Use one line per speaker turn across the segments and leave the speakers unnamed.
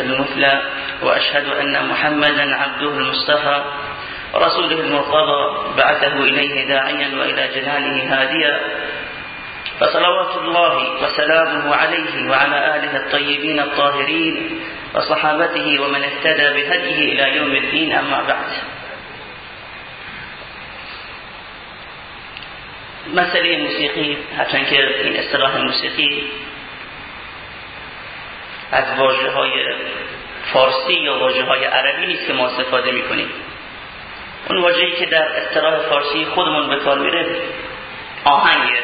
المثلى وأشهد أن محمدا عبده المصطفى رسوله المرتضى بعثه إليه داعيا وإلى جلاله هاديا. فصلوات الله وسلامه عليه وعلى آله الطيبين الطاهرين وصحابته ومن اهتدى بهديه إلى يوم الدين أما بعد. مسألة موسيقية هرچند که این اصطلاح موسیقی از واجه های فارسی یا واجه های عربی نیست که ما استفاده می‌کنیم. اون واجهی که در اصطلاح فارسی خودمون به کار میره آهنگه.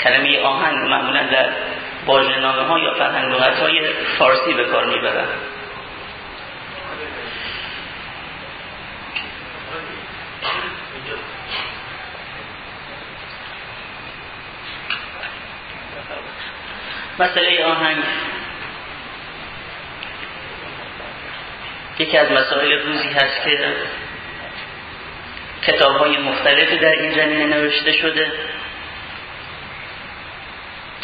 کلمه آهنگ معمولا در واژه‌نامه ها یا فرهنگ های فارسی به کار می‌برن. مسئله آهنگ. یکی از مسائل روزی هست که کتاب های مختلفی در این زمینه نوشته شده.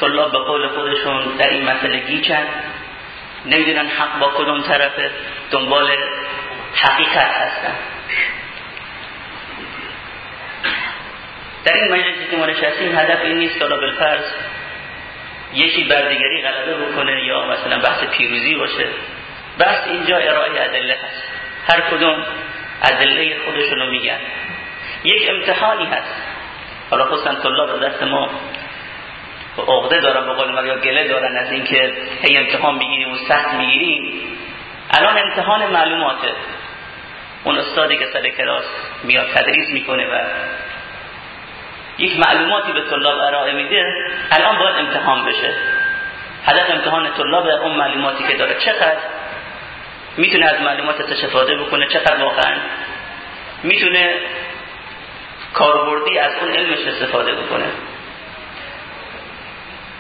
طلاب به قول خودشون در این مسئله گیچن نمی‌دونن حق با کدوم طرفه. دنبال حقیقت هستن. در این مجلسی که ما نشستیم هدف این نیست که بالفرض یکی بردگری غلبه بکنه یا مثلا بحث پیروزی باشه. بحث اینجا ارائه ادله هست. هر کدوم ادله خودشون رو میگن. یک امتحانی هست. حالا خصوصا طلاب دست ما عقده دارن به ما یا گله دارن از اینکه هی امتحان بگیریم و سخت می‌گیریم. الان امتحان معلوماته. اون استادی که سر کلاس میاد تدریس می‌کنه و یک معلوماتی به طلاب ارائه میده الان باید امتحان بشه. هدف امتحان طلاب اون معلوماتی که داره چقدر؟ می‌تونه از معلومات استفاده بکنه چقدر واقعا؟ می‌تونه کاربردی از اون علمش استفاده بکنه.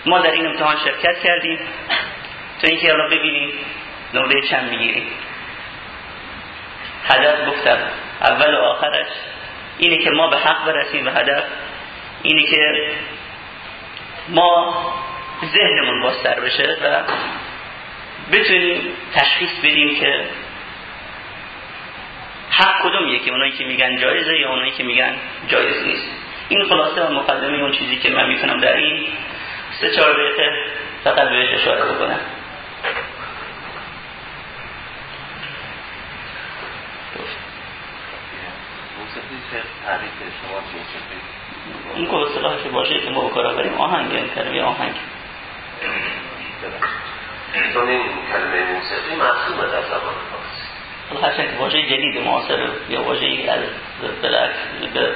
ما در این امتحان شرکت کردیم. تو اینکه حالا ببینیم نمره چند می‌گیریم. هدف گفتم اول و آخرش اینه که ما به حق برسیم و هدف اینه که ما ذهنمون باستر بشه و بتونیم تشخیص بدیم که حق کدوم یکی اونایی که میگن جایزه یا اونایی که میگن جایز نیست. این خلاصه و مقدمه اون چیزی که من می‌تونم در این سه چهار دقیقه فقط بهش اشاره بکنم. این که اصطلاح که باشه که ما بکار بریم آهنگ این کلمه آهنگ.
چون این کلمه موسیقی محصوم در زبان فارسی.
هرچند که واژه جدید معاصر یا واژه از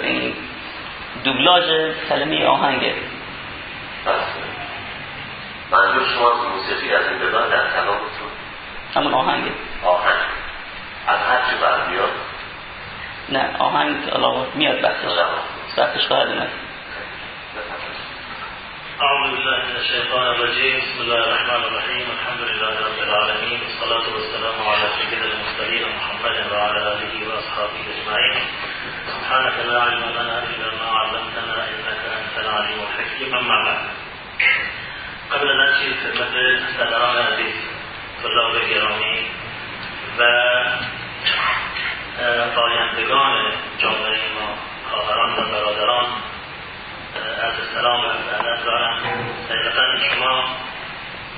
این دوبلاژ کلمه آهنگه.
منظور شما موسیقی از این بدان در کلامتون؟
همون آهنگه.
آهنگ. از هر چی برمیاد
نه آهنگ علاوه میاد بحثش. بحثش خواهد اومد
أعوذ بالله من الشيطان الرجيم. بسم الله الرحمن الرحيم. الحمد لله رب العالمين. والصلاة والسلام على سيدنا المرسلين محمد وعلى آله وأصحابه أجمعين. سبحانك لا علم لنا إلا ما علمتنا إنك أنت العليم الحكيم. أما بعد. قبل أن نأتي خدمت سلام عزیز طلاب گرامی و آیندگان جامعه ما. خواهران و برادران از سلام و ادب دارم. حقیقتا شما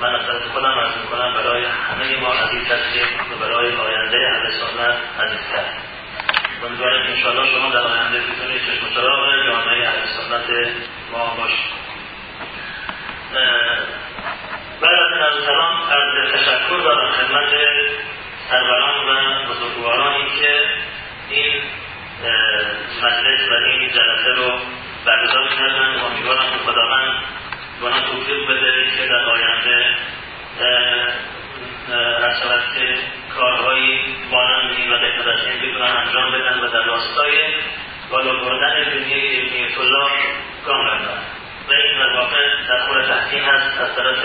من از خودم از می‌کنم برای همه ما عزیز هستیم و برای آینده اهل سنت عزیزتر. امیدوارم که انشاءالله شما در آینده بتونید چشم چراغ جامعه اهل سنت ما باشید. بعد از این از سلام از تشکر دارم خدمت سروران و بزرگوارانی که این مجلس و این جلسه رو برگزار کردن امیدوارم که خداوند به توفیق بده که در آینده شود که کارهایی مانندی و این بتونن انجام بدن و در راستای بالا بردن دنیای علمی طلاب گام بردن. و این در واقع در خور تحسین هست از طرف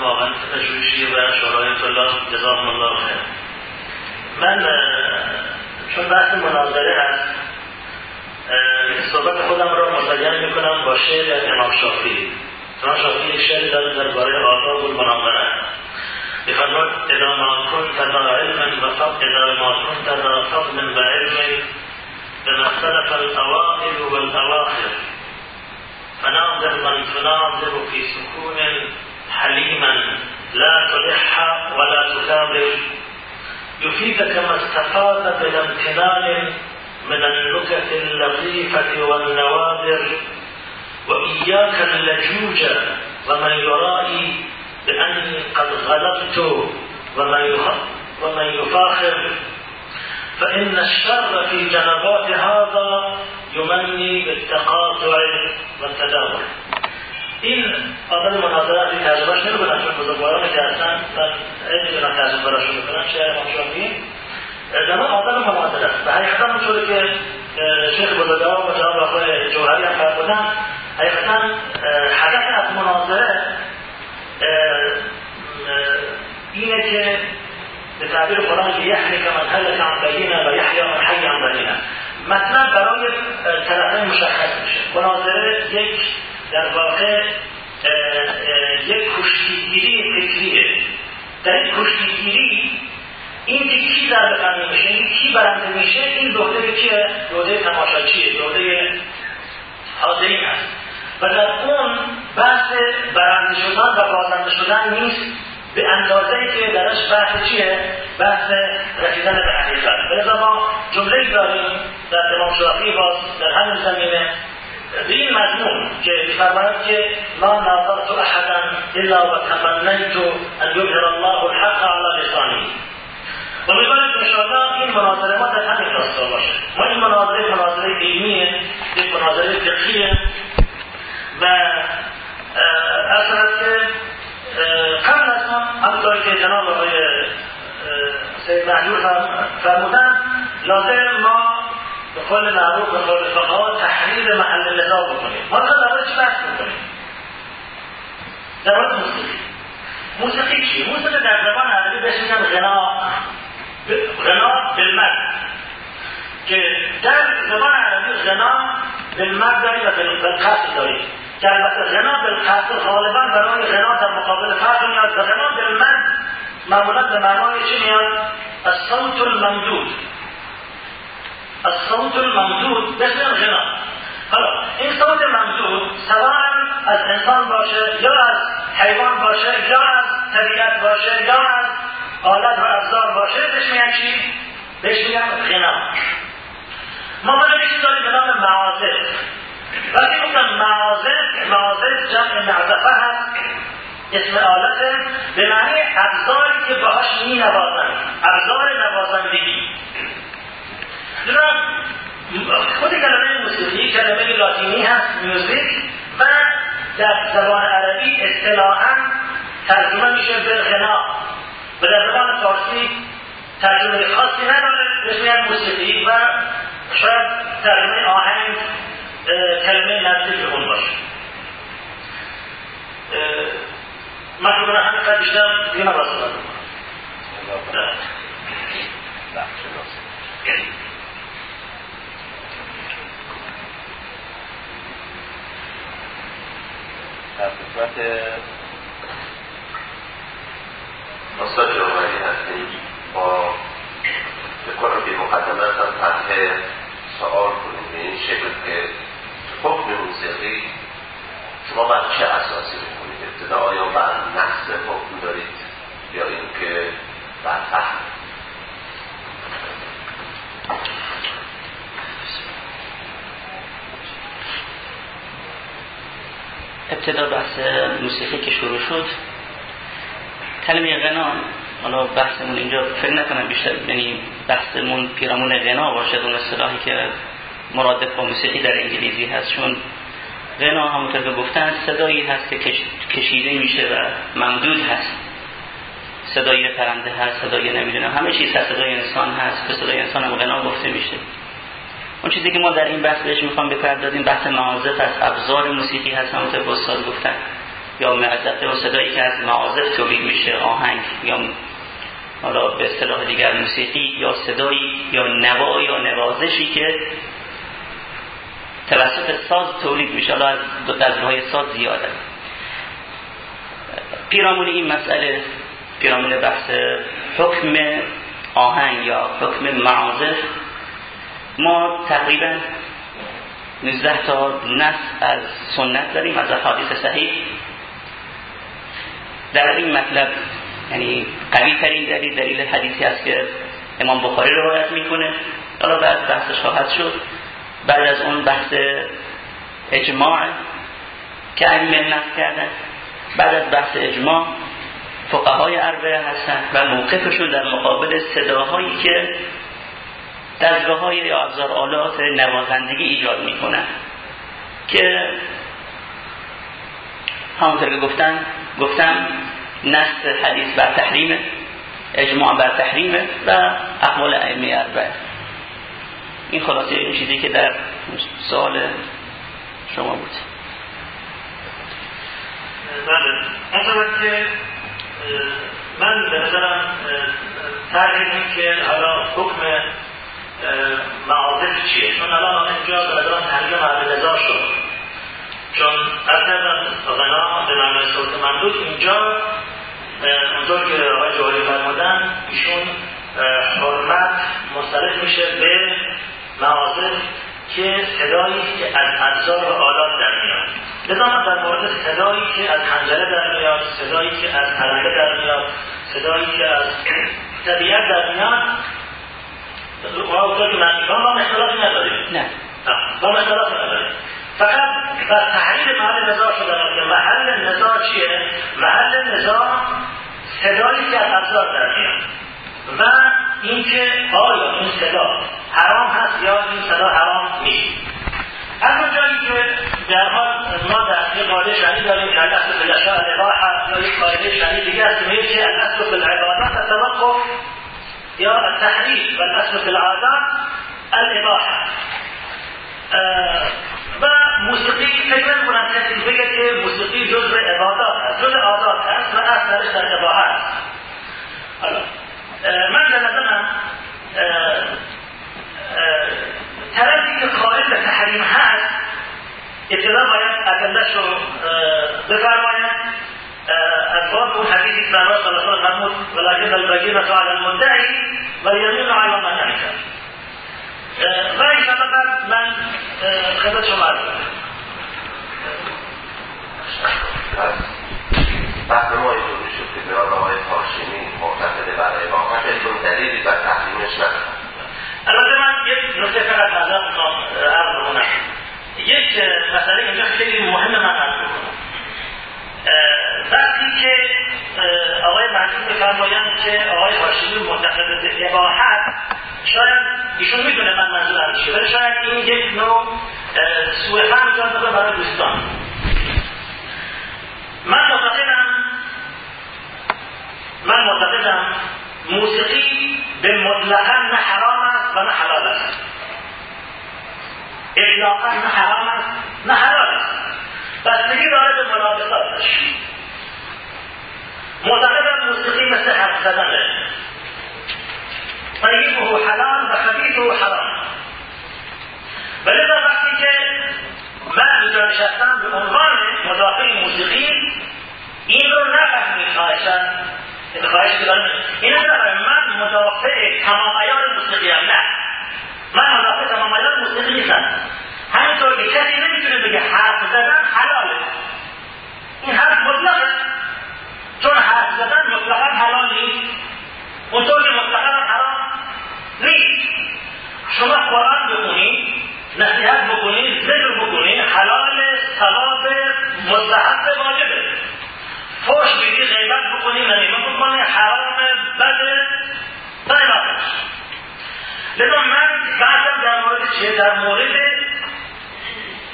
معاونت پژوهشی و شورای طلاب جزاهم الله خیر. من چون بحث مناظره هست صحبت خودم را مزین میکنم با شعر امام شافعی. امام شافعی شعر داره درباره آداب المناظره بفرماد اذا ما كنت ذا علم وفضل اذا ما كنت ذا فضل وعلم بما اختلف الاوائل والأواخر. فناظر من تناظر في سكون حليما لا تلح ولا تكابر يفيدك ما استفاد بلا امتنان من النكت اللطيفة والنوادر وإياك اللجوج ومن يرائي بأني قد غلبت ومن ومن يفاخر. فإن الشر في جنبات هذا يمني بالتقاطع والتداول این آدم مناظراتی تجربهش نمی‌کنن چون بزرگوارانی که هستن من خیلی می‌دونم تجربه براشون می‌کنم شعر امام شافعی زمان آدم مناظره است. و حقیقتا اونطوری که شیخ بزرگوار و جناب آقای جوهری هم فرمودن حقیقتا هدف از مناظره اینه که به تعبیر قرآن که یحلی که من هلک عن بینه و یحیا من حی عن بینه. مطلب برای طرفین مشخص میشه. مناظره یک در واقع یک کشتیگیری فکریه. در این کشتیگیری این که کی ضربه میشه این کی برنده میشه این دوده کیه؟ دوده تماشاچیه دوده حاضرین هست. و در اون بحث برنده شدن و بازنده شدن نیست. به اندازه که درش بحث چیه؟ بحث رسیدن به حقیقت. به ما جمله داریم در امام شافعی باز در همین زمینه این مضمون که میفرماید که ما ناظرت احدا الا و تمنیت ان یظهر الله الحق علی لسانی. و که انشاءالله این مناظره ما در همین راستا باشه. ما این مناظره مناظره علمیه یک مناظره فقهیه. و اصلا که قبل از ما همطور که جناب آقای سید محجور فرمودن لازم ما به قول معروف به قول فقها تحریر محل نزاع بکنیم. ما در مورد چی بحث می‌کنیم؟ در مورد موسیقی. موسیقی چی؟ موسیقی در زبان عربی بهش میگن غنا. غنا بالمد که در زبان عربی غنا بالمد داریم و بالقصد داریم. که البته غنا بالقصد غالبا برای غنا در مقابل فرق میاد و غنا بالمد معمولا به معنای چی میاد الصوت الممدود. الصوت الممدود. مثل الغنا حالا این صوت ممدود سواء از انسان باشه یا از حیوان باشه یا از طبیعت باشه یا از آلت و ابزار باشه بهش میگن چی؟ بهش میگن غنا ما باید چیز داریم به نام معازف. وقتی گفتم معازف معازف جمع معزفه هست. اسم آلت به معنی ابزاری که باهاش می نوازن ابزار نوازندگی. خود کلمه موسیقی کلمه لاتینی هست میوزیک و در زبان عربی اصطلاحا ترجمه میشه به غنا. و در زبان فارسی ترجمه خاصی نداره بهش موسیقی و شاید ترجمه آهنگ کلمه نزدیک اون باشه. من رو همین قد بیشتر دیگه نباید صحبت
در خدمت استاد جوهری هستیم با بکنم که مقدمه هم فتح سوال کنیم. به این شکل که حکم موسیقی شما بر چه اساسی می‌کنید ابتدا آیا بر نقص حکم دارید یا اینکه بر فهم؟
ابتدا بحث موسیقی که شروع شد. کلمه غنا حالا بحثمون اینجا فکر نکنم بیشتر یعنی بحثمون پیرامون غنا باشه اون اصطلاحی که مرادف با موسیقی در انگلیسی هست. چون غنا همونطور که گفتن صدایی هست که کشیده میشه و ممدود هست. صدای پرنده هست صدای نمی‌دونم همه چیز هست صدای انسان هست به صدای انسان هم غنا گفته میشه. اون چیزی که ما در این بحث بهش می‌خوام بپردازیم بحث معازف از ابزار موسیقی هست همونطور که استاد گفتن. یا معزفه و صدایی که از معازف تولید میشه آهنگ یا حالا به اصطلاح دیگر موسیقی یا صدایی یا نوا یا نوازشی که توسط ساز تولید میشه. حالا از دو ساز زیاده. پیرامون این مسئله پیرامون بحث حکم آهنگ یا حکم معازف ما تقریبا 19 تا نص از سنت داریم از حادث صحیح. در این مطلب یعنی قوی ترین دلیل دلیل حدیثی است که امام بخاری روایت می‌کنه. حالا بعد بحثش خواهد شد. بعد از اون بحث اجماع که ائمه نقل کردن بعد از بحث اجماع فقهای اربعه هستن و موقفشون در مقابل صداهایی که دستگاه های یا ابزار آلات نوازندگی ایجاد می‌کنن که همونطور که گفتن گفتم نص حدیث بر تحریمه اجماع بر تحریمه و اقوال ائمه اربعه. این خلاصه این چیزی که در سوال شما بود.
بله. که من به نظرم تحریم که حالا حکم معاذف چیه؟ چون الان اینجا نظرم تحریم محل نظار شد. چون نظر غنا به معنی صوت ممدود اینجا اونطور که آقای جوهری فرمودن ایشون حرمت مسترد میشه به معاذف که صدایی که از ابزار و آلات در میاد. لذا در مورد صدایی که از حنجره در میاد صدایی که از پرنده در میاد صدایی که از طبیعت در میاد میگم با اختلافی نداریم
نه
با اختلافی نداریم فقط بر تحلیل محل نزاع شده محل نزاع چیه؟ محل نزاع صدایی که از ابزار در و اینکه آیا این صدا حرام هست یا این صدا حرام نیست از اونجایی که در حال ما در یه قاعده شنی داریم که الاصل فی الاشیاء الاباحه یا یک قاعده شنی دیگه است میگه که الاصل فی العبادات التحریم و الاصل فی العادات الإباحة. و موسیقی فکر نکنم کسی بگه که موسیقی جزء عبادات هست جزء عادات هست و اثرش در اباحه است من به نظرم طرفی که قائل به تحریم هست حدیثی که برای صلی الله فرمود ولکن البینة علی المدعی و یمین علی من انکر و این بعد من خدمت شما
بحث ما اینجوری شد که جناب آقای هاشمی معتقد بر اقامت چون دلیلی بر تحریمش ندارد
البته من یک نکته فقط نظر عرض بکنم. یک مسئله اینجا خیلی مهم من عرض بکنم. وقتی که آقای منصور بفرمایند که آقای هاشمی معتقد به اباحت شاید ایشون می‌دونه من منظورم چیه ولی شاید این یک نوع سوء فهم ایجاد برای دوستان. من معتقدم من معتقدم موسیقی به مطلقا نه حرام است و نه حلال است. اطلاقا نه حرام است نه حلال است. بستگی داره به مناسباتش معتقدم موسیقی مثل حرف زدنه. طیبه حلال و خبیثه حرام. ولذا وقتی که من اینجا نشستم به عنوان مدافع موسیقی این رو نفهمید خواهشن این خواهش دارم این من مدافع تمام ایار موسیقی هم نه. من مدافع تمام ایار موسیقی نیستم. همینطور که کسی نمی‌تونه بگه حرف زدن حلاله این حرف مطلقه. چون حرف زدن مطلقا حلال نیست. اونطور که مطلقا حرام نیست. شما قرآن بخونید نصیحت بکنید ذکر بکنید حلال ثواب مستحب واجبه فوش بیدی غیبت بکنی نمیمه بکنی حرام بده طیباتش لذا من بحثم در مورد چیه در مورد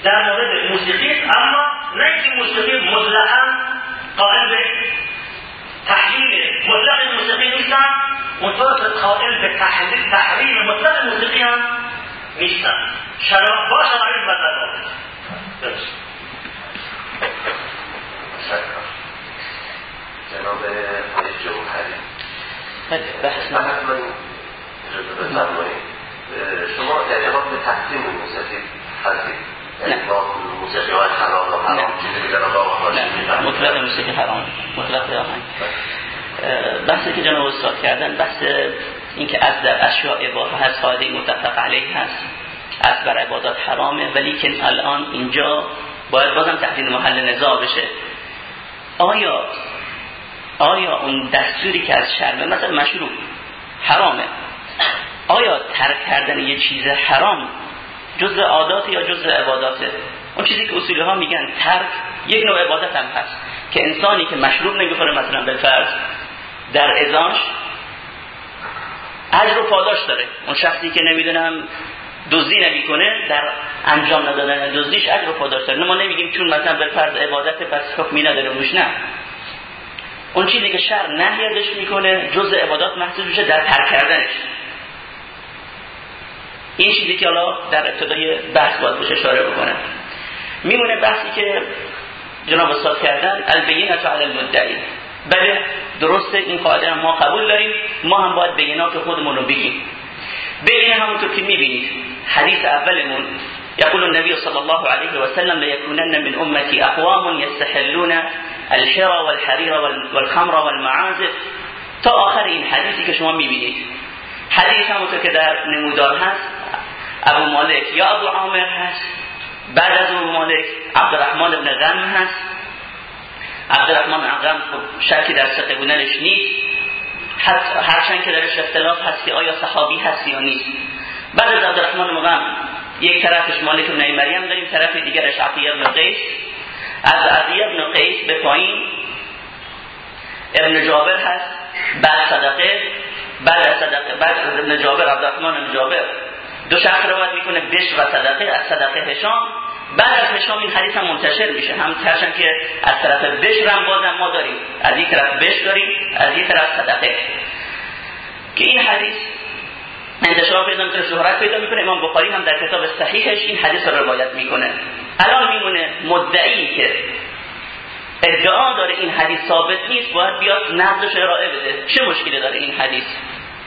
در مورد موسیقی اما نه که موسیقی مطلقا قائل به تحلیل مطلق موسیقی نیستم اونطور که قائل به تحلیل تحریم مطلق موسیقی هم نیستم شراب با شرایط و ضوابط
جناب آقای جوهری.
بحث
من بفرمایید. شما اعتقاد به تحسین موسیقی هستید. یعنی موسیقی های و حرام چیزی آقای
نه. مطلق موسیقی حرام. مطلق آهنگ. بحثی که جناب استاد کردن بحث اینکه از در اشیاء اباحه هست قاعده متفق علیه هست. از بر عبادات حرامه ولی که الان اینجا باید بازم تحلیل محل نزاع بشه. آیا آیا اون دستوری که از شرمه مثلا مشروع حرامه. آیا ترک کردن یه چیز حرام جز عادات یا جز عباداته اون چیزی که اصولی ها میگن ترک یک نوع عبادت هم هست که انسانی که مشروب نمی‌خوره مثلا بالفرض در ازاش اجر و پاداش داره. اون شخصی که نمی‌دونم دزدی نمی‌کنه در انجام ندادن دزدیش اجر و پاداش داره. ما نمیگیم چون مثلا بالفرض عبادت پس حکمی نداره روش نه. اون چیزی که شر نهی می‌کنه جز عبادات محسوب میشه در ترک کردنش. این چیزی که حالا در ابتدای بحث باید بشه اشاره بکنه میمونه بحثی که جناب استاد کردن البینت علی المدعی. بله درست این قاعده ما قبول داریم ما هم باید بینات خودمون رو بگیم. بین همونطور که می‌بینید حدیث اولمون يقول النبي صلى الله عليه وسلم ليكونن من أمتي أقوام يستحلون الحرى والحرير والخمر والمعازف. تا آخر این حدیثی که شما می‌بینید. حدیث همونطور که در نمودار هست ابو مالک یا ابو عامر هست بعد از ابو مالک عبدالرحمن ابن غم هست. عبدالرحمن ابن غم خب شکی در سقه بودنش نیست. هرچند که درش اختلاف هست که آیا صحابی هست یا نیست. بعد از عبدالرحمن ابن غم یک طرفش مالک ابن مریم داریم طرف دیگرش عطیه ابن قیس. از عطیه ابن قیس به پایین ابن جابر هست بعد صدقه بعد از صدقه بعد ابن جابر عبدالرحمن جابر دو شخص روایت می‌کنه بش و صدقه از صدقه هشام بعد از هشام این حدیث هم منتشر میشه. هم ترشن که از طرف بش هم بازم ما داریم. از یک طرف بش داریم از یک طرف صدقه. که این حدیث انتشار پیدا می‌کنه شهرت پیدا می‌کنه. امام بخاری هم در کتاب صحیحش این حدیث رو روایت می‌کنه. الان میمونه مدعی که ادعا داره این حدیث ثابت نیست باید بیاد نقدش ارائه بده. چه مشکلی داره این حدیث؟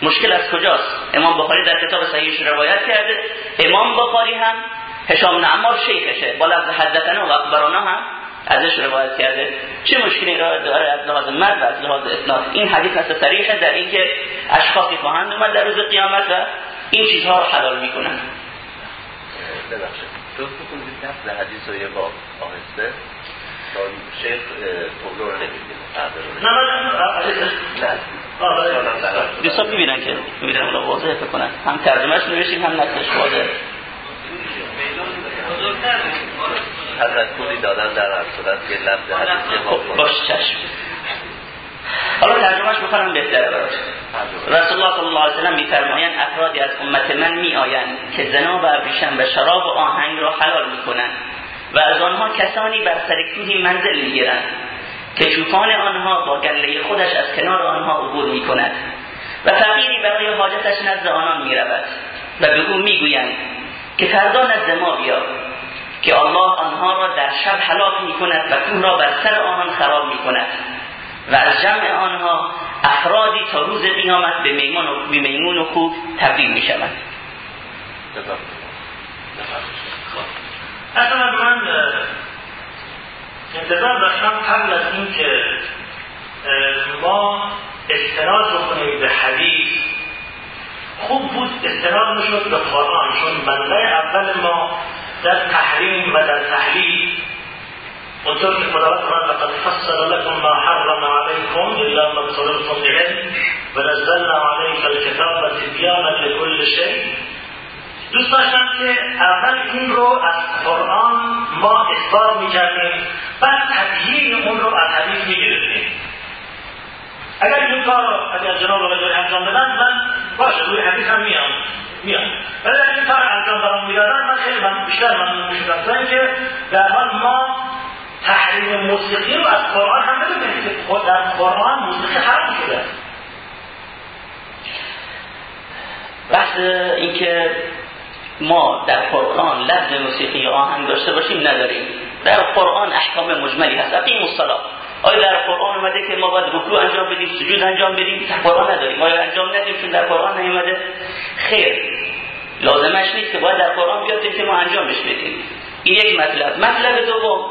مشکل از کجاست؟ امام بخاری در کتاب صحیحش روایت کرده امام بخاری هم هشام نعمار شیخشه. با لفظ حدثنا و اخبرانا هم ازش روایت کرده. چه مشکلی را داره از لحاظ مرد و از لحاظ اسناد این حدیث هست صریحه در اینکه اشخاصی خواهند اومد در روز قیامت و این چیزها رو حلال می‌کنن
ببخشید. حدیث رو یه با آهسته. شیخ رو نمیدیم نه.
دوستان می‌بینن که می‌بینن اونا واضح کنن. هم ترجمهش نوشیم هم نقلش واضح
تذکری دادن در هر صورت که لفظ حدیث
خب باش چشم. حالا ترجمهش بکنم بهتره براش. رسول الله صلی الله علیه وسلم میفرمایند افرادی از امت من میآیند که زنا و ابریشم و شراب و آهنگ را حلال می‌کنند و از آنها کسانی بر سر کوهی منزل می‌گیرند. که چوپان آنها با گله خودش از کنار آنها عبور می کند و فقیری برای حاجتش نزد آنان می رود و به او می گویند که فردا نزد ما بیا که الله آنها را در شب حلاک می کند و کوه را بر سر آنان خراب می کند و از جمع آنها افرادی تا روز قیامت به میمون و, به میمون و خوب تبدیل می شود
اصلا من انتظار داشتم قبل از اینکه ما استناد بکنیم به حدیث خوب بود استناد می‌شد به قرآن چون منبع اول ما در تحریم و در تحلیل اونطور که خداوند فرمود لقد فصل لكم ما حرم عليكم الا ما اضطررتم اليه ونزلنا عليك الكتاب تبيانا لكل شيء. دوست داشتم که اول این رو از قرآن ما اثبات می‌کردیم بعد تبیین اون رو از حدیث می‌گرفتیم. اگر این کار رو اگر جناب آقای انجام بدن من باشه روی حدیث هم میام میام. ولی اگر این کار انجام برام می‌دادن من خیلی من بیشتر من می‌شدم. تا اینکه در حال ما تحریم موسیقی رو از قرآن هم ببینیم که در قرآن موسیقی حرام شده.
بحث اینکه ما در قرآن لفظ موسیقی آهنگ داشته باشیم نداریم. در قرآن احکام مجملی هست. اقیم الصلاه آیا در قرآن اومده که ما باید رکوع انجام بدیم سجود انجام بدیم؟ در قرآن نداریم. آیا انجام ندیم چون در قرآن نیومده؟ خیر. لازمش نیست که باید در قرآن بیاد که ما انجامش بدیم. این یک مطلب. مطلب دوم.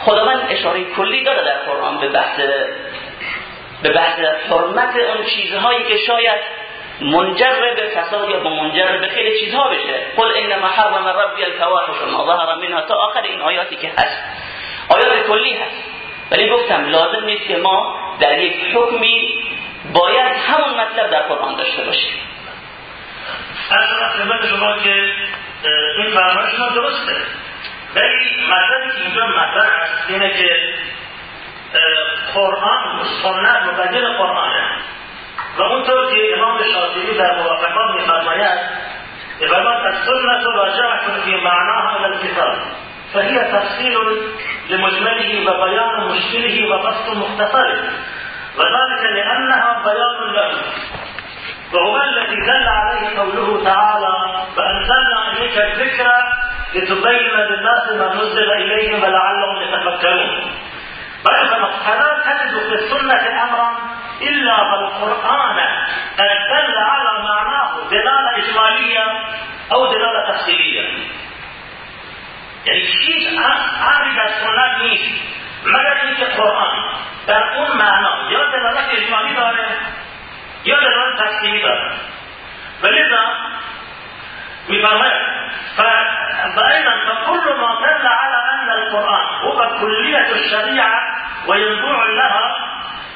خداوند اشاره کلی داره در قرآن به بحث به بحث حرمت اون چیزهایی که شاید منجر به فساد یا منجر به خیلی چیزها بشه. قل انما حرم ربی الفواحش ما ظهر منها تا آخر این آیاتی که هست. آیات کلی هست؟ ولی گفتم لازم نیست که ما در یک حکمی باید همون مطلب در قرآن داشته باشیم.
اصلا خدمت شما که این فرمایش شما درسته. ولی مطلبی که اینجا مطرح است اینه که قرآن سنت مبین قرآنه. و اونطور که امام شاطبی در موافقات میفرماید میفرماید السنة راجعة في معناها إلى الكتاب فهي تفصيل لمجمله وبيان مشكله وقصد مختصره. وذلك لأنها بيان له وهو الذي دل عليه قوله تعالى فأنزلنا إليك الذكر لتبين للناس ما نزل إليهم ولعلهم يتفكرون فلا تجد في السنة أمرا إلا والقرآن قد دل على معناه دلالة إجمالية أو دلالة تفصيلية. يعني هیچ امری در سنت نیست مگر اینکه قرآن در اون معنا یا دلالت اجمالی داره یا دلالت تفصیلی داره ولذا میفرماید فأيضا فكل ما دل على أن القرآن هو كلية الشريعة وينبوع لها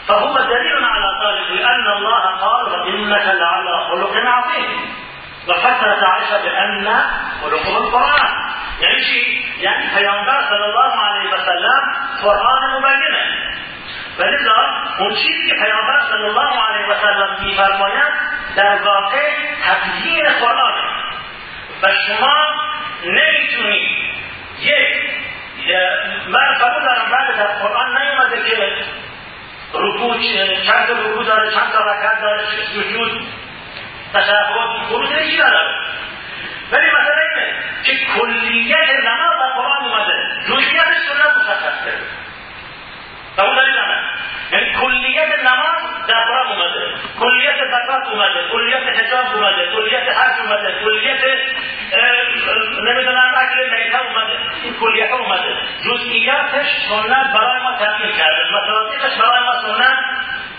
فهو دليل على ذلك لأن الله قال وإنك لعلى خلق عظيم وفترت عائشة بأن خلقه القرآن. يعني شيء يعني پیامبر صلی الله علیه و سلم قرآن مبینه ولذا اون چیزی که پیامبر صلی الله علیه و سلم میفرماید در واقع تبیین قرآن شما نمی‌تونید یک من قبول دارم بعد در قرآن نیومده که رکوع چند رکوع داره چند تا رکعت داره سجود تشهد خروج چی نداره اومده کلیت حج اومده کلیت نمیدونم اکل میته اومده کلیت اومده جزئیاتش سنت برای ما تعیین کرده مصادیقش برای ما سنت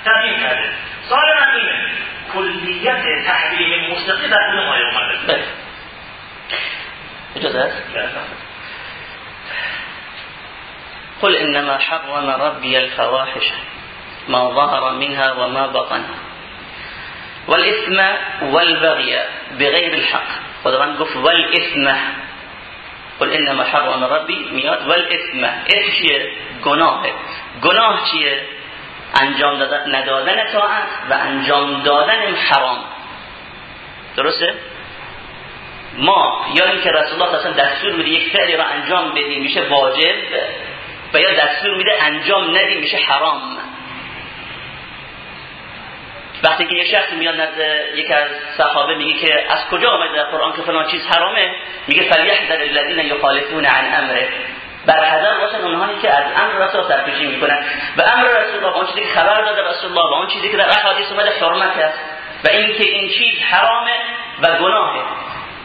تعیین کرده سوال من اینه کلیت تحریم موسیقی در کدوم آیه اومده
اجازه است قل إنما حرم ربي الفواحش ما ظهر منها وما بطن والإثم والبغي بغير الحق. خداوند گفت والإثم. قل انما حرم ربی میاد والإثم. اثم چیه گناه. گناه چیه؟ انجام ندادن طاعت و انجام دادن حرام. درسته؟ ما یا اینکه رسول الله اصلا دستور میده یک فعلی را انجام بدیم میشه واجب و یا دستور میده انجام ندیم میشه حرام. وقتی که یک شخص میاد نزد یک از صحابه میگه که از کجا آمده در قرآن که فلان چیز حرامه. میگه فلیحذر الذین یخالفون عن امره. بر حذر باشن اونهایی که از امر رسول سرپیشی می‌کنن. و امر رسول الله اون چیزی که خبر داده رسول الله و اون چیزی که در احادیث اومده حرمت است. و اینکه این چیز حرامه و گناهه.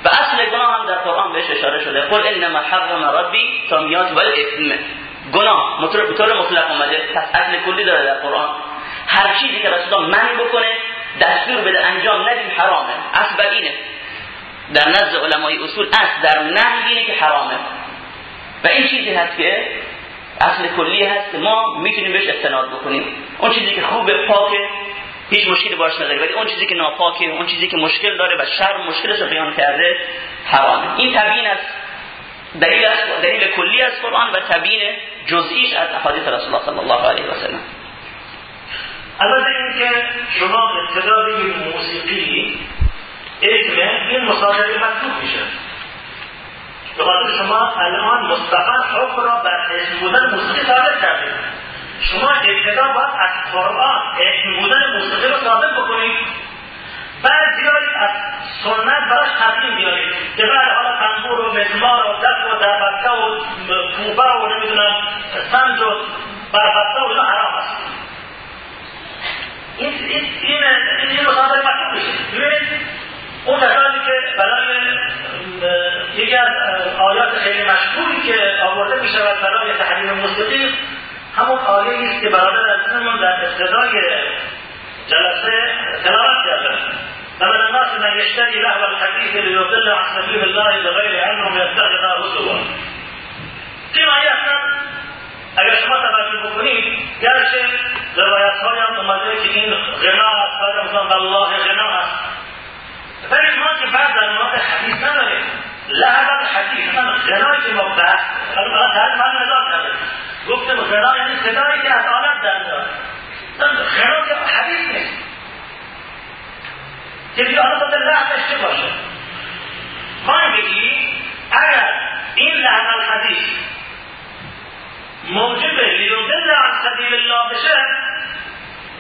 و اصل گناه هم در قرآن بهش اشاره شده. قل انما حرم ربی تا میاد اثم گناه. به طور مطلق اومده. پس اصل کلی داره در قرآن. هر چیزی که رسول الله منع بکنه دستور بده انجام ندیم حرامه. اصل بر اینه. در نزد علمای اصول اصل در نهی اینه که حرامه. و این چیزی هست که اصل کلی هست. ما می‌تونیم بهش استناد بکنیم. اون چیزی که خوب پاکه. هیچ مشکلی باش نداره. ولی اون چیزی که ناپاکه اون چیزی که مشکل داره و شر مشکلش رو بیان کرده حرامه. این تبیین است. دلیل است دلیل کلی از قرآن و تبیین جزئیش از احادیث رسول الله صلی الله علیه و سلم.
البته اینکه شما ابتدا موسیقی اسم این مصادره مکتوب میشه. به شما الان مستقل حکم را بر اسم بودن موسیقی ثابت کردید شما ابتدا باید از قرآن اسم بودن موسیقی رو ثابت بکنید. بعد بیارید از سنت براش تبیین بیارید. که بعد حالا تنبور و مزمار و دف و دربسته و کوبه و نمی‌دونم سنج و بربسته و اینا حرام است. این این این این مصادر مکتوب میشه. اون کسانی که برای یکی از آیات خیلی مشهوری که آورده می شود برای تحریم موسیقی همون آیه است که برادر عزیزمون در ابتدای جلسه تلاوت کرده. فمن الناس من يشتري لهو الحديث ليضل عن سبيل الله بغير علم يتخذها هزوا. این آیه اصلا اگر شما توجه بکنید گرچه روایت های هم اومده که این غنا است بعد مثلا والله غنا است. ولی ما که بعد در مورد حدیث نداریم. لحظه حدیث من غنایی که ما بحث الان در من نزاد کرده گفتم غنا یعنی صدایی که از آلت در میاد. غنا که حدیث نیست. که بیا حالا خود لحظه چه باشه؟ ما بگی اگر این لحظه الحدیث موجب لیودل عن سبیل الله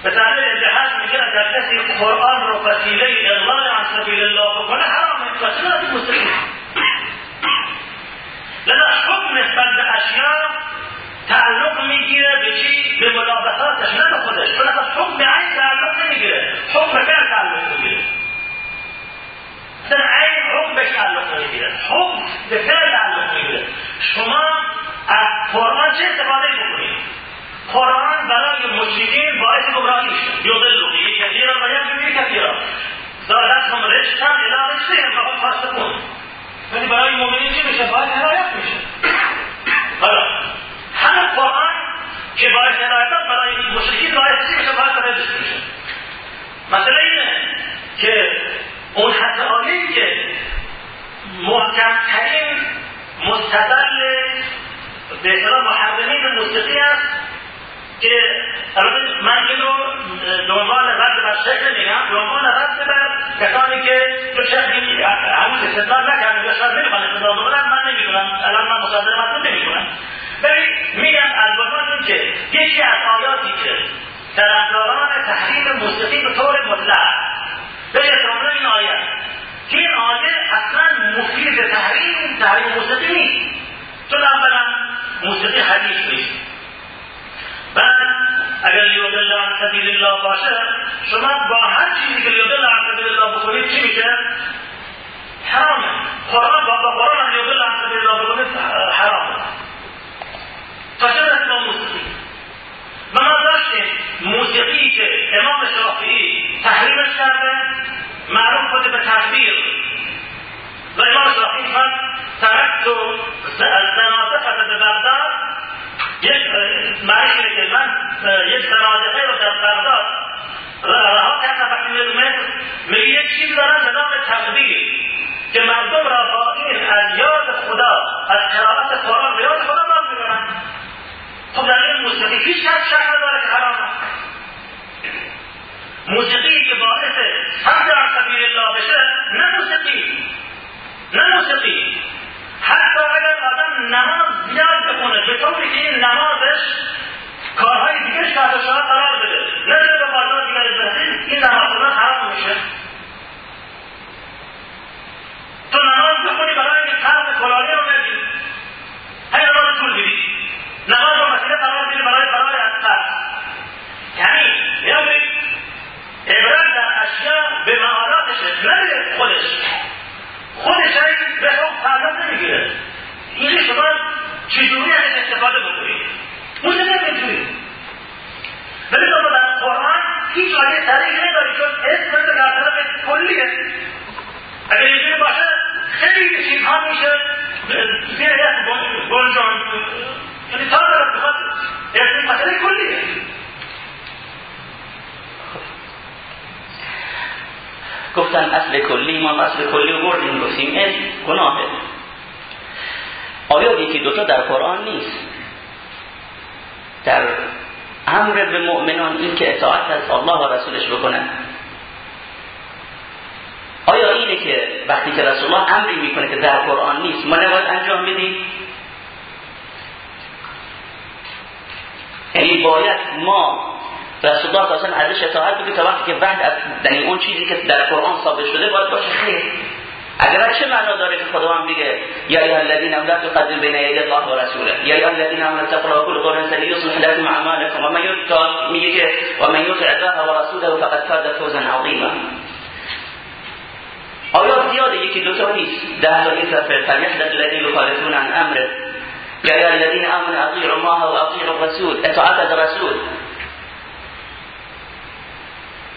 به تعبیر ابن میگه اگر کسی قرآن رو وسیله اضلال عن سبیل الله بکنه حرامه و چرا از مستقیم لذا حکم نسبت به تعلق میگیره به چی؟ به ملابساتش نه به خودش چون حکم به عین تعلق نمیگیره حکم به تعلق میگیره در عین حکم به تعلق نمی‌گیره حکم به فعل تعلق می‌گیره شما از قرآن چه استفاده بکنید قرآن برای مشرکین باعث گمراهی شد یضل به کثیرا و یهدی کثیرا. زادتهم رجسا الی رجسهم فهم فاسقون ولی برای مؤمنین چی میشه؟ باعث هدایت میشه. حالا همه قرآن که باعث هدایت برای مشرکین باعث چی میشه؟ باعث رجس میشه. مثلا اینه که اون عالی که محکمترین مستدل به اصطلاح محرمین موسیقی است که من این رو عنوان رد بر شکل میگم عنوان رد بر کسانی که تو شکلی هنوز استدلال نکردن یا شاید نمی‌خوان استدلال بکنن من نمی‌دونم الان من مصادره مطلب نمی‌کنم ولی میگن البته که یکی از آیاتی که طرفداران تحریم موسیقی به طور مطلق به این آیه. که این آیه اصلا مفید تحریم تحریم موسیقی نیست. چون اولا موسیقی حدیث نیست. بعد اگر لیودل عن سبیل الله باشه شما با هر چیزی که لیودل عن سبیل الله بکنید چی میشه؟ حرامه. قرآن با قرآن لیودل عن سبیل الله بکنید حرامه. رسید با موسیقی. و ما داشتیم موسیقی که امام شافعی تحریمش کرده معروف بوده به تکبیر و امام شافعی فرد ترکت زناسخت به بغداد یک معنی که من یک سنادقه رو در بغداد. رها کردم وقتی مصر میگه یک چیز دارن به نام تقدیر که مردم را با این از یاد خدا از قرائت قرآن به یاد خدا باز می‌برن. خب در این موسیقی هیچ شک شک نداره که حرامه موسیقی که باعث حمد عن سبیل الله بشه نه موسیقی نه موسیقی. حتی اگر آدم نماز زیاد بکنه به طوری که این نمازش کارهای دیگه تحت شما قرار بده. نه به بازار دیگر برسید این نماز خوندن حرام میشه. تو نماز بخونی برای اینکه قرض کلالی رو ندی. همین نماز طول بدی نماز رو مسئله قرار بدی برای فرار از قرض یعنی یعنی عبرت در اشیاء به معالاتشه نه به خودش خودش به حکم تعلق نمی‌گیره. این شما چجوری ازش استفاده بکنید؟ اون نمی‌تونید؟ ولی شما در قرآن هیچ آیه صریح نداری چون اسم در طرف کلیه. اگر اینجوری باشه خیلی چیزها میشه. زیر یک گنجان یعنی تا در بخواد اسم مسئله کلیه.
گفتن اصل کلی ما اصل کلی بردیم گفتیم این گناهه. آیا یکی دوتا در قرآن نیست؟ در امر به مؤمنان این که اطاعت از الله و رسولش بکنن. آیا اینه که وقتی که رسول الله امری می‌کنه که در قرآن نیست ما نباید انجام بدیم؟ یعنی باید ما رسول الله اصلا ازش اطاعت بکنه تا وقتی که بعد از یعنی اون چیزی که در قرآن ثابت شده باید باشه. خیر. اگر چه معنا داره که خداوند بگه یا ایها الذین امنوا تقدموا بین یدی الله و رسوله. یا ایها الذین امنوا تقوا كل قول سدید یصلح لكم اعمالكم ومن يطع میگه که ومن یطع الله و رسوله فقد فاز فوزا عظیما. آیا زیاده یکی دو تا نیست؟ ده تا نیست فلیحذر الذین یخالفون عن امره یا ایها الذین آمنوا اطیعوا الله و اطیعوا الرسول. اطاعت از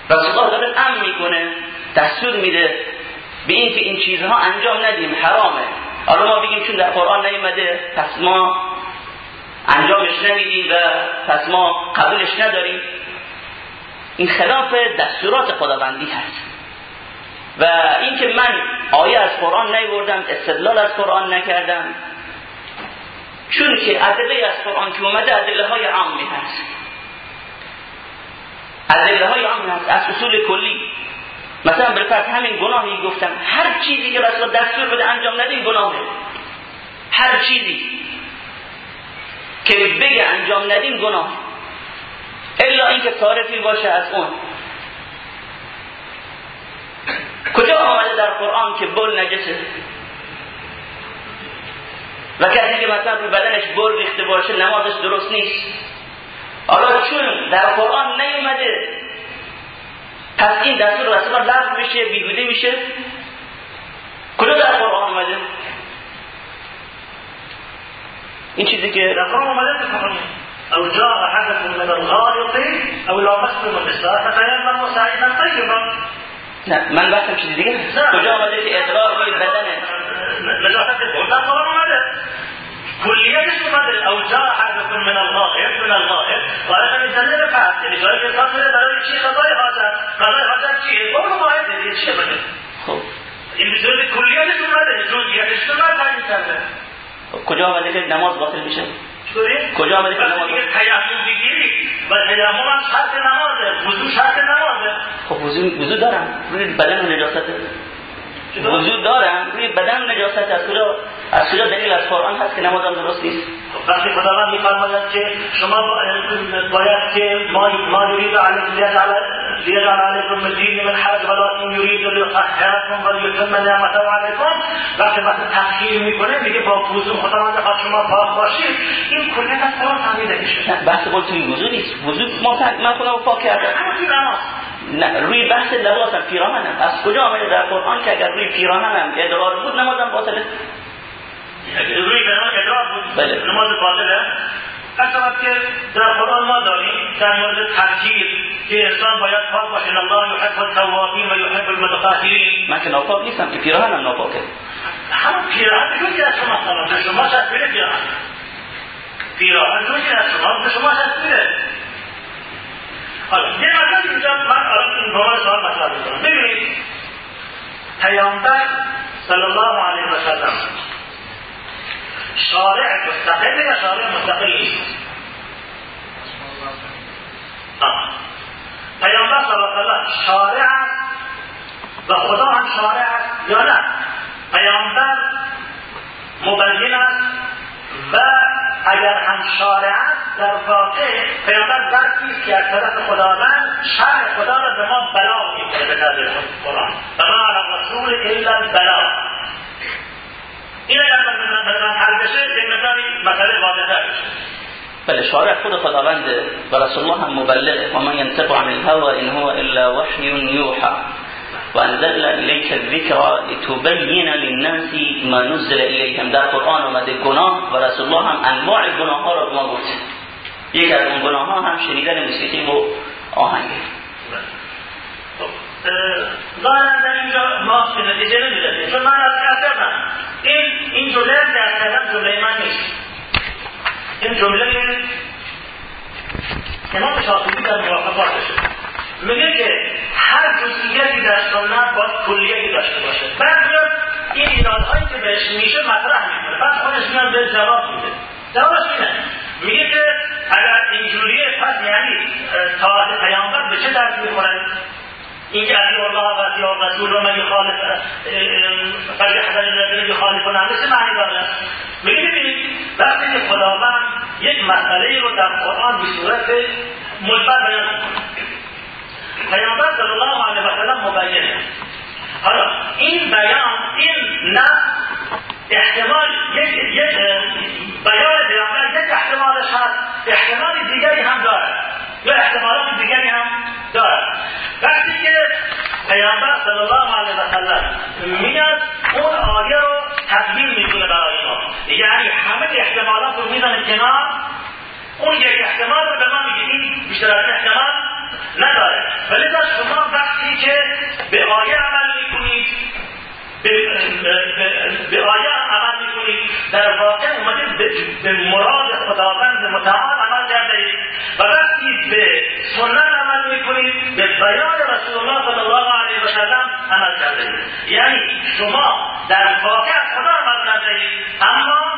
رسول الله داره امر می‌کنه دستور میده به این که این چیزها انجام ندیم حرامه. حالا ما بگیم چون در قرآن نیومده پس ما انجامش نمیدیم و پس ما قبولش نداریم. این خلاف دستورات خداوندی هست. و اینکه من آیه از قرآن نیوردم استدلال از قرآن نکردم چون که ادله از قرآن که اومده ادله های عامی هست. ادله های عامی هست از اصول کلی. مثلا بالفرض همین گناهی گفتم هر چیزی که رسول دستور بده انجام ندین گناهه. هر چیزی که بگه انجام ندین گناه. الا اینکه صارفی باشه از اون. کجا آمده در قرآن که بول نجسه؟ و کسی که مثلا روی بدنش بول ریخته باشه نمازش درست نیست. حالا چون در قرآن نیومده پس این دستور رسول لغو میشه بیهوده میشه کجا در قرآن اومده این چیزی که
در قرآن اومده او جاء احدكم من الغائط او لامستم النساء فتيمموا سعيدا طيبا
نه من بحثم چیز دیگه کجا آمده که ادرار روی بدنه
نجاست در قرآن اومده اومده او جاء احدكم من الغائط من الغائط غائط می‌زنه به فرد یعنی جایی که انسان میره برای چی؟ قضای حاجت قضای حاجت چیه؟ بول غائط دیگه چیه بده
خب.
این صورت کلیتش اومده جزئیاتش رو تعیین کرده
کجا آمده که نماز باطل میشه؟ کجا آمده که نماز
تیمم بگیری. و تیمم هم شرط نمازه. وضو شرط نمازه.
خب وضو وضو دارم. روی بدن نجاسته وضو دارم روی بدن نجاست. از کجا از کجا دلیل از قرآن هست که نمازم درست نیست؟
وقتی خداوند میفرماید که شما باید که ما ما یرید لیجعل علیکم الدین من حرج ولكن یرید لیطهرکم و لیتم نعمته علیکم. وقتی وقتی تفکیر می‌کنه میگه با وضو خداوند خواهد شما پاک باشید. این کلیت از قرآن فهمیده میشه
بحث قول توی وضو نیست. وضو ما من خودم پاک کردم روی بحث لباسم پیراهنم از کجا آمده در قرآن که اگر روی پیراهنم ادرار بود نمازم باطله
روی پیراهن ادرار بود
بله.
نماز باطله قسمت که در قرآن ما داریم در مورد تفکیر که انسان باید پاک باشه. الله یحب التوابین و یحب المتطهرین.
من که ناپاک نیستم که پیراهنم ناپاکه.
همون پیراهن جزی از شما سلام به شما شد پیراهن. پیراهن جزی از شما شما حالا یه مثلا اینجا من الان این بابا سوال مطرح می‌کنم ببینید پیامبر صلی الله علیه و شارع مستقل شارع مستقل نیست پیامبر صلی الله علیه شارع است و خدا هم شارع است یا نه پیامبر و اگر هم شارع در واقع پیامبر ذاتی که از طرف خداوند شرع خدا را به ما بلا میکنه به نظر قرآن. و ما علی رسول الا البلا. این اگر مثلا حل بشه یک مقداری مسئله واضح‌تر بشه
بله شارع خود خداوند و رسول الله هم مبلغ. و من ينطق عن الهوى ان هو الا وحی یوحى وانزلنا الیک الذکر لتبین للناس ما نزل الیهم. در قرآن اومده گناه و رسول الله هم انواع گناه ها را به ما گفت یکی از اون گناه ها هم شنیدن موسیقی و آهنگه
ظاهرا در اینجا ما نتیجه نمی‌رسیم چون من از کردم این این جمله در کردم جمله من نیست. این جمله امام شاطبی در موافقاتشه میگه که هر جزئیاتی در سنت باید کلیتی داشته باشه. بعد این ایرادهایی که بهش میشه مطرح می‌کنه. بعد خودش میاد به جواب میده. جوابش اینه. میگه که اگر اینجوریه پس یعنی طاعت پیامبر به چه درد می‌خوره اینکه اطیع الله و اطیع الرسول و من یخالف فلیحذر الذین یخالفون عن چه معنی داره؟ میگه ببینید وقتی که خداوند یک مسئله رو در قرآن به صورت مجمل بیان پیامبر صلی الله علیه و سلم مبینه حالا این بیان این نه احتمال یک یک بیان پیامبر یک احتمالش هست. احتمال دیگری هم داره. یا احتمالات دیگری هم داره. وقتی که پیامبر صلی الله علیه و سلم میاد اون آیه رو تدبیر میکنه برای ما. یعنی همه احتمالات رو میزنه کنار. اون یک احتمال رو به ما میگه. این بیشتر از احتمال نداره. شما وقتی که به آیه عمل می‌کنید به آیه عمل می‌کنید در واقع اومدید به مراد خداوند متعال عمل کرده و وقتی به سنت عمل می‌کنید به بیان رسول الله صلی الله علیه و سلم عمل کرده یعنی شما در واقع خدا عمل کرده اما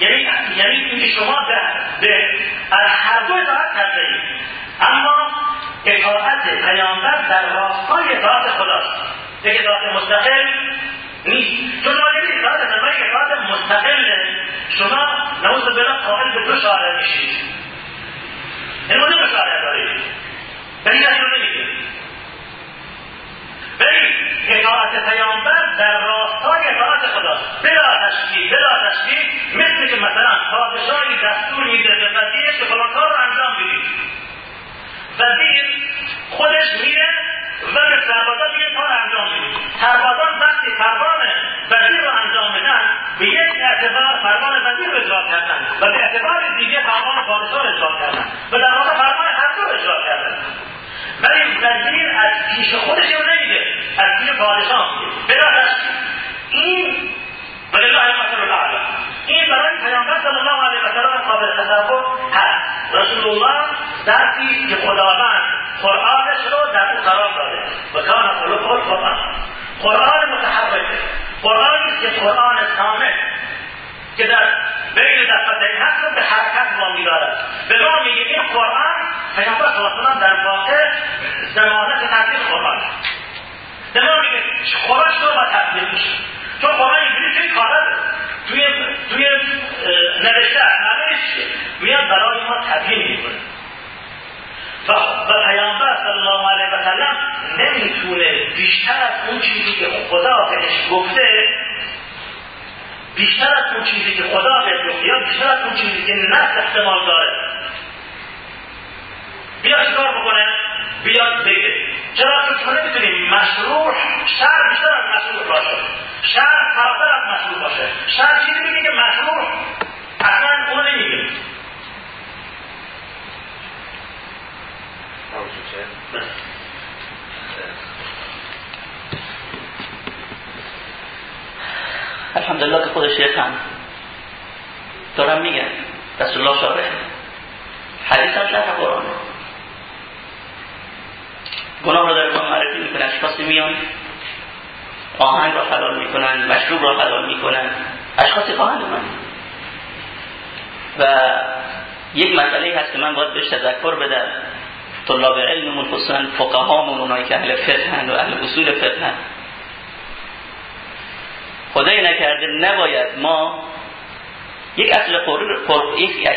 یعنی یعنی اینکه شما به از هر دو اطاعت کرده اما اطاعت پیامبر در راستای ذات خداست. دیگه ذات مستقل نیست. چون ما دیگه اطاعت نمایی اطاعت مستقل شما نوز بلا قائل به دو شارع میشید. این دو شارع دارید. ولی کسی رو نمیگه ولی اطاعت پیامبر در راستای اطاعت خدا. بلا تشکیل بلا تشکیل مثل که مثلا پادشاهی دستور میده به وزیر که فلان کار رو انجام بدید وزیر خودش میره و به سربازان میگه کار انجام بدید سربازان وقتی فرمان وزیر رو انجام بدن به یک اعتبار فرمان وزیر رو اجرا کردن و به اعتبار دیگه فرمان پادشاه رو اجرا کردن. و در واقع فرمان هر دو اجرا کردن. ولی وزیر از پیش خودش رو نمیده. از پیش پادشاه بلا این ولله المثل الاعلى این برای پیامبر صلی الله علیه و سلم قابل تصور هست. رسول الله درسی که خداوند قرآنش رو در او قرار داده. و کان خلق القرآن. قرآن متحرک قرآنی که قرآن کامل که در بین دفتین هست به حرکت ما میدارد به ما میگه این قرآن پیامبر صلی در واقع زمانت تبلیغ قرآن. به ما میگه قرآن رو با تبلیغ چون قرآن اینجوری توی کاغذه. توی توی نوشته نوشت میاد برای ما تبیین می‌کنه. و پیامبر صلی الله علیه و سلم نمی‌تونه بیشتر از اون چیزی که خدا بهش گفته بیشتر از اون چیزی که خدا گفته یا بیشتر از اون چیزی که نفس احتمال داره. بیا چیکار بکنه؟ بیاد بگه. چرا؟ که تو نمی‌تونیم مشروع شر بیشتر از مشروع باشه. شر فراتر از مشروع باشه. شر چیزی میگه؟ که مشروع اصلا اون نمیگه.
الحمدلله که خودش هم دارم میگن رسول الله شارع حدیث هم شرح قرآنه گناه در ما معرفی می‌کنه اشخاصی میان. آهنگ را حلال می‌کنن مشروب را حلال می‌کنن. اشخاصی خواهند من و یک مسئله هست که من باید بهش تذکر بدم. طلاب علممون خصوصا فقهامون اونایی که اهل فقهن و اهل اصول فقهن. خدای نکرده نباید ما یک اصل,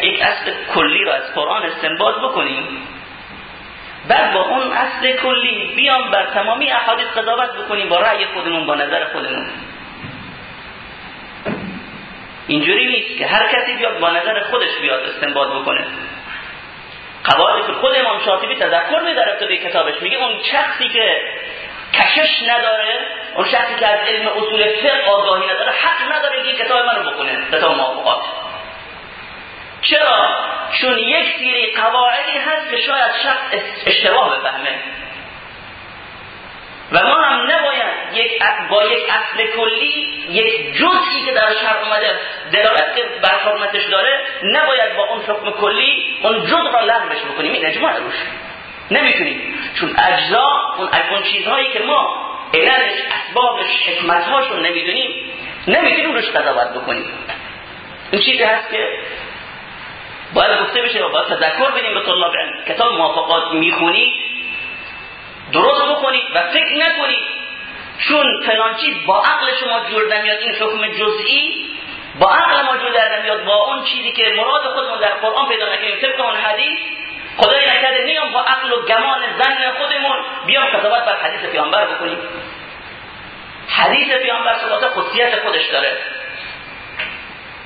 یک اصل کلی را از قرآن استنباط بکنیم. بعد با اون اصل کلی بیام بر تمامی احادیث قضاوت بکنیم با رأی خودمون با نظر خودمون. اینجوری نیست که هر کسی بیاد با نظر خودش بیاد استنباط بکنه. قواعد که خود امام شاطبی تذکر میداره تو کتابش. میگه اون شخصی که کشش نداره اون شخصی که از علم اصول فقه آگاهی نداره حق نداره که کتاب منو بکنه کتاب موافقات. چرا؟ چون یک سری قواعدی هست که شاید شخص اشتباه بفهمه. و ما هم نباید یک با یک اصل کلی یک جزئی که در شرع اومده دلالت که بر حرمتش داره نباید با اون حکم کلی اون جز را لغوش بکنیم. این اجماع روش. نمی‌تونیم. چون اجزا اون اون چیزهایی که ما عللش اسبابش حکمتهاشون نمی‌دونیم نمی‌تونیم روش قضاوت بکنیم. این چیزی هست که باید گفته بشه و باید تذکر بدیم به طلاب علم. کتاب موافقات می‌خونی درست بکنی و فکر نکنی. چون فلان با عقل شما جور نمیاد این حکم جزئی با عقل ما جور در نمیاد با اون چیزی که مراد خودمون در قرآن پیدا نکنیم طبق اون حدیث خدای نکرده نیام با عقل و گمان زن خودمون بیام قضاوت بر حدیث پیامبر بکنیم. حدیث پیامبر صلوات خصیت خودش داره.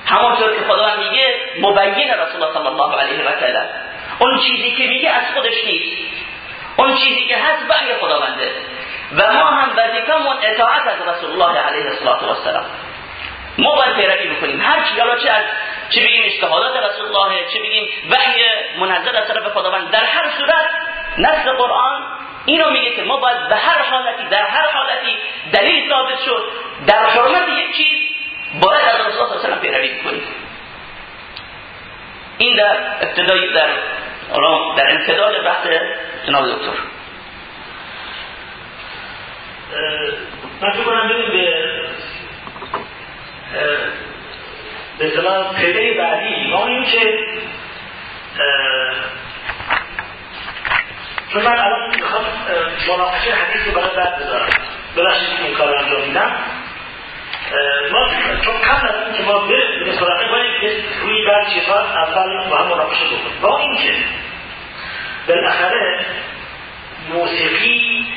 همونطور که خدا میگه مبین رسول الله صلی الله علیه و سلم. اون چیزی که میگه از خودش نیست. اون چیزی که هست وحی خداونده. و ما هم وظیفمون اطاعت از رسول الله علیه و سلم ما باید پیروی بکنیم. هر چی حالا چه از چه بگیم اجتهادات رسول الله چه بگیم وحی منزل از طرف خداوند. در هر صورت نص قرآن اینو میگه که ما باید به هر حالتی در هر حالتی دلیل ثابت شد. در حرمت یک چیز باید از رسول الله صلی الله پیروی کنیم این در ابتدای در در امتداد بحث جناب دکتر.
من فکر کنم به به اصطلاح پله بعدی ما این که چون من الان می‌خوام مناقشه حدیث رو برای بعد بذارم. ببخشید این کار انجام میدم. ما چون قبل از اینکه ما بریم به سراغه باید که روی بعد چیزها اول با هم مناقشه بکنیم. با اینکه بالاخره موسیقی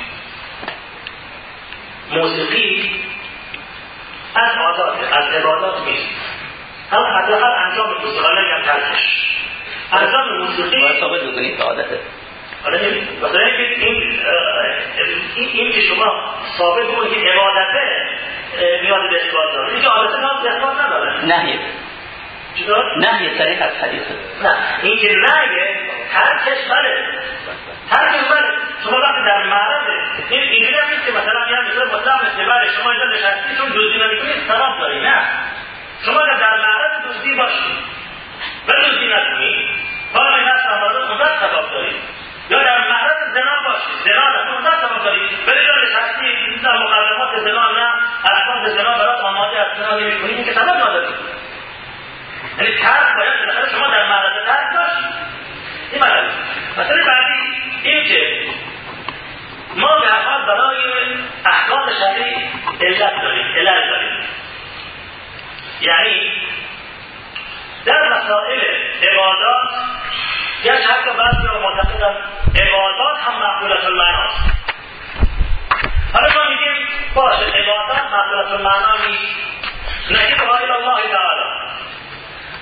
موسیقی از عادات از عبادات نیست. هم حداقل انجام موسیقی نگم ترکش. انجام موسیقی
باید ثابت بکنید که عادته.
حالا مثلا این این که شما ثابت کنید که عبادته نیاز به اثبات داره. این که عادت نیاز به اثبات نداره.
نهی
چطور؟
نهی صریح از حدیثه.
نه. این که نهیه ترکش بله. ترکش بله شما وقتی در معرض این اینجوری نیست که مثلا میگم مثلا مطلق مثل بله شما اینجا نشستی چون دزدی نمی‌کنید ثواب داری نه. شما در معرض دزدی باشید و دزدی نکنید حالا این هست آماده اونجا ثواب دارید یا در معرض زنا باشید زنا در اونجا ثواب دارید ولی جا نشستی در مقدمات زنا نه اسباب زنا برات آماده از زنا نمی‌کنید که ثواب ندارید یعنی ترک باید بالاخره شما در معرض ترک باشید این مسئله مسئله بعدی این که ما به برای احکام شرعی علت داریم علت داریم. یعنی در مسائل عبادات یا حتی بعضی رو معتقدن عبادات هم مقبولت المعناست حالا ما میگیم باشه عبادات مقبولت المعنا نیست. نجیب غیر الله تعالی.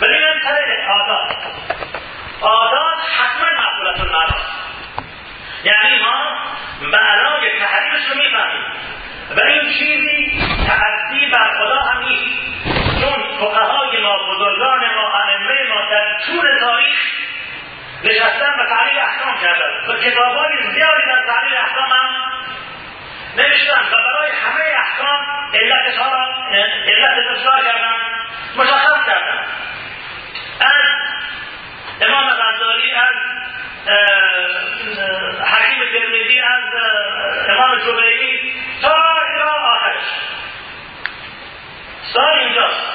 ولی من طریق عادات عادات حتما مقبولت المعناست یعنی ما معنای تحریمش رو می‌فهمیم. و این چیزی تعدی بر خدا هم نیست چون فقهای ما بزرگان ما ائمه ما در طول تاریخ نشستن و تعلیل احکام کردن و کتابهای زیادی در تعلیل احکام هم نوشتن و برای همه احکام علتش ها را علت کردن مشخص کردن. از امام غزالی از حکیم ترمیدی از امام جبیری تا إلى آخرش. سال اینجاست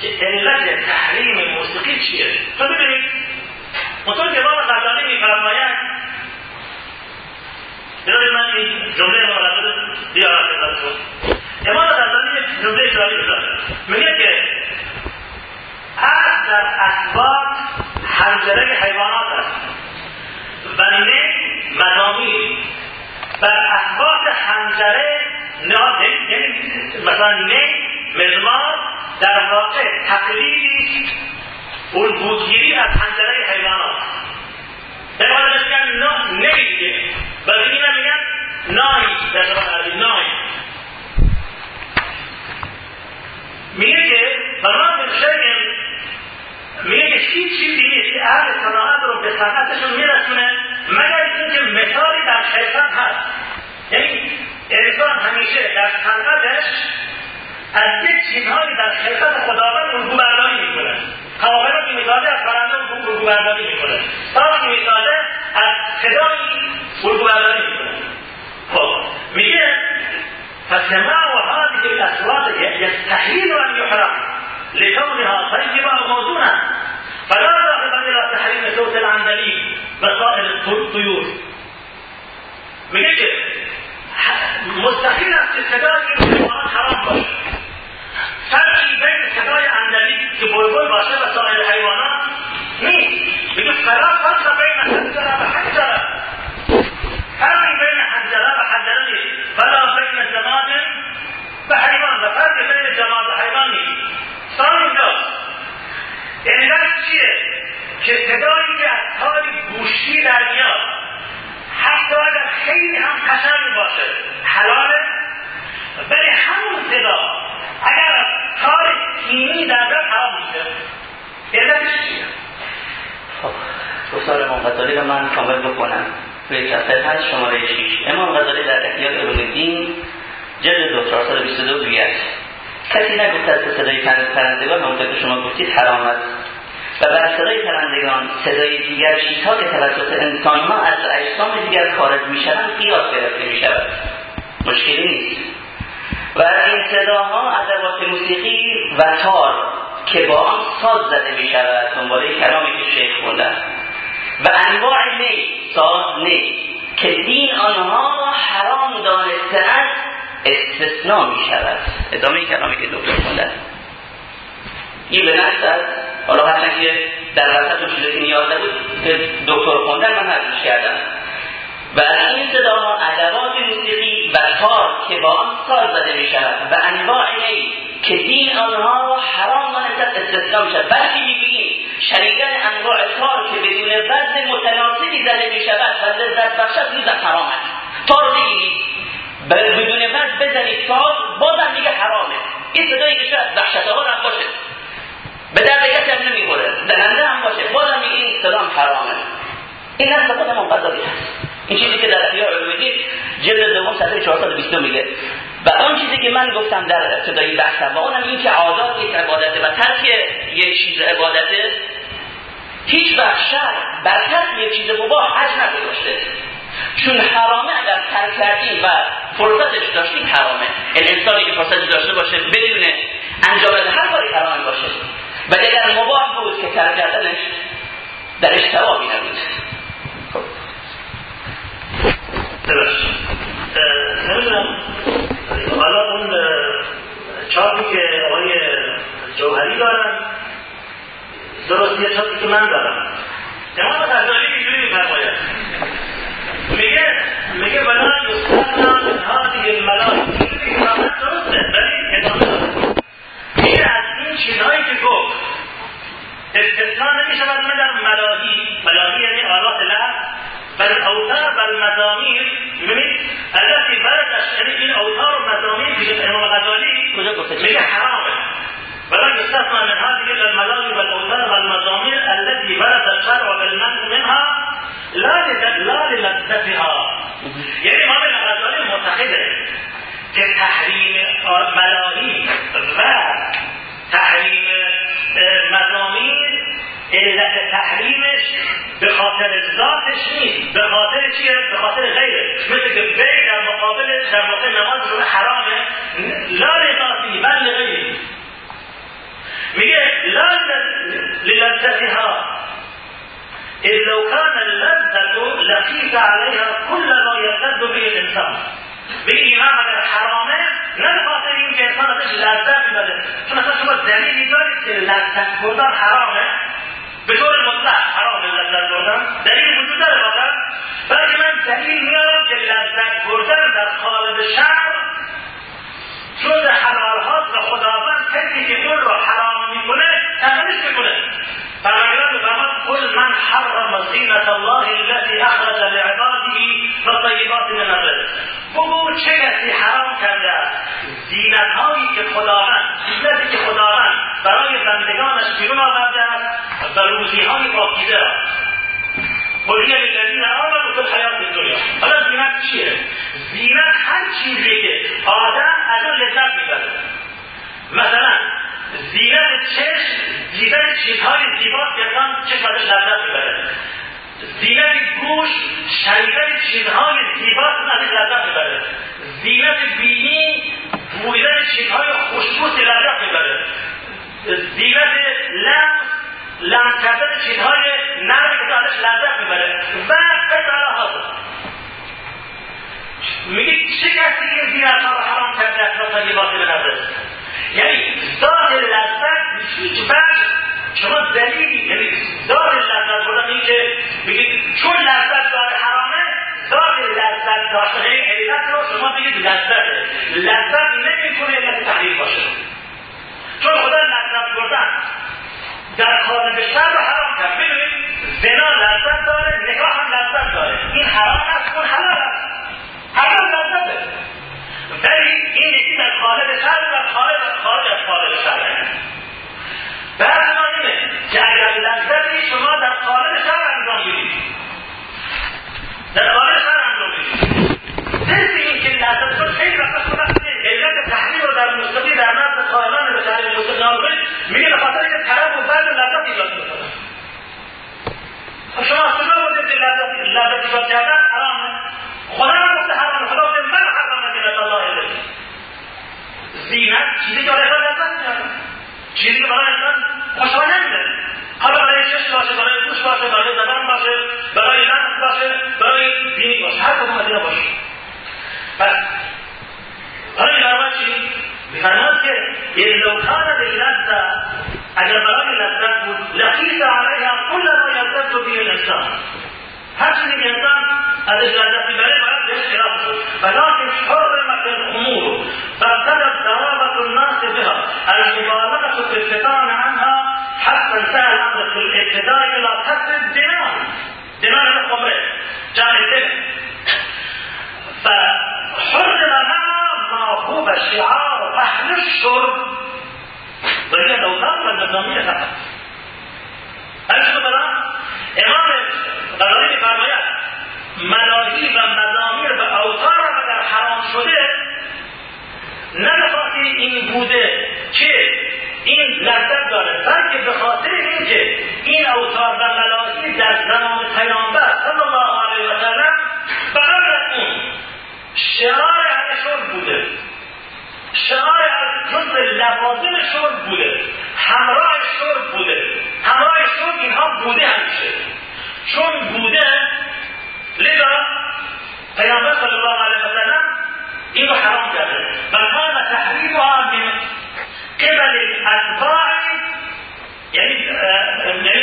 که علت تحریم موسیقی چیه؟ تو ببینید اونطور که امام غزالی میفرماید بذارید من این جمله امام غزالی بیارم خدمتتون. امام غزالی جمله جالبی داره. میگه که از در اسباب حنجره حیوانات است. و نه مدامی. بر اسباب حنجره مثلا نه مزمار در واقع تقلیدی الگوگیری از حنجره حیوانات. در حال میگن نه دیگه بلکه اینا میگن نای در زبان عربی نای میگه که بنا شیء میگه هیچ چیزی که اهل صناعت رو به صنعتشون میرسونه مگر اینکه مثالی در خلقت هست. یعنی انسان همیشه در صنعتش از یک چیزهایی در خلقت خداوند الگو برداری می‌کنه. قواقع که می‌سازه از پرنده الگو برداری می‌کنه. ساز که می‌سازه از صدایی الگو برداری می‌کنه. خب میگه فسماع في الأسواق يستحيل أن يحرم لكونها طيبة وموزونة فلا راغب إلى تحريم صوت العندليب بصائر الطيور من أجل مستحيل في السجاير حرام فرق بين سبايا عندليب كبولبول باشا بصائر الحيوانات. مين بيقول فلا فرق بين حنجرة وحنجرة. فرق بين حنجرة وحنجرة. فرق بين زمان و حیوان و فرق بین جماد و حیوان نیست سال چیه؟ که صدایی که از کار گوشی در میاد حتی اگر خیلی هم قشنگ باشه. حلاله. ولی همون صدا اگر از کار کیمی در در حرام میشه. علتش چیه؟
خب امام غزالی رو من کامل بکنم. روی کسر هست شماره 6 امام غزالی در احیاء علوم الدین جلد دو 422 بیاد کسی نگفت از صدای پرندگان همونطور که شما گفتید حرام است. و بر صدای پرندگان صدای دیگر چیزها که توسط انسان ها از اجسام دیگر خارج می شوند قیاس گرفته می شود مشکلی نیست. و این صداها ادوات موسیقی و تار که با آن ساز زده می شود دنباله کلامی که شیخ خوندن و انواع نی ساز نی که دین آنها حرام دانستن استثناء می شود ادامه کلامی که دکتر خوندن این به نفس حالا هرچند که در وسط اون بود که دکتر خوندن من حضرش کردم. و از این صداها ادوات موسیقی و تار که با آن ساز زده می شود و انواع نی که دین آنها را حرام دانستد استثناء می شود بلکه می شنیدن انواع تار که بدون وزن متناسبی زده می شود و لذت بخشد نیز حرام است. تار بگیرید. بدون وزن بزنید تار بازم دیگه حرامه. این صدایی که شاید وحشت ها هم باشه. به درد کسی هم نمی‌خوره دهنده هم باشه. بازم میگه این صدا حرامه. این نزد خودمون قضایی هست. این چیزی که در احیاء علویدین جلد دوم صفحه 420 میگه و اون چیزی که من گفتم در ابتدای بحثم و اونم این که عادات یک عبادته و ترک یک چیز عبادته هیچ وقت شر بر یک چیز مباح حج نگذاشته چون حرامه اگر ترک کردیم و فرصتش داشتیم حرامه. این انسانی که فرصتش داشته باشه بدون انجام هر کاری حرامه باشه. و اگر مباح بود که ترک کردنش درش ثوابی نبود. خب.
نمی‌دونم. حالا اون چاپی که آقای جوهری دارن درست یه چاپی که من دارم. امام غزالی اینجوری میفرماید. میگه میگه ولا یستثنا من هذه الملائکه درسته ولی ادامه میگه از این چیزهایی که گفت استثنا نمی شود مگر ملاهی. ملاهی یعنی آلات لفظ بل اوتار بل مزامیر ببینید التي بردش یعنی این اوتار و مزامیر که امام غزالی میگه حرامه ولا يستثنى من هذه الملاهي والاوتار والمزامير التي برد الشرع بالمنع منها لا لا للذتها يعني امام الغزالی معتقده که تحریم ملاهی و تحریم مزامیر علت تحریمش به خاطر ذاتش نیست. به خاطر چیه؟ به خاطر غیره مثل که بی در مقابل در نماز رو حرامه. لا لذاتی بل لغیره میگه لا للذتها إذ لو كان اللذة لقيت عليها كل ما يلذ به الإنسان امام اگر حرامه نه به خاطر اینکه انسان ازش لذت میبره چون أصلا شما دلیلی دارید حرامه به طور حرام لذت بردن دلیل وجود داره واقعا بلکه من دلیل میارم که لذت در قالب شهر جز حلالهاست و خداوند کسی که اون رو حرام می‌کنه تحریش می‌کنه. فرمایان بفرماد قل من حرم زینت الله التي اخرج لعباده و طیبات من الرزق. بگو چه کسی حرام کرده زینت هایی که خداوند زینتی که خداوند برای بندگانش بیرون آورده است و روزی های پاکیزه را قلیه للذین آمنوا فی الحیات دنیا حالا زینت چیه؟ زینت هر چیزی که آدم از اون لذت می‌بره. مثلا زینت چشم دیدن چیزهای زیباست که انسان چشم ازش لذت می‌بره. زینت گوش شنیدن چیزهای زیباست ازش لذت می‌بره. زینت بینی بویدن چیزهای خوشبوست لذت می‌بره. زینت لمس لمس کردن چیزهای نرمی که ازش لذت می‌بره. و فتره حاضر. میگه چه کسی زینت ها رو حرام کرده از طیبات به نظر یعنی ذات لذت هیچ وقت شما دلیلی یعنی ذات لذت بودن این که بگید چون لذت داره حرامه ذات لذت داشتن این علت رو شما بگید لذته لذت نمی‌کنه علت تحریم باشه. چون خدا لذت بردن. در قالب شر رو حرام کرد. ببینید زنا لذت داره نکاح هم لذت داره. این حرام است اون حلال است. حرام لذته. ولی این یکی در قالب شر و خارج خارج از قالب شر ما اینه که اگر لذتی شما در قالب شر انجام بدید در قالب شر انجام بدید در موسیقی در نزد قائلان به تحریم موسیقی نامه میگه به خاطر اینکه طرب و بعد لذت ایجاد می‌کنه. شما از کجا بودید که لذت لذت ایجاد کردن؟ حرامه خدا هم گفته حرامه خدا گفته من حرام نکنه چیزی که برای انسان لذت میاره چیزی که برای انسان خوشحال نمیده حالا برای چشم باشه برای گوش باشه برای زبان باشه برای لمس باشه برای دینی باشه. هر کدوم از اینا باشه. پس حالا میفرماد چی؟ فناصر يعني لو كان للذة أجل برام اللذات لقيت عليها كل ما يلتفت به الإنسان هكذا الإنسان الذي في بالي مرض يشفي رأسه حرمت الأمور فابتدت ضرابة الناس بها. المبالغة في الابتعاد عنها حتى انتهى الأمر في الابتداء إلى كسر الدماء. دماء الأخوة جانب فحرم معها ما هو شعار اهل الشرب وهي الاوثان والمزامير فقط هل شنو امام غزالی میفرماید ملاهی و مزامیر و اوتار اگر حرام شده نه این بوده که این لذت داره بلکه به خاطر اینکه این اوتار و ملاهی در زمان پیامبر صلی الله علیه و سلم برای اون شعار أهل شرب بوده. شعار از جز لوازم شرب بوده. همراه شرب بوده. همراه شرب اینها بوده همیشه. چون بوده لذا پیامبر صلی الله علیه و سلم اینو حرام کرده. و کان تحریمها من قبل الأتباع یعنی یعنی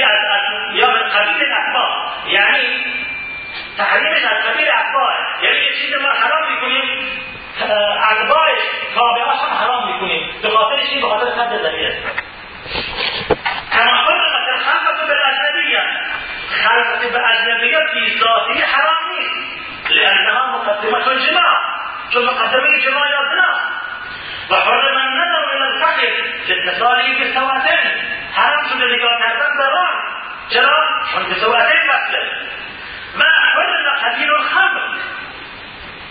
یا من قبیل الأتباع. یعنی تحریم از أخبار. یعنی یه چیز ما حرام میکنیم اخبارش آه، تابعاش هم حرام میکنیم. به خاطر چی؟ به خاطر خط ضمیر. تناقض مثلا خلقت به اجنبیه خلقت به اجنبیه فی ذاتی حرام نیست. لانها مقدمه الجماع چون مقدمه جماع یادنا و حرم النظر إلى الفقر فی اتصاله بالسواتین حرام شده نگاه کردن به راه چرا؟ چون به سواتین وصله ما حرم قليل الخمر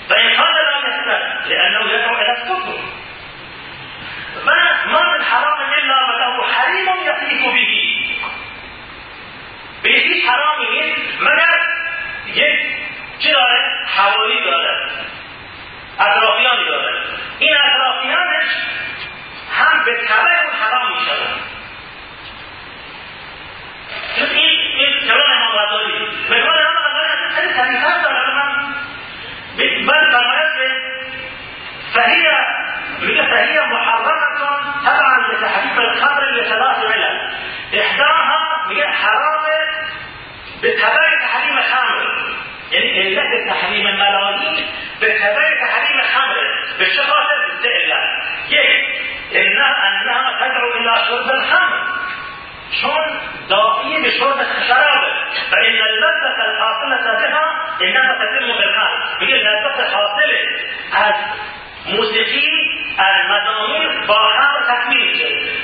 فإن لا يسلم يدعو إلى الكفر. ما ما من حرام إلا وله حريم يطيف به. به حرامی نیست مگر یک داره؟ حوالی داره. اطرافیانی داره. این اطرافیانش هم به طبع اون حرام می فهي فهي محرمة تبعا لتحريم الخمر لثلاث علل إحداها هي حرامة بكبائر تحريم الخمر يعني علة تحريم الملايين بكبائر تحريم الخمر بالشهرة الزئلة يك إنها أنها تدعو إلى شرب الخمر. شرب ضائية بشرب الشراب فإن اللذة الحاصلة بها إنما تتم بالحال هي اللذة الحاصلة از موسيقی المدامیر با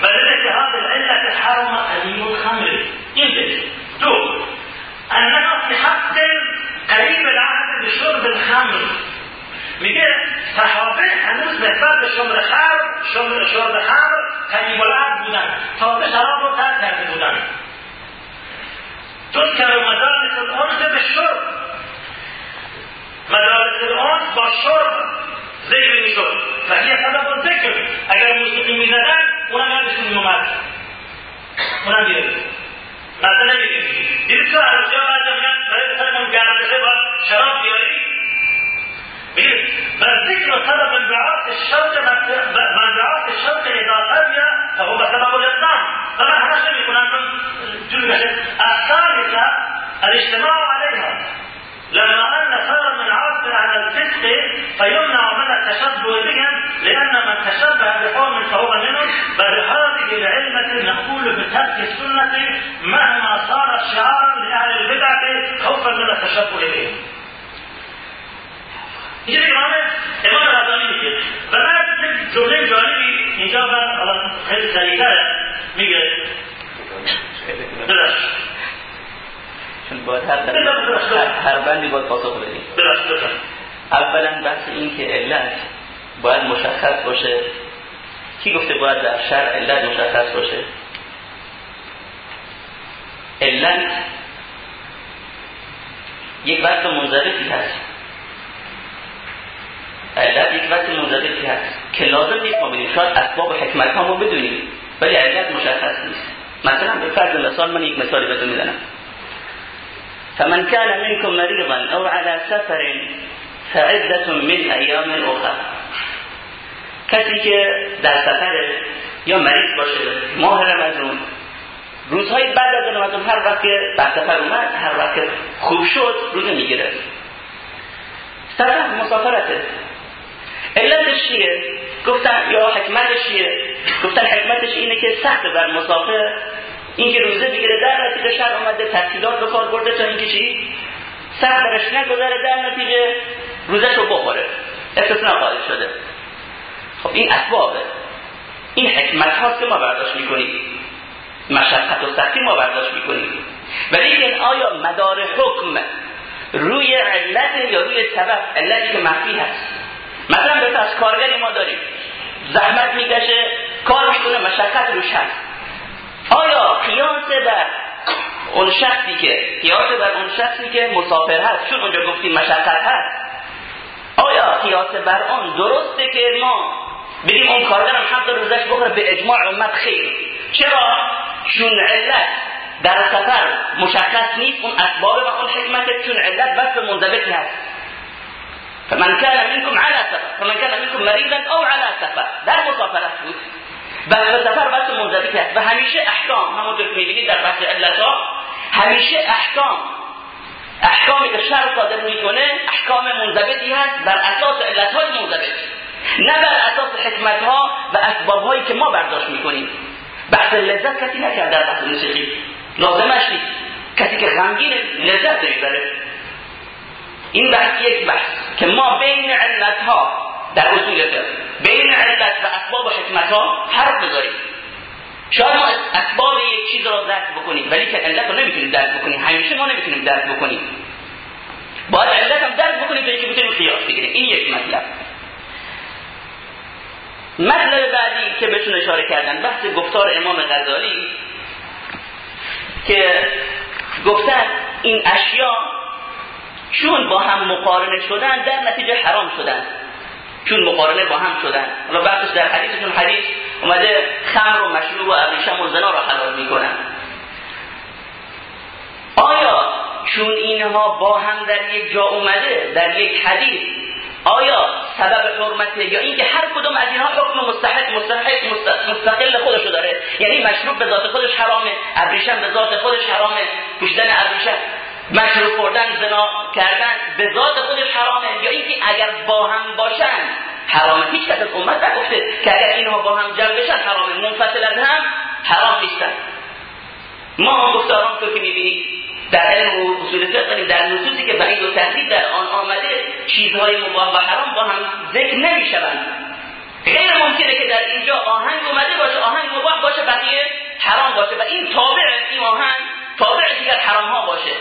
فلذلك هذه العلة حرم قدیم الخمر. إذا دو. أنها في حد قريب العهد بشرب الخمر. میگه صحابه هنوز نسبت به شرب خمر شرب شرب خمر قریب بودن. تازه شراب رو ترک کرده بودن. تذكر مدارس الانس بالشرب مدارس الانس با شرب ذکر می‌شد. فهی سبب ذکر اگر موسیقی می‌زدن اونم یادشون میومد اونم بیره مثلا نمیگه دیدید که عربی ها بعضی میگن برای مثلا بشه باید شراب بیاری؟ بل ذكر سبب انبعاث الشرق ما انبعاث الشرق إذا قري فهو سبب الاسلام طبعا هذا الشيء يكون أنتم الثالثة الاجتماع عليها. لما أن صار من منعطف على الفسق فيمنع من التشبه بهم لأن من تشبه بقوم فهو منهم. بل هذه العلمة نقول بترك السنة مهما صارت شعارا لأهل البدعه خوفا من التشبه بهم. اینجا امام امام غزالی میگه. و بعد یک جمله جالبی اینجا من خیلی سریعتره. میگه درست
چون باید هر, هر بندی باید پاسخ بدیم اولا بحث این که علت باید مشخص باشه. کی گفته باید در شرع علت مشخص باشه؟ علت یک وقت منظرفی هست. علت یک وقت منظرفی هست. که لازم نیست ما بدونیم شاید اسباب و حکمت ها ما بدونیم. ولی علت مشخص نیست. مثلا به فرض مثال من یک مثالی بهتون می‌زنم. فمن كان منكم مريضا او على سفر فعدة من ایام اخر. کسی که در سفر یا مریض باشه ماه رمضان روزهای بعد از رمضان هر وقت که سفر اومد هر وقت خوب شد روزه می‌گیره سفر مسافرته. علتش چیه؟ گفتن یا حکمتش چیه؟ گفتن حکمتش اینه که سخت بر مسافر. اینکه روزه بگیره در نتیجه شهر اومده تفصیلات به کار برده تا اینکه چی؟ سخت برش نگذاره در نتیجه روزش رو بخوره. استثناء قائل شده. خب این اسبابه. این حکمت هاست که ما برداشت می‌کنیم. مشقت و سختی ما برداشت می‌کنیم. ولی این آیا مدار حکم روی علت یا روی سبب علتی که مخفی هست مثلا به فرض کارگری ما داریم. زحمت می‌کشه کار می‌کنه مشقت روش هست آیا قیاس بر اون شخصی که قیاس بر اون شخصی که مسافر هست چون اونجا گفتیم مشقت هست. آیا قیاس بر آن درسته که ما بگیم اون کارگرم حق روزش بخوره؟ به اجماع امت خیر. چرا؟ چون علت در سفر مشخص نیست اون اسباب و اون حکمت چون علت بس منضبط هست. فمن كان منكم على سفر فمن كان منكم مريضا او على سفر در مسافرت بود بس به سفر بس منضبط هست و همیشه احکام همونطور که می‌بینید در بحث علت ها همیشه احکام. احکامی که شرع صادر می‌کنه احکام منضبطی هست بر اساس علت های منضبط. نه بر اساس حکمت ها و اسباب هایی که ما برداشت می‌کنیم. بحث لذت کسی نکرد در بحث موسیقی. لازمش نیست. کسی که غمگین لذت نمی‌بره. این بحث یک بحث که ما بین علت ها در اصول فقه بین علت و اسباب و حکمت ها فرق بذاریم شاید ما اسباب یک چیز را درک بکنیم ولی که علت رو نمی‌تونیم درک بکنیم. همیشه ما نمی‌تونیم درک بکنیم. باید علت هم درک بکنیم تا اینکه بتونیم قیاس بگیریم. این یک مطلب. مطلب بعدی که بهشون اشاره کردن بحث گفتار امام غزالی که گفتن این اشیا چون با هم مقارنه شدن در نتیجه حرام شدن. چون مقارنه با هم شدن. حالا بحثش در حدیثشون حدیث اومده خمر و مشروب و ابریشم و زنا را حلال می‌کنن. آیا چون اینها با هم در یک جا اومده در یک حدیث آیا سبب حرمته یا اینکه هر کدوم از اینها حکم مستحق مستحق مستقل خودشو داره؟ یعنی مشروب به ذات خودش حرامه ابریشم به ذات خودش حرامه پوشیدن ابریشم. مشروب خوردن زنا کردن به ذات خودش حرامه. یا اینکه اگر با هم باشن حرامه. هیچ کس از امت نگفته که اگر اینها با هم جمع بشن حرامه. منفصل از هم حرام نیستن. ما گفتاران که می‌بینید در علم اصول فقه در نصوصی که بعید و تحدید در آن آمده چیزهای مباه و حرام با هم ذکر نمی‌شوند. غیر ممکنه که در اینجا آهنگ اومده باشه آهنگ مباه باشه بقیه حرام باشه. و این تابع این آهنگ تابع دیگر حرام ها باشه.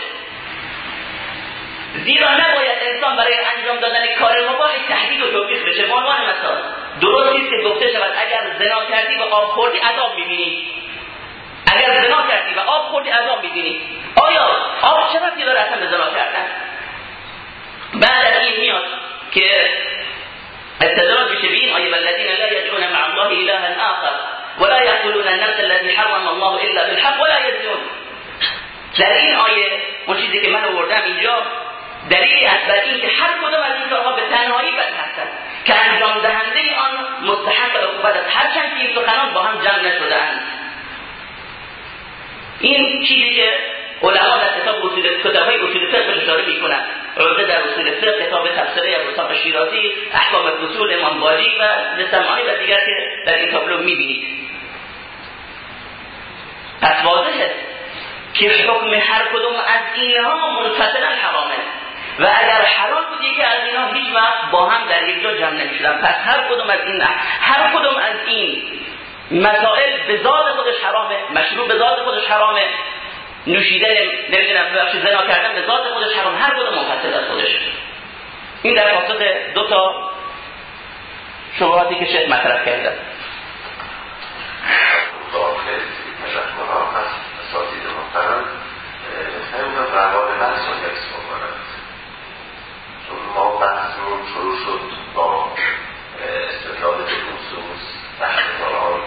زیرا نباید انسان برای انجام دادن کار مباه تهدید و توبیخ بشه. به عنوان مثال درست نیست که گفته شود اگر زنا کردی و آب خوردی عذاب می‌بینی. اگر زنا کردی و آب خوردی عذاب می‌بینی. آیا آب چه رفتی داره اصلا به زنا کردن؟ بعد از این میاد که استدراج بشه به این آیه والذین لا یدعون مع الله اله آخر ولا یقتلون النفس الذي حرم الله الا بالحق ولا يزنون در این آیه اون چیزی که من آوردم اینجا دلیلی است بر این که هر کدام از این کارها به تنهایی بد هستند. که انجام دهنده آن مستحق عقوبت است. هرچند که این سخنان با هم جمع نشدهاند. این چیزی که علما در کتاب اصول کتاب های اصول فقه اشاره می‌کنند. عرضه در اصول فقه کتاب تفسیره ابو شیرازی احکام فصول امام باجی و لسمعانی و دیگر که در این تابلو می‌بینید. پس واضحه که حکم هر کدوم از اینها منفصلا حرامه و اگر حلال بود یکی از اینا هیچ وقت با هم در یک جا جمع نمی‌شدن. پس هر کدوم از این هر کدوم از این مسائل به ذات خودش حرامه مشروع به ذات خودش حرامه نوشیدن نمی‌دونم بخش زنا کردن به ذات خودش حرام. هر کدوم منفصل از خودش. این در پاسخ دو تا شبهاتی که شیخ مطرح کرده.
اساتید محترم خیلی روابط چون ما بحثمون شروع شد با استدلال به خصوص بحث قرآن.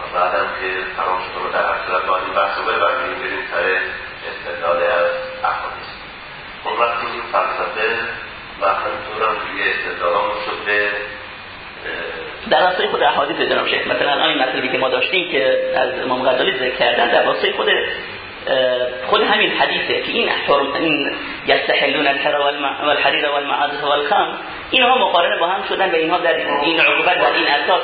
و بعدم که تمام شد در اصلا باید این بحث رو ببریم بریم سر استدلال از احادیث. خب، اون وقت این فلسفه مفهوم طورم توی استدلالامون شد به
در راستای خود احادیث جناب شیخ. مثلا این مطلبی که ما داشتیم که از امام غزالی ذکر کردن در راستای خود خود همین حدیثه که این احکام این یستحلون الحر والحریر والمعازف والخام اینها مقارنه با هم شدن و اینها در این عقوبت در این اساس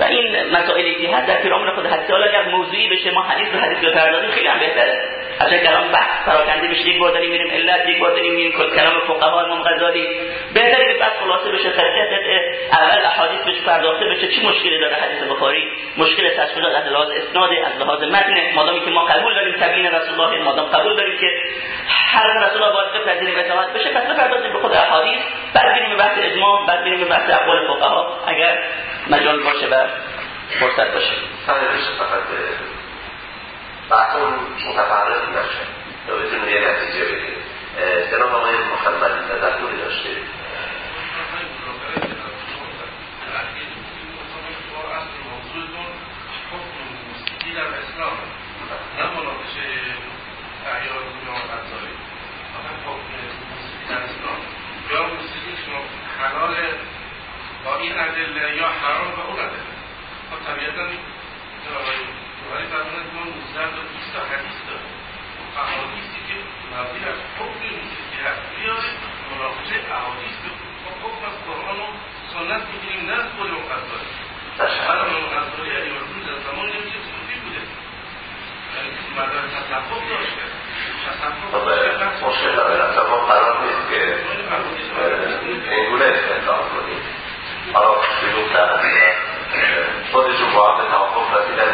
و این مسائلی که هست در پیرامون خود حدیث حالا اگر موضوعی بشه ما حدیث به حدیث بپردازیم خیلی هم بهتره. اصلا کلام بحث پراکنده بشه یک بار داریم میریم علت یک بار داریم میریم کلام فقها امام غزالی. بهتره که بحث خلاصه بشه خرقه اول احادیث بشه پرداخته بشه. چی مشکلی داره حدیث بخاری؟ مشکل تشخیص از لحاظ اسناد از لحاظ متن. مادامی که ما قبول داریم تبیین رسول الله مادام قبول داریم که هر رسول الله واجب پذیریم اعتماد بشه پس بپردازیم به خود احادیث. بعد بریم بحث اجماع بعد بریم بحث اقوال فقها. اگر مجال باشه و فرصت باشه.
سعی فقط بحثون متفرد نشه تا بتونیم یه نتیجه بگیریم جناب آقای محمدی تذکری داشته
در اسلام نه مناقشه احیان یا غزالی فقط حکم موسیقی در اسلام یا موسیقی شما حلال با این ادله یا حرام با اون ادله خب طبیعتا جنابی فرمودن که ما 19 تا 20 تا حدیث داریم احادیثی که مبنی از حکم موسیقی هست بیاریم مناقشه احادیث به حکم از قرآن و سنت می‌گیریم. نه از غزالی حالا اون غزالی علی مرزون در زمان نمیشه صوفی بوده. یعنی مدار تصفق داشته.
مشکل داره. اصلا ما قرار نیست که اینگونه استعداد کنیم. حالا خودشون با هم توافق رسیدن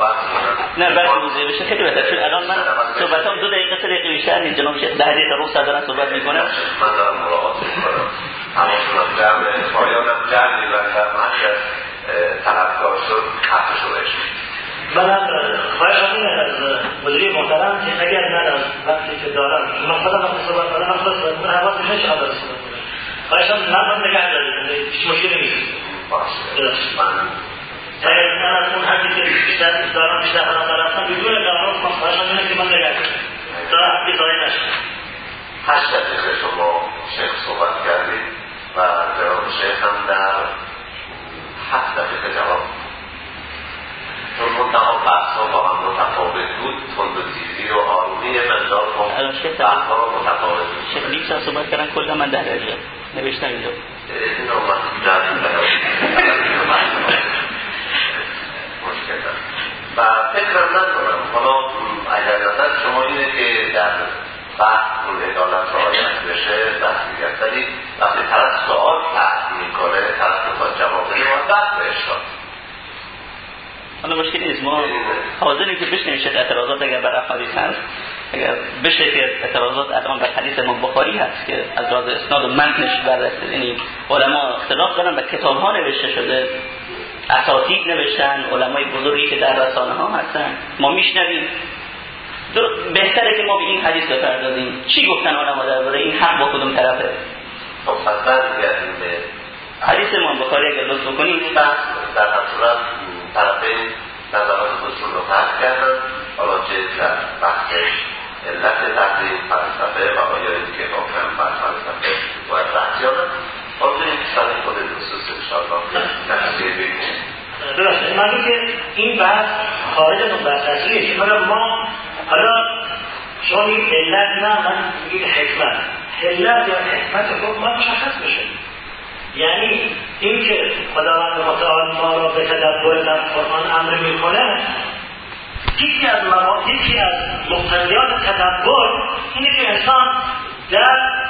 بحث کنن
نه بحث موضوعی بشه خیلی بهتر. چون الان من صحبتام دو دقیقه سه دقیقه بیشتر نیست. جناب شیخ ده دقیقه رو دارن صحبت می‌کنم
من دارم ملاقات می‌کنم. همشون هم جمع پایان هم جمع میبندم هر کس طلبکار شد حقش رو بشه
منم خواهش همینه از مدیری محترم که اگر من از وقتی که دارم من خودم وقتی صحبت کنم من خودم صحبت کنم حواس میشه چقدر داره صحبت کنم خواهش هم من هم نگه دارید هیچ مشکلی نیست. من از اون حدی که بیشتر خودم دارم بدون تعارف من هم اینه که من نگه تا حدی نشه
هشت شما شیخ صحبت کردید و شیخ هم در هفت دقیقه جواب چون منتها بحثا با هم متفاوت بود تند و تیزی و آرومی مقدار بحثا متفاوت بود
شیخ هم صحبت کردن کلا من دقیقه نوشتم اینجا
این رو من جدید مشکل و فکرم نکنم. حالا اگر نظر شما اینه که در بحث رو عدالت رعایت بشه بحث دیگر ولی وقتی طرف سوال طرح می‌کنه طرف می‌خواد جواب بده باید بحث داد
حالا مشکلی نیست. ما حاضریم که بشنیم شد اعتراضات اگر بر احادیث هست. اگر بشه که اعتراضات الان بر حدیث امام بخاری هست که از راز اسناد و متنش بررسی. یعنی علما اختلاف دارن و کتاب ها نوشته شده. اساتید نوشتن علمای بزرگی که در رسانه ها هستن. ما میشنویم. بهتره که ما به این حدیث بپردازیم. چی گفتن علما درباره این حق با کدوم طرفه؟
خب پس برمیگردیم به
حدیث امام بخاری اگر لطف کنیم
بحث در هر صورت طرفین نظرات خودشون رو فرق کردن. حالا چه در بحث علت تحریم فلسفه و آیا اینکه حاکم بر فلسفه باید بحث حالا بریم سر خود نصوص انشاءالله. نتیجه بگیریم.
درسته. من که این بحث خارج از اون بحث اصلیه چون ما حالا شما میگید علت نه من میگید حکمت. علت یا حکمت خود ما مشخص بشه یعنی اینکه خداوند متعال ما را به تدبر در قرآن امر می‌کنه یکی از یکی از مقتضیات تدبر اینه که انسان در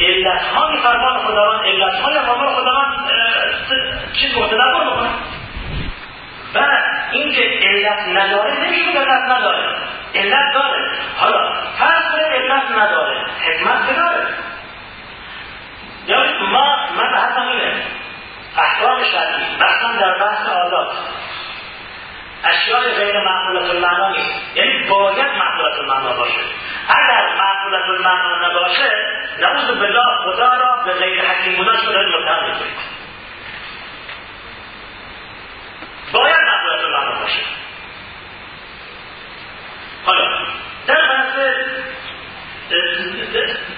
علت ها فرمان خداوند علت های فرمان خداوند چیز متدبر بکنه. بعد اینکه علت نداره نمیشه علت نداره. علت داره. حالا فرض علت نداره حکمت داره. یا ما من بحثم اینه. احکام شرعی مثلا در بحث آزاد اشیاء غیر معقولت المعنا نیست. یعنی باید معقولت المعنا باشه. اگر معقولت المعنا نباشه نعوذ بالله خدا را به غیر حکیم بودن شده متهم می‌کنید باید معقولت المعنا باشه. حالا در بحث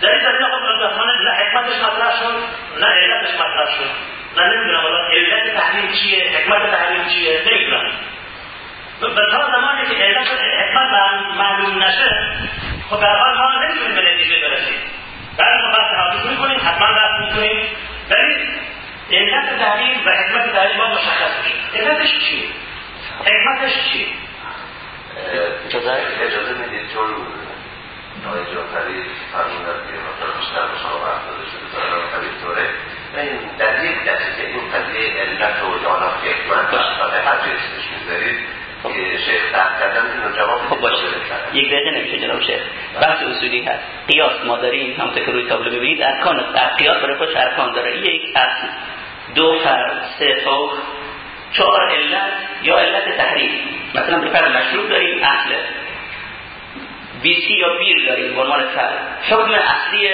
در این زمینه خب متاسفانه نه حکمتش مطرح شد نه علتش مطرح شد. من نمی‌دونم حالا علت تحریم چیه حکمت تحریم چیه؟ نمی‌دونم. به تا زمانی که علت حکمت معلوم نشه خب در حال ما نمی‌تونیم به نتیجه برسیم. بعد ما بحث حادث می‌کنیم حتما بحث می‌کنیم ولی علت تحریم و حکمت تحریم ما مشخص میشه. علتش چیه؟ حکمتش چیه؟
اجازه می‌دید چون آقای جعفری فرمودن که مثلا بیشتر به شما وقت داده شده دارم خبیر طوره در یک دسته این قضیه علت و جانا حکمت هر اسمش می‌ذارید
خب باشه. یک دقیقه نمیشه جناب شیخ. بحث اصولی هست. قیاس ما داریم هم که روی تابلو ببینید. ارکان قیاس برای خودش ارکان داره. یک اصل. دو فرد سه فوق. چهار علت یا علت تحریم مثلا به فرد مشروب داریم. اصله ویسکی یا بیر داریم. به عنوان فرد حکم اصلی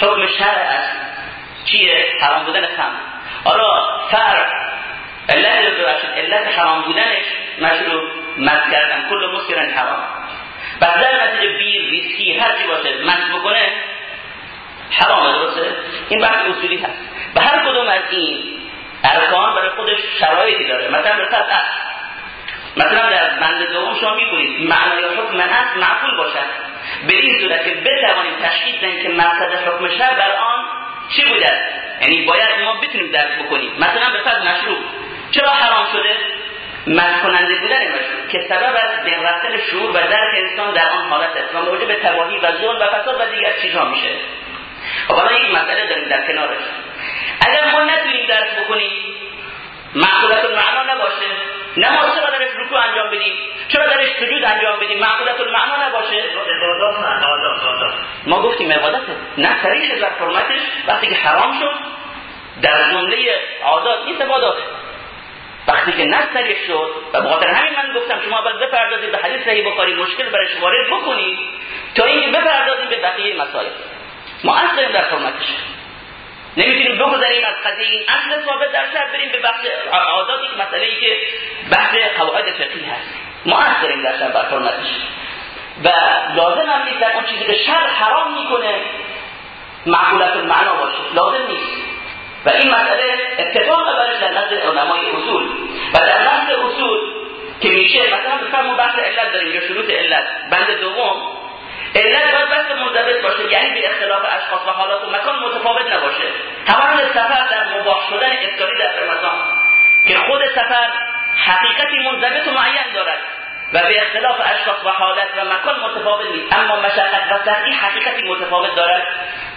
حکم شرع است. چیه؟ حرام بودن خم. حالا فرد علت علت حرام بودنش مشروب مد کردن کل مسکرن حرام بعد در نتیجه بیر ویسکی هر چی باشه مد بکنه حرام درسته؟ این بحث اصولی هست. به هر کدوم از این ارکان برای خودش شرایطی داره. مثلا به اصل. مثلا در بند دوم شما می‌کنید معنای حکم هست معقول باشد. به این صورت که بتوانیم تشخیص دهیم که مقصد حکم شر بر آن چی بوده یعنی باید ما بتونیم درک بکنیم. مثلا به فرض مشروب. چرا حرام شده؟ مد کننده بودن که سبب از رفتن شعور و درک انسان در آن حالت است و موجب تباهی و ظلم و فساد و دیگر چیزها میشه. خب حالا یک مسئله داریم در کنارش اگر ما نتونیم درک بکنیم معقولت المعنا نباشه. نماز چرا درش رکوع انجام بدیم؟ چرا درش سجود انجام بدیم؟ معقولت المعنا نباشه. ما گفتیم عبادته. نه سریع شد در فرمتش وقتی که حرام شد در جمله عادات نیست عبادات. وقتی که نستریح شد و بخاطر همین من گفتم شما اول بپردازید به حدیث صحیح بخاری مشکل برش وارد بکنید تا اینکه بپردازید به بقیه مسائل. ما اصل در فرمتش نمی‌تونیم بگذاریم از قضیه این اصل ثابت در شرط بریم به بحث عادات یک مسئله ای که بحث قواعد فقهی هست. ما اصل داریم در شرط برفرمتش و لازم هم نیست در اون چیزی که شر حرام می‌کنه معقولت المعنا باشه. لازم نیست. این مسئله اتفاق برش در نزد علمای اصول. و در نزد اصول که میشه مثلا بفرمون بحث علت داریم یا شروط علت بند دوم علت باید بس منضبط باشه یعنی به اختلاف اشخاص و حالات و مکان متفاوت نباشه. تمام سفر در مباح شدن افطاری در رمضان که خود سفر حقیقتی منضبط و معین دارد. و به اختلاف اشخاص و حالت و مکان متفاوت نیست. اما مشقت و سختی حقیقتی متفاوت دارد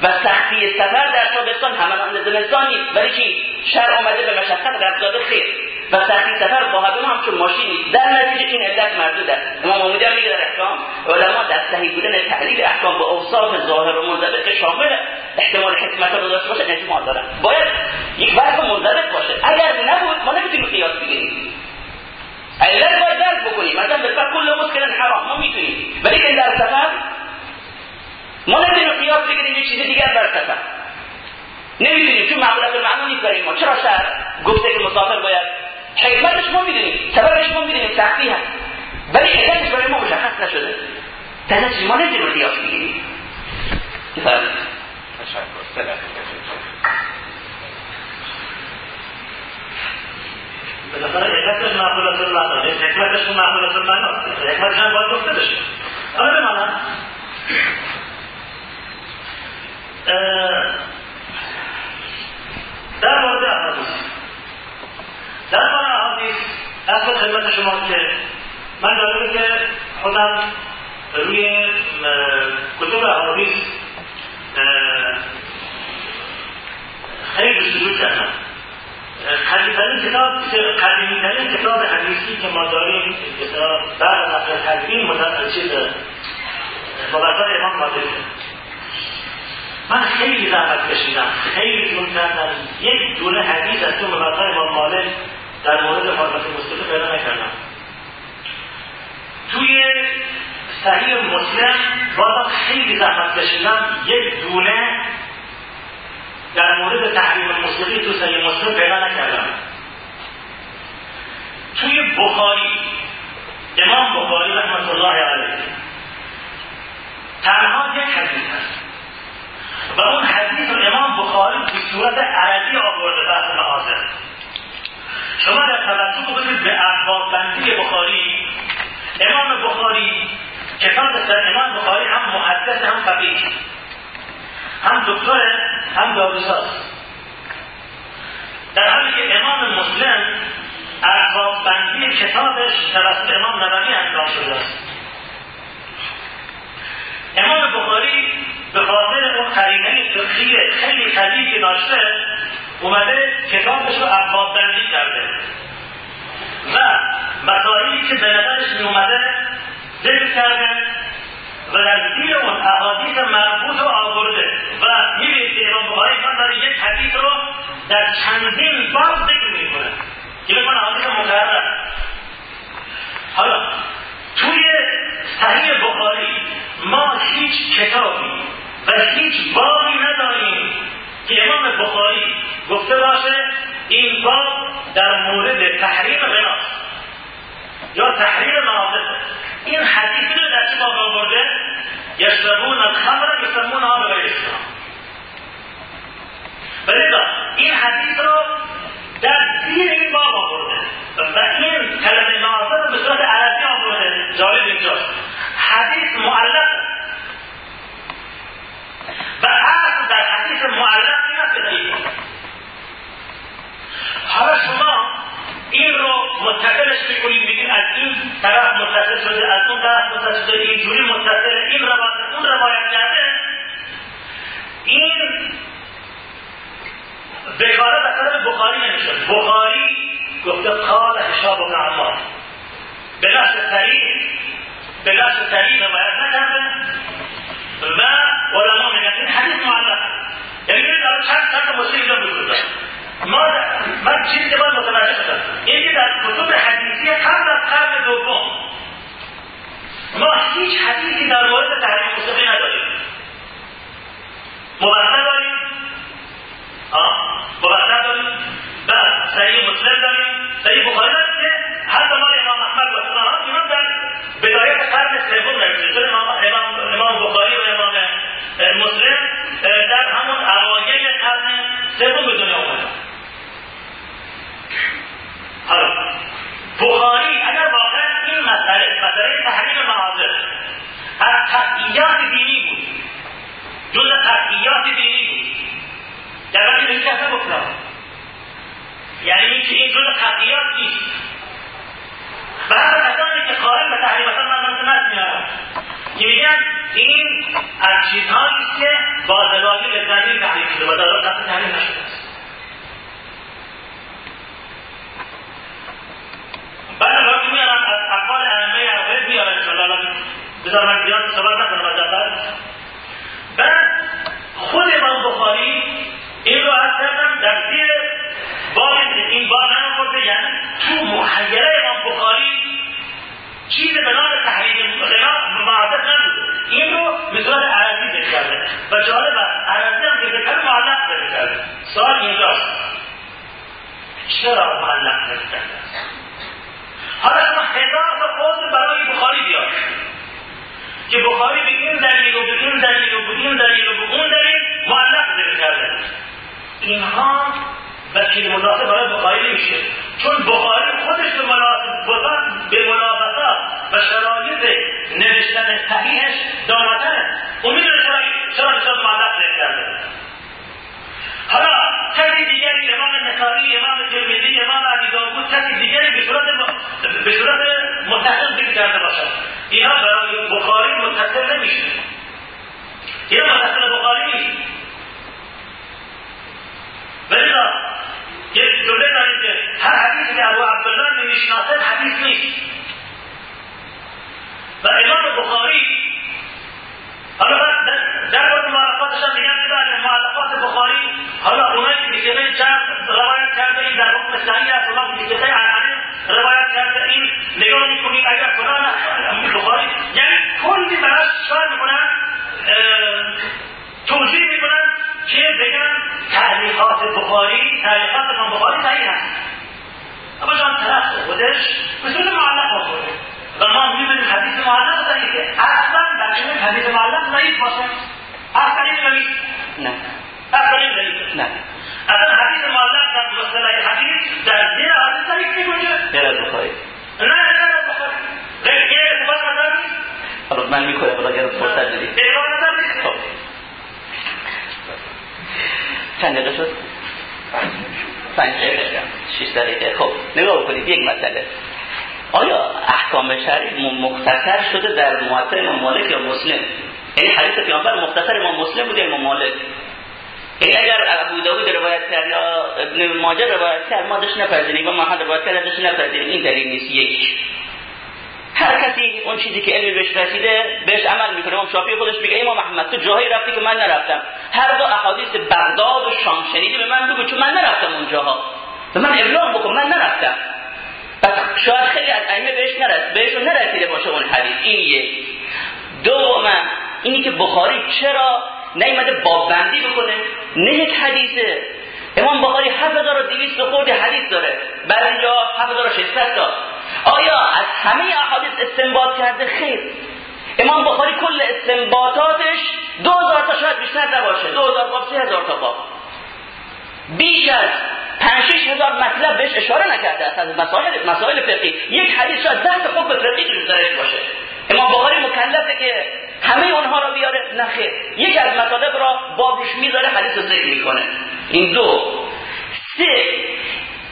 و سختی سفر در تابستان همان زمستان نیست. ولی چی؟ شر آمده به مشقت رفت خیر. و سختی سفر با هم همچون ماشین نیست. در نتیجه این علت مردود است. امام محمودی هم میگه در احکام علما در صحیح بودن تحلیل احکام به اوصاف ظاهر و منضبط شامل احتمال حکمت رو داشته باشه اجماع دارن باید یک وقت منضبط باشه. اگر نبود ما نمی‌تونیم قیاس بگیریم. علت باید درک بکنیم مثلا بالفعل کل مسکن حرام. ما می‌تونیم ولی که در سفر ما نمی‌تونیم قیاس بگیریم یه چیز دیگر در سفر نمی‌تونیم چون معقولت المعنون نیست برای ما چرا شهر؟ گفته که مسافر باید حکمتش ما می‌دونیم سببش ما می‌دونیم سختی هست ولی علتش برای ما مشخص نشده نتیجه ما نمی‌تونیم قیاس بگیریم
بالاخره علتش معقولت المعنا نیست حکمتش معقولت المعنا حکمتش هم باید گفته بشه. حالا بمانم. در مورد احادیث. در مورد احادیث اصل خدمت شما که من جالبه که خودم روی کتب احادیث خیلی سجود کردم. قدیمترین کتاب قدیمیترین کتاب حدیثی که ما داریم بعد از تدوین چیز مبتر امام مالک من خیلی زحمت کشیدم. خیلی جون کردم. یک دونه حدیث از تو مبتر امام مالک در مورد حرمت مسلم پیدا نکردم. توی صحیح مسلم بازم خیلی زحمت کشیدم. یک دونه در مورد تحریم مسلمی تو صحیح مسلم پیدا نکردم. توی بخاری امام بخاری رحمت الله علیه تنها یک حدیث هست. صورت عربی آورده بحث معاذر شما در توجه بکنید به ابواب بندی بخاری. امام بخاری کتاب امام بخاری هم محدث هم فقیه. هم دکتر هم داروساز. در حالی که امام مسلم ابواب بندی کتابش توسط امام نبوی انجام شده است. امام بخاری به خاطر اون قرینه فقهی خیلی قوی که داشته اومده کتابش رو ابواب بندی کرده. و مسائلی که به نظرش می ذکر کرده و در زیر اون احادیث مربوط رو آورده. و می‌بینید که امام بخاری من داره یک حدیث رو در چندین باب ذکر می‌کنه که بکنه احادیث مکرر. حالا توی صحیح بخاری ما هیچ کتابی و هیچ بابی نداریم که امام بخاری گفته باشه این باب در مورد تحریم غناست یا تحریم مناطق این حدیثی رو در باب آورده؟ یشربون الخمر یسمون ها به اسلام. ولذا این حدیث رو در زیر این باب آورده. و این کلمه ناظر رو به صورت عربی آورده. جالب اینجاست. حدیث معلق و اصل در حدیث معلق این است که حالا شما این رو متصلش می‌کنید میگید از این طرف متصل شده از اون طرف متصل شده اینجوری متصل این روایت اون روایت کرده این بگاره به طرف بخاری نمیشه بخاری گفته قال حشاب بن عمار به نفس سریع به نفس سریع روایت نکرده و علما میگن این حدیث معلق یعنی الان چند چند مشکل اینجا وجود ما من چیزی که باید متوجه شدم. اینکه در کتب حدیثی قبل از قرن دوم ما هیچ حدیثی در مورد تحریم موسیقی نداریم. مبتدا داریم. مبتدا داریم. بعد صحیح مسلم داریم. صحیح بخاری داریم که حتی ما امام احمد و امام اینا در بدایت قرن سوم در امام امام بخاری و امام مسلم در همون اوایل قرن سوم به دنیا اومدن. حالا بخاری اگر واقعا این مسئله مسئله تحریم معاذر از قطعیات دینی بود جز قطعیات دینی بود در وقتی به کسی گفتم یعنی اینکه این جز قطعیات نیست بعض کسانی که قائل به تحریم مثلا من مثل میارم که میگن این از چیزهایی که با دلایل زمین تحریم شده و دلایل تحریم نشده است بعد وقتی میارن از اقوال ائمه عقاید میارن انشاءالله بذار من زیاد صحبت نکنم از خود امام بخاری این رو از کردم در زیر باب این باب نمورده یعنی تو محیره امام بخاری چیز به نام تحریم نبوده. این رو عربی ذکر و جالب هم ذکر معلق ذکر کرده. سوال اینجاست. چرا معلق ذکر حالا شما هزار تا قول برای بخاری بیاد که بخاری به این دلیل و به این دلیل و به این دلیل و به اون دلیل معلق ذکر کرده. اینها وکیل مضافه برای بخاری نمیشه چون بخاری خودش به مناسبت به مناسبت و شرایط نوشتن صحیحش داناتره اون می‌دونه چرا چرا به معلق ذکر کرده؟ حالا کسی دیگری امام نسائی امام ترمذی امام ابی داوود کسی دیگری به صورت به صورت متصل ذکر کرده باشد. اینا برای بخاری متصل نمیشه اینا متصل بخاری نیست. ولذا یک جمله داریم که هر حدیثی که ابو عبدالله نمیشناسه حدیث نیست. و امام بخاری حالا در مورد معلقاتش هم میگن که بله معلقات بخاری حالا اونایی که دیگه چند روایت کرده این در حکم صحیح است اونا که دیگه عنعنه روایت کرده این نگاه می‌کنید اگر فلان بخاری. یعنی کلی براش چکار می‌کنن؟ توضیح می‌کنن که بگن تعلیقات بخاری تعلیقات امام بخاری صحیح هست. اما جان طرف خودش به صورت معلق و ما می‌بینیم حدیث معلق ضعیفه اصلا بچه حدیث معلق ضعیف باشه. این ضعیف
نه.
این ضعیف
نه.
اصلا حدیث معلق در مصطلح حدیث در زیر حدیث صحیح میگوشه
غیر از بخاری.
نه غیر از بخاری. غیر غیر
حالا من می‌کنم بلا اگر فرصت بدید خب. چند دقیقه شد؟ پنج دقیقه. شیش دقیقه. خب نگاه بکنید. یک مسئله. آیا احکام شرعی مختصر شده در موطع امام مالک یا مسلم؟ یعنی حدیث پیامبر مختصر امام مسلم بوده امام مالک؟ یعنی اگر ابو داود روایت کرد یا ابن ماجه روایت کرد ما داشت نپذیریم و محمد روایت کرد داشت نپذیریم. این دلیل نیست. یک. هر کسی اون چیزی که علمی بهش رسیده بهش عمل می‌کنه امام شافعی خودش میگه امام محمد تو جاهایی رفتی که من نرفتم. هر دو احادیث بغداد و شام شنیدی به من بگو چون من نرفتم اونجاها. به من ابلاغ بکن من نرفتم. شاید خیلی از ائمه بهش نرسید بهش نرسیده باشه اون حدیث. این یک. دوما اینی که بخاری چرا نیومده بابندی بکنه؟ نه یک حدیثه. امام بخاری 7200 خورده حدیث داره. بعضی جا 7600 تا. آیا از همه احادیث استنباط کرده؟ خیر. امام بخاری کل استنباطاتش 2000 تا شاید بیشتر نباشه. 2000 باب 3000 تا باب. بیش از 5 هزار مطلب بهش اشاره نکرده است از مسائل مسائل فقهی. یک حدیث شاید 10 تا حکم فقهی درش باشه. امام بخاری مکلفه که همه اونها رو بیاره. نخیر یک از مطالب را باب روش می‌ذاره حدیث رو ذکر می‌کنه. این دو. سه.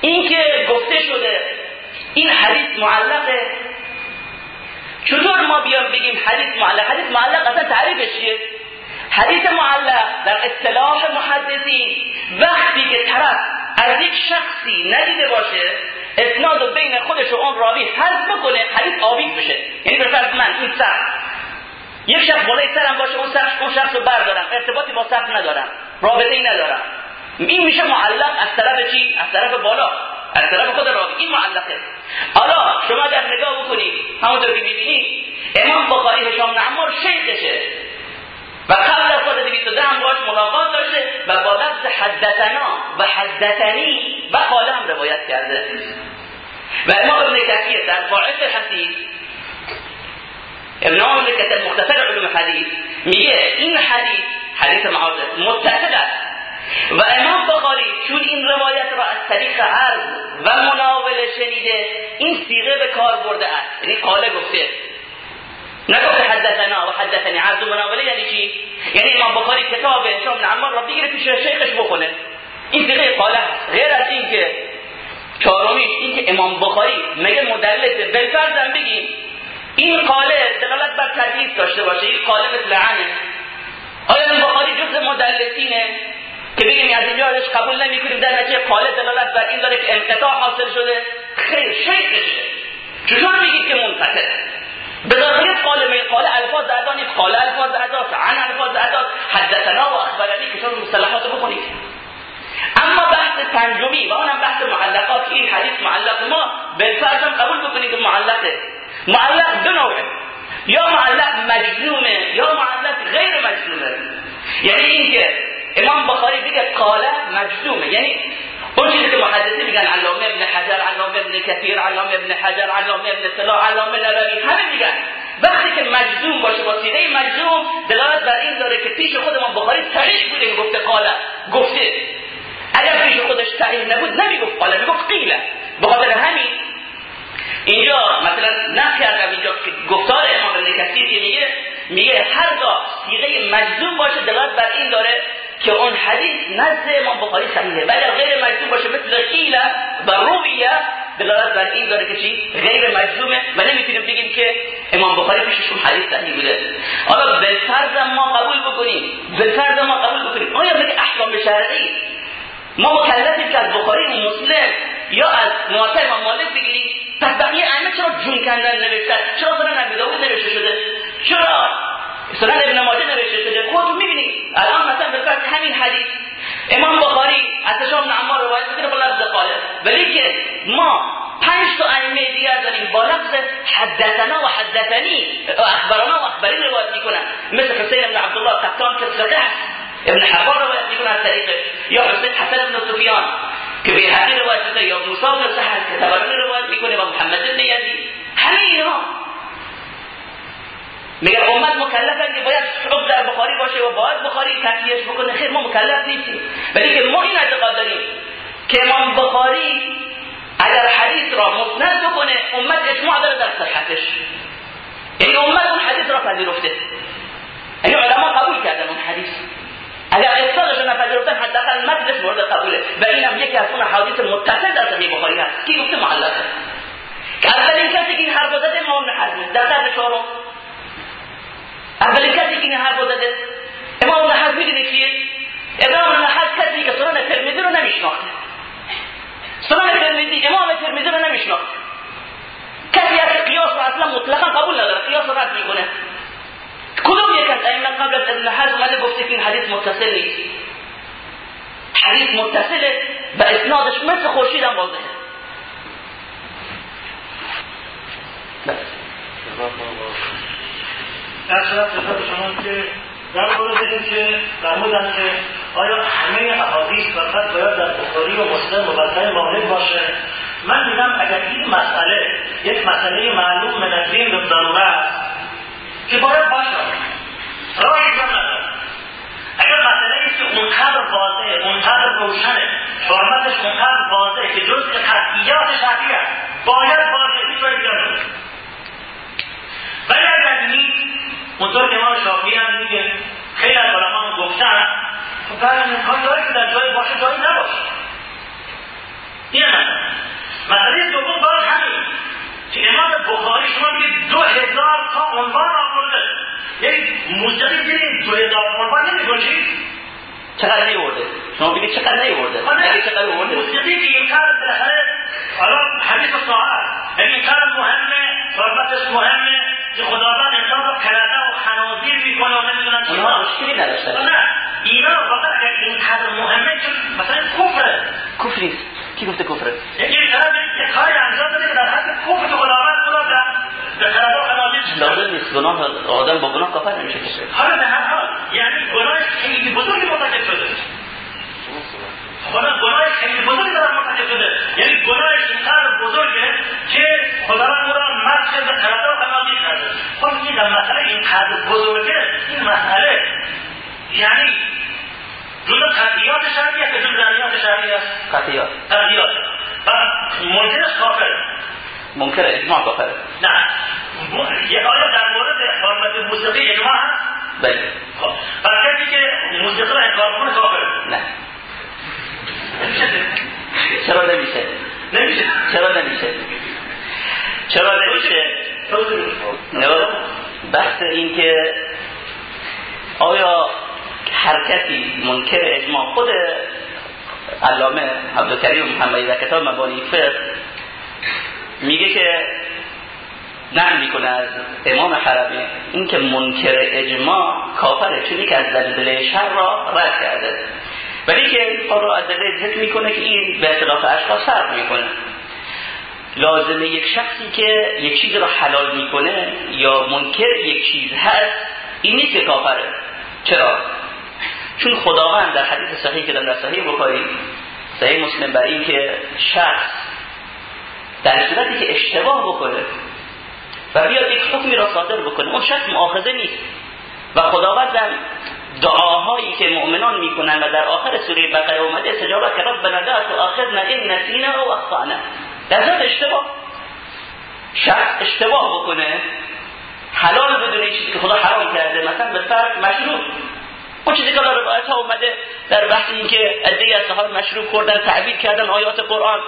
اینکه گفته شده این حدیث معلقه. چطور ما بیام بگیم حدیث معلق؟ حدیث معلق اصلا تعریفش چیه؟ حدیث معلق در اصطلاح محدثین وقتی که طرف از یک شخصی ندیده باشه اسناد و بین خودش و اون راوی حذف بکنه حدیث آبی بشه. یعنی به فرض من این سخت. یک شخص بالای سرم باشه اون شخص اون شخص رو بردارم. ارتباطی با سخت ندارم. رابطه ای ندارم. این میشه معلق از طرف چی؟ از طرف بالا. از طرف خود راوی. این معلقه. حالا شما در نگاه بکنید همونطور که می‌بینید امام بخاری هشام نعمار شیخشه. و قبل از سال 210 هم باش ملاقات داشته و با لفظ حدثنا و حدثنی و قاله هم روایت کرده. و امام ابن کثیر در باعث حدیث ابن ابن کثیر مختصر علوم حدیث میگه این حدیث حدیث معاذ متصل است. و امام بخاری چون این روایت را از طریق عرض و مناوله شنیده این سیغه به کار برده است. یعنی قاله گفته نگفت حدثنا و حدثنی. عرض مناوله یعنی چی؟ یعنی امام بخاری کتاب هشام بن عمار را بگیره پیش شیخش بخونه این سیغه قاله هست. غیر از این که چهارمیش این که امام بخاری مگه مدلسه بلفرزم بگیم. این قاله دلالت بر تدلیس داشته باشه. این قاله مثل عنه آیا این بخاری جز مدلسینه؟ که بگیم از اینجا ازش قبول نمی کنیم در نتیجه قاله دلالت بر این داره که انقطاع حاصل شده. خیر شیخشه چطور میگید که منقطع؟ به ظاهر قال می قال الفاظ ادا قال الفاظ ادا عن الفاظ ادا حدثنا و اخبرنی کتاب مصطلحات بخونید اما بحث پنجمی و اونم بحث معلقات. این حدیث معلق ما. بالفرضم قبول بکنید معلقه معلق دو نوعه. یا معلق مجزومه یا معلق غیر مجزومه. یعنی اینکه امام بخاری بگه قاله مجزومه. یعنی اون چیزی که محدثی میگن علامه ابن حجر علامه ابن کثیر علامه ابن حجر علامه ابن صلاح علامه نبوی همه میگن. وقتی که مجزوم باشه با مجزوم دلالت بر این داره که پیش خود امام بخاری صریح بوده گفته قاله گفته. اگر پیش خودش صحیح نبود نمی‌گفت قاله می‌گفت قیله به خاطر همین اینجا مثلا نه کردم اینجا که گفتار امام ابن کثیر که میگه میگه هرگاه سیغه مجزوم باشه دلالت بر این داره که اون حدیث نزد امام بخاری صحیحه. و اگر غیر مجزوم باشه مثل قیله و رویه دلالت بر این داره که چی؟ غیر مجزومه و نمی‌تونیم بگیم که امام بخاری پیششون حدیث صحیح بوده. حالا بالفرض ما قبول بکنیم. بالفرض ما قبول بکنیم. آیا میگه احکام شرعی؟ ما مکلفیم که از بخاری و مسلم یا از مواتر امام مالک بگیریم. پس بقیه ائمه چرا جون کندن نوشتن چرا سنن ابی داود نوشته شده؟ چرا؟ سنن ابن ماجه نوشته شده. خودتون می‌بینید الان مثلا به همین حدیث امام بخاری از هشام نعمار روایت می‌کنه با لفظ قاله. ولی که ما پنج تا ائمه دیگر داریم با لفظ حدثنا و حدثنی و اخبرنا و اخبری روایت می‌کنن. مثل حسین بن عبدالله قطان که فقه ابن حبان روایت می‌کنه از طریقش یا حسین حسن بن سفیان که به حقی روایت می‌کنه یا موسی بن سهل که تبرانی روایت می‌کنه و محمد بن یزید. همه اینها میگه امت مکلفن که باید حب در بخاری باشه و باید بخاری تکیهش بکنه. خیر ما مکلف نیستیم. ولی که ما این اعتقاد داریم که امام بخاری اگر حدیث را مستند بکنه امت اجماع داره در صحتش. یعنی امت اون حدیث را پذیرفته. یعنی علما قبول کردن اون حدیث. اگر اسنادش نپذیرفتن حداقل مجلس مورد قبوله. و اینم یکی از اون حدیث متصل در صحیح بخاری هست. کی گفته معلقه؟ اولین کسی که این حرف زده امام حزم. در قرن چهارم. اولین کسی که این حرف زده امام حزم می‌دونه کیه امام حزم کسی که سنن ترمذی رو نمیشناخته سنن ترمذی امام ترمذی رو نمیشناخت کسی از قیاس رو اصلا مطلقا قبول نداره قیاس رو رد می‌کنه کدوم یک از ائمه قبل از ابن حزم اومده گفته که این حدیث متصل نیست حدیث متصله و اسنادش مثل خورشید هم واضحه
در صورت شما که در مورد که در مورد که آیا همه احادیث فقط باید در بخاری و مسلم و بطه مالک باشه من میگم اگر این مسئله یک مسئله معلوم من الدین به ضروره است که باید باشه. راهی جا نداره اگر مسئله ای که اونقدر واضحه اونقدر روشنه حرمتش اونقدر واضحه که جز قطعیات شرعی است باید باشه. هیچ باید ولی اگر نیست اونطور که امام شافعی هم میگه خیلی از علما گفتن. خب بعد امکان داره که در جای باشه جایی نباشه. این مثلا. مسئله دوم باز همین. که امام بخاری شما میگه دو هزار تا عنوان آورده. یعنی موسیقی زیر دو هزار عنوان نمیگنجید
چقدر نیورده؟ شما بگید چقدر نیورده؟
نگه چقدر ورده موسیقی که اینقدر بالاخره حالا حدیث ساعت یعنی اینقدر مهمه حرمتش مهمه. که خداوند انسان رو کرده و خنازیر می‌کنه و نمی‌دونم چی
اونها مشکلی نداشتن
نه اینا فقط اگر اینقدر مهمه که مثلا کفره.
کفر نیست. کی گفته کفره؟
یکی طرف یک کاری انجام داده که در حد کفر که خداوند او را به کرده و خنازیر
لازم نیست. گناه آدم با گناه کافر نمیشه کسی
حالا به هر حال. یعنی گناه خیلی بزرگی مرتکب شده. خدا گناه خیلی بزرگی دارم مرتکب شده یعنی گناهش اینقدر بزرگه که خداوند او را مسخ به کرده و خنازیر کرده خب میگم مسئله اینقدر بزرگه این مسئله. یعنی جزء قطعیات شرعی است جزء زنیات شرعی است؟
قطعیات.
قطعیات. و منکرش کافر؟
منکر اجماع کافره.
نه. یه آیا در مورد حرمت موسیقی اجماع هست؟
بله.
خب. پس کسی که موسیقی را انکار کنه کافر
نه. چرا نمیشه؟
نمیشه.
چرا نمیشه؟ چرا نمیشه؟ نه بحث این که آیا هر کسی منکر اجماع خود علامه عبدالکریم محمدی در کتاب مبانی فقه میگه که نقل می‌کنه از امام حرمی این که منکر اجماع کافره. چونی که از دلیل شر را رد کرده. ولی که این رو از ذکر می‌کنه که این به اختلاف اشخاص فرق می‌کنه. لازمه یک شخصی که یک چیز را حلال می‌کنه یا منکر یک چیز هست این نیست که کافره. چرا؟ چون خداوند در حدیث صحیح که در صحیح بخاری صحیح مسلم بر این که شخص در صورتی که اشتباه بکنه و بیاد یک حکمی را صادر بکنه اون شخص مؤاخذه نیست. و خداوند دعاهایی که مؤمنان می‌کنن و در آخر سوره بقره اومده استجابت که ربنا لا تؤاخذنا ان نسینا او اخطانا ذات اشتباه. شخص اشتباه بکنه. حلال بدونه چیزی که خدا حرام کرده. مثلا به فرق مشروع اون چیزی که در روایت ها اومده در بحث این که عده از صحابه مشروع کردن تعبیر کردن آیات قرآن.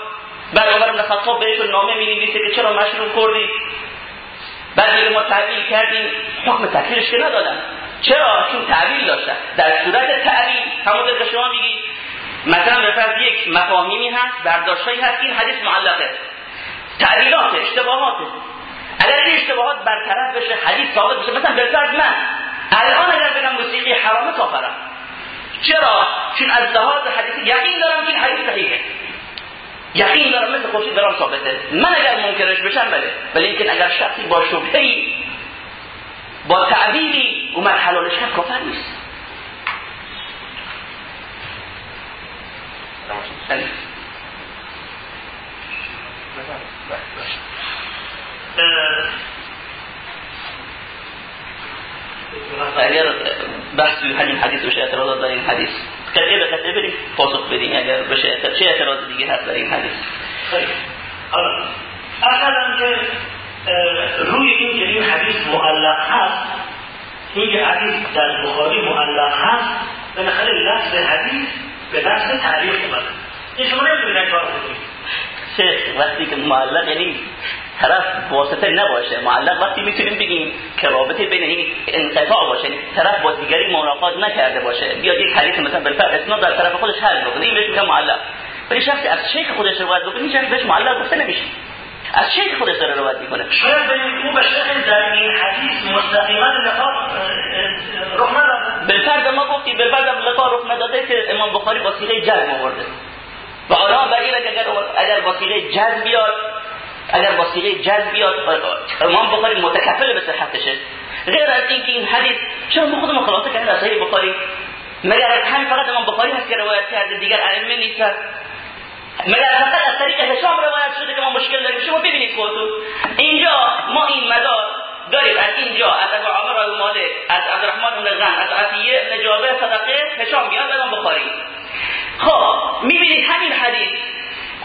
بعد عمر بن خطاب بهشون نامه می که چرا مشروع کردی بعد ما تعبیر کردیم. حکم تکفیرش که ندادن. چرا؟ چون تعبیر داشتن. در صورت تعبیر همون که شما میگی مثلا به فرض یک مفاهیمی هست برداشتایی هست این حدیث معلقه. تعبیرات اشتباهات. اگر این اشتباهات برطرف بشه حدیث ثابت بشه مثلا به فرض من الان اگر بگم موسیقی حرامه کافرم چرا؟ چون از لحاظ حدیث یقین دارم که این حدیث صحیحه. یقین دارم مثل خورشید دارم ثابته. من اگر منکرش بشم بله. ولی اینکه اگر شخصی با شبهی با تعبیری اومد حلالش کرد کافر نیست اگر بحث همین حدیث بشه اعتراضات در این حدیث قطعه به قطعه بریم پاسخ بدیم اگر بشه چه اعتراض دیگه هست در این حدیث
حالا أصلا که روی این که این حدیث معلق هست این که حدیث در بخاری معلق هست بالاخره لفظ حدیث به لفظ تعریف اومده. این شما نمی‌تونید کار کنید
شیخ وقتی که معلق یعنی طرف واسطه نباشه. معلق وقتی می‌تونیم بگیم که رابطه بین این انقطاع باشه یعنی طرف با دیگری ملاقات نکرده باشه بیاد یک حدیث مثلا بالفعل اسناد در طرف خودش حل بکنه این بهش میگن معلق. ولی شخصی از شیخ خودش روایت بکنه این شخص بهش معلق گفته نمیشه. از شیخ خودش داره روایت می‌کنه؟
شاید او به شیخ در این حدیث مستقیما لقاء رخ نداده.
بالفرد ما گفتیم بالفرد لقاء رخ نداده که امام بخاری صیغه جزم آورده. و حالا برای اگر اگر با صیغه جزم بیاد اگر صیغه جزم بیاد امام بخاری متکفل به صحتشه غیر از اینکه این حدیث چرا ما خودمون خلاصه کردیم از صحیح بخاری؟ مگر همین فقط امام بخاری هست که روایت کرده دیگر ائمه نیستن مگر فقط از طریق هشام روایت شده که ما مشکل داریم. شما ببینید خودتون. اینجا ما این مدار داریم. از اینجا از ابو عمر مالک از عبدالرحمن بن غن از عطیه بن جابر صدقه هشام بیاد به بخاری. خب می‌بینید همین حدیث.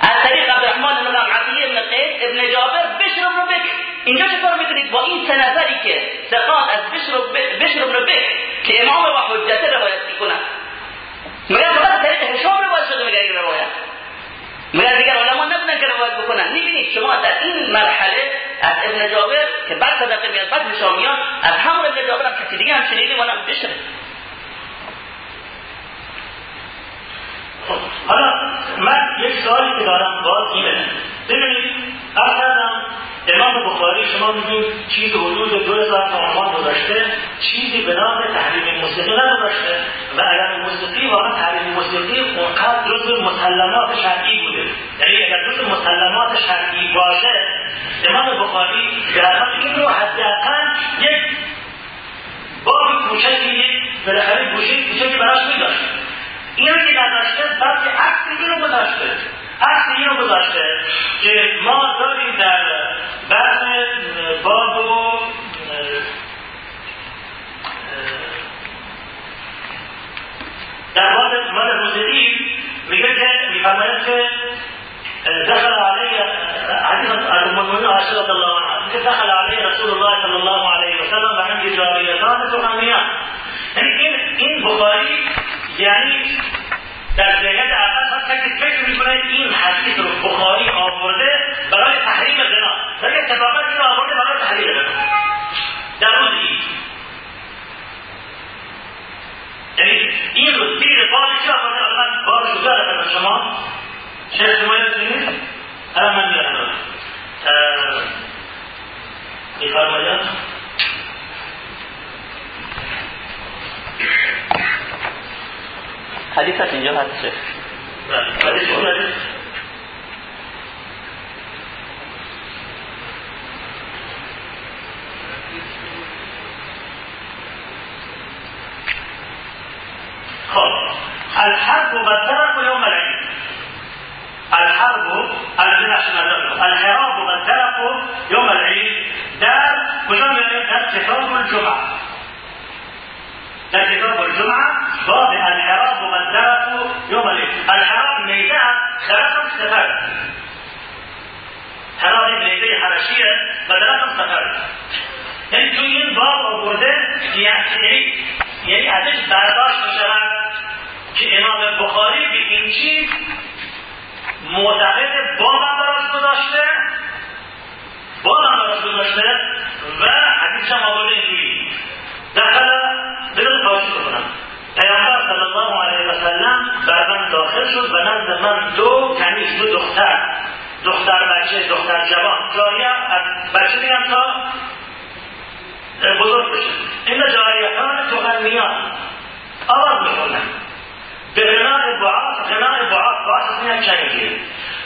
از طریق عبدالرحمن بن عطیه بن قیس ابن جابر بشر بن بکر. اینجا چطور می‌تونید با این سه نفری که ثقات از بشر بشر بن بکر که امام و حجت روایت می‌کنن مگر فقط طریق هشام روایت شده مگر این روایت. مگر دیگر علما نبودن که روایت بکنن. می‌بینید شما در این مرحله از ابن جابر که بعد صدقه میاد بعد هشامیان از همون ابن جابر هم کسی دیگه هم شنیدیم اونم بشه
حالا من یک سوالی که دارم باز اینه. ببینید اصلا امام بخاری شما میگید چیز حدود دو هزار عنوان گذاشته چیزی به نام تحریم موسیقی نگذاشته. و اگر موسیقی واقعا تحریم موسیقی اونقدر جزء مسلمات شرعی یعنی اگر جزء مسلمات شرعی باشه امام بخاری در حال این رو حداقل یک باب کوچکی یک بالاخره گوشه کوچکی براش میداشت این که نداشته بلکه عکس این رو گذاشته. عکس این رو گذاشته که ما داریم در بعض باب و در باب مال روزدی که میفرماید که دخل علي حديث ام المؤمنين عائشة رضي الله عنها دخل علي رسول الله صلى الله عليه وسلم وعندي جاريتان تغنيان یعنی این این بخاری یعنی در ذهنیت اول هست که فکر میکنه این حدیث رو بخاری آورده برای تحریم زنا. ولی اتفاقا این آورده برای تحریم زنا. در روز یعنی این رو زیر باب چی آورده من رو دارم. به شما شیخ شما یادتونید الان من میارم میفرماید
حدیث اینجا هست شیخ
حدیث خالص الحرب بالدرك يوم العيد. الحرب الحراب بالدرك يوم العيد. دار مسمى دار ثوب الجمعة. دار ثوب الجمعة. باب الحراب بالدرك يوم العيد. الحراب ميدان ثلاثة سفر حراب میده حرشیه و درکم سفر یعنی تو این باب آورده یعنی یعنی ازش برداشت می‌شود که امام بخاری به این چیز معتقد باب هم براش گذاشته باب هم براش گذاشته و حدیث هم آورده اینجوری. دخل بدون توجه بکنم. پیامبر صلی الله علیه و سلم بر من داخل شد و نزد من دو کنیز دو دختر. دختر بچه دختر جوان. جاریه از بچه میگم تا بزرگ بشه. این جاری هم تو میان. آواز میکنن به غناء بعاف غناء بعاف از میان چنگیره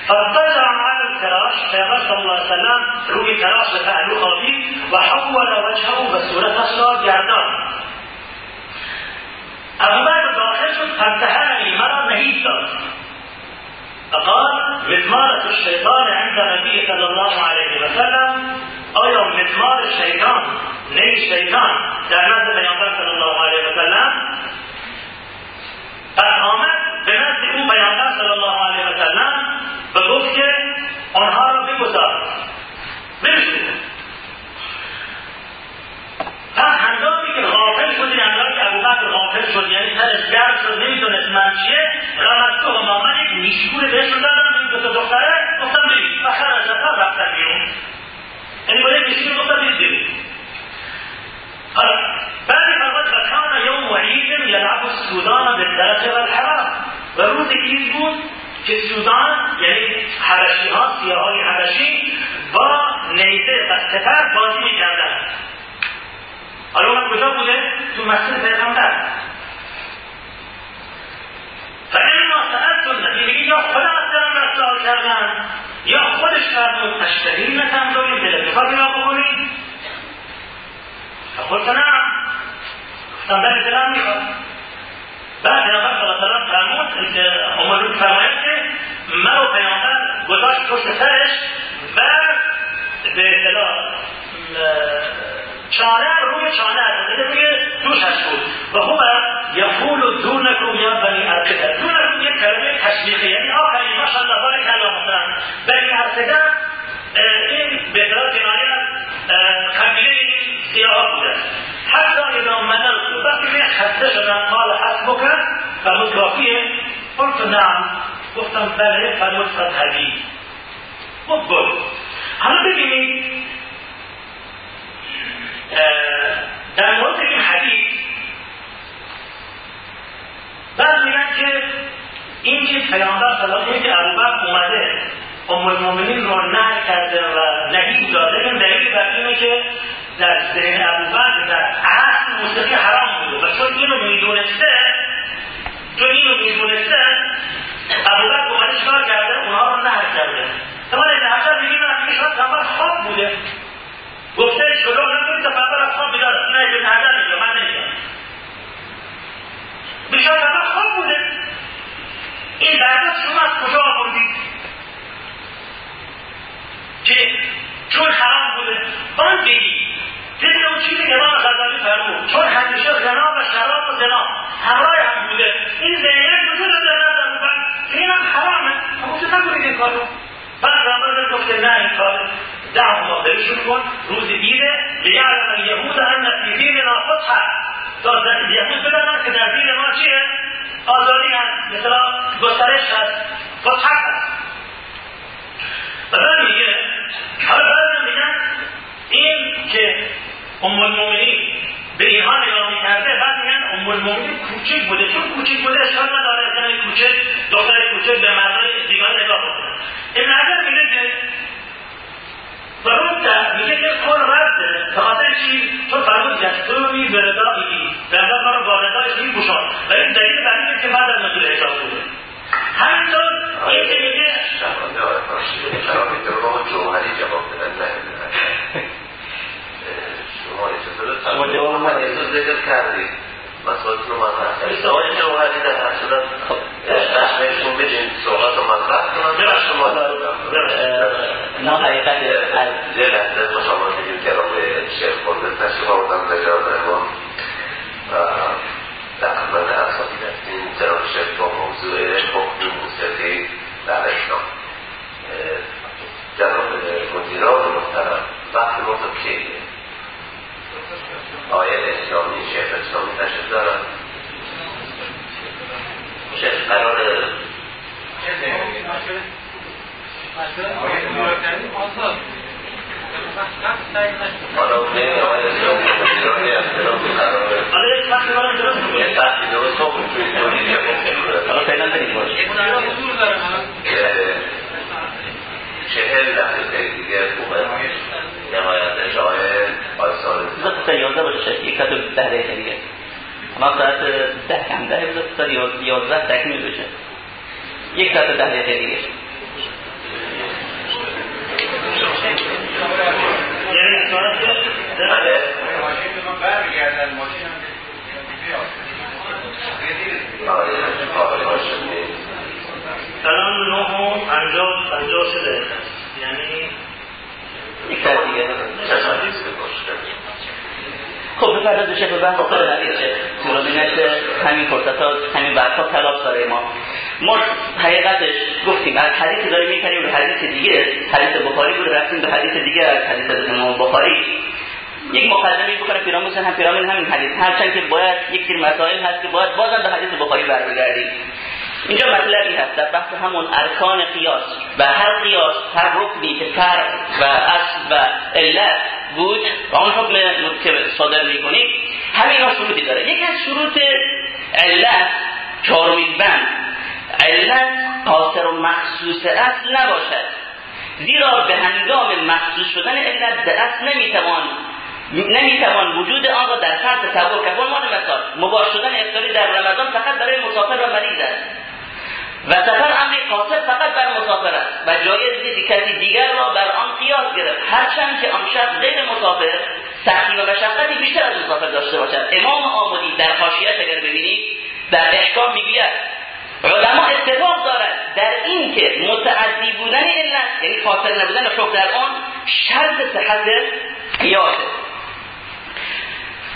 فاضطجع على الفراش فيغسل صلى الله عليه وسلم روي فراش فأهلو خاضي وحول وجهه بسورة صلاة جردان أبو بكر داخل شد فانتهاني مرة نهيد داد. فقال مزمارة الشيطان عند النبي صلى الله عليه وسلم أيوة، آیا مثمار الشيطان نی الشيطان. در نزد پیامبر صلى الله عليه وسلم؟ سلم پس آمد به صلى الله عليه وسلم سلم و گفت که آنها را بگذار بنشینید پس هنگامی که غافل شدی هنگامی که ابوبکر غافل شد یعنی سرش گرم شد نمی‌دونست من چیه غمت تو و من یک نیشگور بهش رو دادم این دو تا دختره گفتم برید و خرج رفتن بیرون. یعنی با یک نیشگور گفتم برید برید حالا بعد فرمود و کان یوم عید یلعب السودان بالدرجه والحرام و روز عید بود که سودان یعنی حبشی ها سیاه های حبشی با نیزه و سپر بازی می‌کردن. حالا اونم کجا بوده؟ تو مسجد پیغمبر. فاما سألتم نبی میگه یا خودم از پیغمبر سوال کردن یا خودش فرمود تشتهین تمدارین دل بخواد یا بکنید فقلت نعم. گفتم بله دلم می‌خواد. بعد پیامبر صلی الله علیه و فرمود که عمر فرماید که مرا پیامبر گذاشت پشت سرش و به اصطلاح چانه روی چانه از روی دوشش بود. و هو یقول دونکم یا بنی ارقده دونکم یک کلمه تشویقی. یعنی آفرین ماشاءالله بارک الله مثلا بنی ارقده این به اصطلاح کنایه از قبیله سیاه بوده. حتی اذا منلت وقتی که خسته شدن قال حسبک فرمود کافیه قلت نعم. گفتم بله فرمود فذهبی خب برو. حالا ببینید. در مورد این حدیث بعد میگن که این که پیامبر علیه و ابوبکر اومده ام المؤمنین رو نه کرده و نهی داده این دلیل بر اینه که در ذهن ابوبکر در اصل موسیقی حرام بوده و چون اینو می‌دونسته چون اینو می‌دونسته ابوبکر اومده چیکار کرده؟ اونها رو نه کرده. اما حجر میگه من شاید خواب بوده. گفته شروع نکنید تا فردا از خواب بیدار نه ابن حجر میگه من نمیگم بیشتر اول خواب بوده. این بعد شما از کجا آوردید که چون حرام بوده. آن بگی. ضمن اون چیزی که امام غزالی فرمود. چون همیشه زنا و شراب و زنا همراه هم بوده. این ذهنیت وجود داره در این هم حرامه. اما نکنید این کارو؟ بعد پیامبر گفته نه این کار دعوا مادرشون کن. روز دیره لیعلم الیهود ان فی دیننا فتح تا یهود بدانن که در دین ما چیه؟ آزادی هست. مثلا گسترش هست. فتح هست. و بعد میگه حالا بعد میگن این که ام المؤمنین به اینها نگاه می‌کرده بعد میگن ام المؤمنین کوچک بوده. چون کوچک بوده اشکال نداره. زن کوچک دختر کوچک به مردای دیگران نگاه بکنه. ابن حجر میگه که فرمود میگه که کل رده به خاطر چی؟ چون فرمود یستونی به ردایی پیغمبر ما رو با ردایش میپوشان و این دلیل بر اینه که بعد از نزول حجاب بوده همینطور این که میگه
جوهری جواب بدن نه شما
شما جواب
کردید مسائلتون رو مطرح کردید. آقای جوهری در هر صورت تشمیهشون بدین صحبت رو مطرح کنم. شما
ما حقیقت
یه لحظه ما شما دیدیم که آقای شیخ خورده تشریف آوردن به جان امام خدمت اساتید هستیم. جناب شیخ با موضوع حکم موسیقی در اسلام جناب مدیران محترم وقت ما تا کیه آیه اسلامی شیخ اسلامی تشریف دارن شیخ قرار حالا نه آقای اسلامی مدیران اختلاف قراره
حالا یک وقتی برای درست میگه
یه تحصیل درست رو توی تولید
حالا فعلا بریم باش.
چهل دقیقه دیگه خوبه نهایتش آیه آیسال
بذار تا یازده باشه یک تا ده دقیقه دیگه. ما ساعت ده کم ده بذار تا یازده تکمیل بشه یک ساعت ده دقیقه. دیگه
یعنی ساعت الان نه یعنی
یک ساعت دیگه
چه حدیث باشه
خب بپردازش به بحث خود طولانی مثل همین فرصت ها همین وقتا تلاش داره ما. ما حقیقتش گفتیم از حدیث داریم می‌کنیم به حدیث دیگه. حدیث بخاری بود رفتیم به حدیث دیگه از حدیث امام بخاری. یک مقدمه بکنه پیرامون هم پیرامون همین حدیث. هرچند که باید یک سری مسائل هست که باید بازم به حدیث بخاری برگردیم اینجا مطلبی هست در بحث همون ارکان قیاس و هر قیاس هر رکنی که فرق و اصل و علت بود و اون حکم که صادر می‌کنیم همین شروطی داره. یکی از شروط علت چهارمین بند. علت قاصر و مخصوص اصل نباشد. زیرا به هنگام مخصوص شدن علت به اصل نمی‌توان نمی‌توان وجود آن را در فرد تصور کرد. عنوان مثال مباش شدن افطاری در رمضان فقط برای مسافر و مریض است. و سفر امری قاصر فقط بر مسافر است و جایز نیست کسی دیگر را بر آن قیاس گرفت. هرچند که آن شخص غیر مسافر سختی و مشقتی بیشتر از مسافر داشته باشد. امام آمدی در حاشیه اگر ببینید در احکام می‌گوید علما اتفاق دارد در این که متعدی بودن علت یعنی قاصر نبودن حکم در آن شرط صحت قیاسه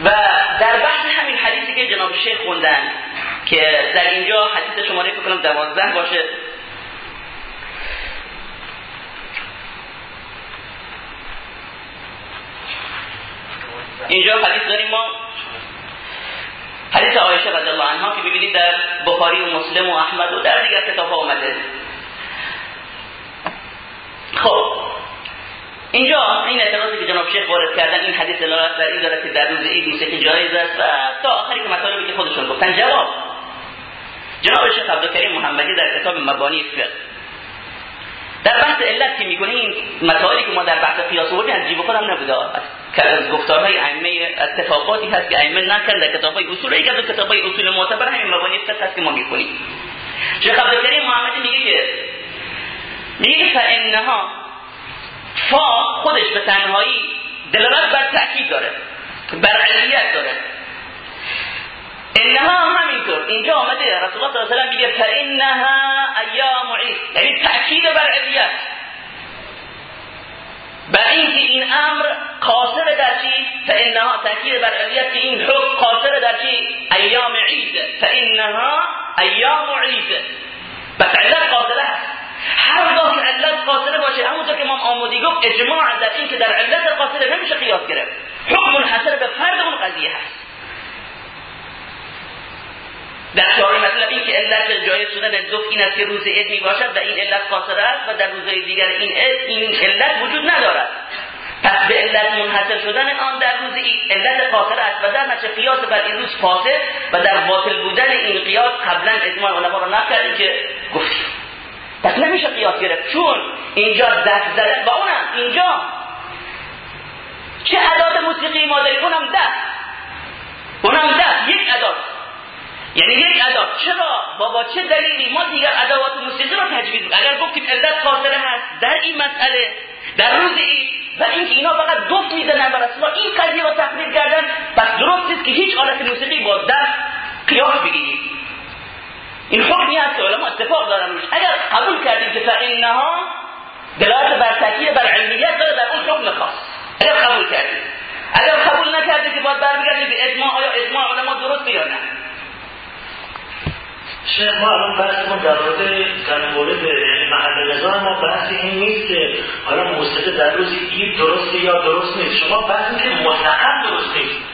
و در بحث همین حدیثی که جناب شیخ خوندن که در اینجا حدیث شماره کنم دوازده باشه. اینجا حدیث داریم ما. حدیث عایشه رضی الله عنها که ببینید در بخاری و مسلم و احمد و در دیگر کتاب ها اومده. خب اینجا این اعتراضی که جناب شیخ وارد کردن این حدیث دلالت بر این داره که در روز عید موسیقی جایز است و تا آخری که مطالبی که خودشون گفتن جواب. جناب شیخ عبدالکریم محمدی در کتاب مبانی فقه. در بحث علت که می‌کنه این مسائلی که ما در بحث قیاس آوردیم از جیب خودم نبوده. از گفتارهای ائمه اتفاقاتی هست که ائمه نکردن در کتابهای اصول یک از کتابهای اصول معتبر همین مبانی فقه هست که ما می‌کنیم شیخ عبدالکریم محمدی میگه که میگه فانها فا خودش به تنهایی دلالت بر تأکید داره بر علیت داره. انها همینطور اینجا آمده رسول الله صلی الله علیه و میگه فانها ایام عید. یعنی تأکید بر علیت. بر اینکه این امر قاصر در چی؟ فانها تأکید بر علیت که این حکم قاصر در چی؟ ایام عید. فانها ایام عید. بس علت قاصره هست هرگاه که علت قاصره باشه همونطور که امام آمودی گفت اجماع در این که در علت قاصره نمیشه قیاس گرفت. حکم منحصر به فرد اون قضیه هست. در چهارم مطلب این که علت جای شدن گفت این است که روز عید می باشد و این علت قاصره است و در روزهای دیگر این این علت وجود ندارد. پس به علت منحصر شدن آن در روز عید علت قاصره است و در نتیجه قیاس بر این روز فاسد و در باطل بودن این قیاس قبلا اجماع علما را نکردیم که گفتیم پس نمیشه قیاس گرفت. چون اینجا دست زده با اونم. اینجا. چه ادات موسیقی ما داریم؟ اونم دست. اونم دست. یک ادات. یعنی یک ادات. چرا؟ بابا چه دلیلی؟ ما دیگر ادوات موسیقی رو تجویز اگر گفتیم علت قاصره هست در این مسئله در روز این و اینکه اینا فقط دفت می‌زنن و رسول این قضیه رو تقلید کردن پس درست است که هیچ آلت موسیقی با دست قیاس بگیرید این حکمی هست که علما اتفاق دارن. روش اگر قبول کردیم که فانها دلالت بر تاکید بر علمیت داره در اون حکم خاص اگر قبول کردیم. اگر قبول نکردیم که باید برمیگردیم به اجماع آیا اجماع علما درست یا نه؟
شیخ ما الان بحثمون در مورد مورد یعنی محل نظام ما بحث این نیست که حالا موسیقی در روز عید درسته یا درست نیست. شما بحث که مطلقا درست نیست.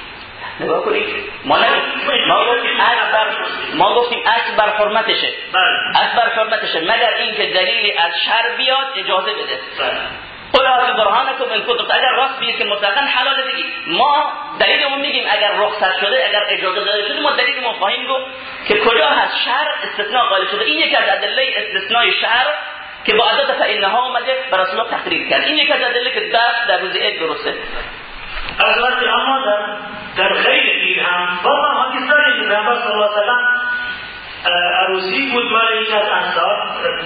نگاه کنید ما ما گفتیم بر ما گفتیم اصل بر حرمتشه.
بله.
اصل بر حرمتشه. مگر اینکه دلیلی از شر بیاد اجازه بده.
بله.
قل هاتوا برهانکم ان کنتم. اگر راست بگید که مطلقا حلال بگید. ما دلیلمون میگیم اگر رخصت شده اگر اجازه داده شده ما دلیل ما خواهیم گفت که کجا هست شر استثناء قائل شده. این یکی از ادله استثناء شر که با عدد فانها اومده بر رسول الله تقریر کرد. این یکی از ادله که دست در روز عید درسته.
وقتی اما در در غیر این هم باز هم حدیث که پیامبر صلی الله علیه و عروسی بود مال یکی از انصار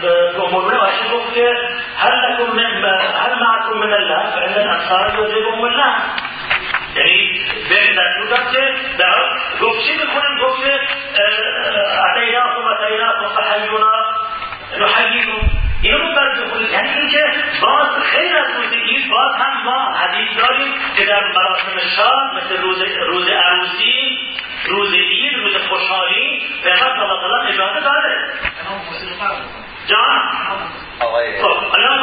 به امور عایشه گفت که هل لكم من هل معكم من الله؟ فان الانصار يجيبهم الله یعنی دستور داد که گفت چی می‌کنیم گفت که اتیناکم اتیناکم فحیونا اینو بر بخونید یعنی اینکه باز خیر از روز عید باز هم ما حدیث داریم که در مراسم شاد مثل روز روز عروسی روز عید روز پیغمبر صلی الله علیه و اجازه داده. جان.
آقای
خب الان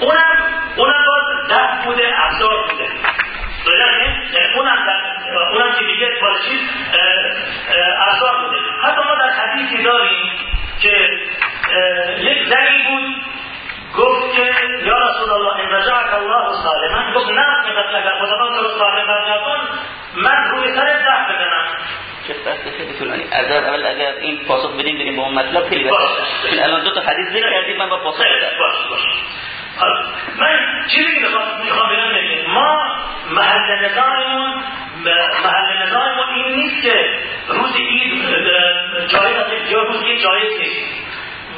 اونم اونم باز دست بوده ابزار بوده. یعنی اونم اونم که دیگه پالشید ابزار بوده. حتی ما در حدیثی داریم که یک زنی بود گفت که یا رسول الله ان رجعك الله سالما گفت نه اگر خداوند تو رو سالم برگردون من روی سر دست بزنم.
چه خیلی طولانی. از اول اگر این پاسخ بدیم بریم با اون مطلب خیلی چون الان دو تا حدیث زیر کردیم من با پاسخ بدم.
باش باش من چیزی که می‌خوام بگم بگیم ما محل نظاممون محل نظاممون این نیست که روز عید جایز یا روز عید جایز نیست.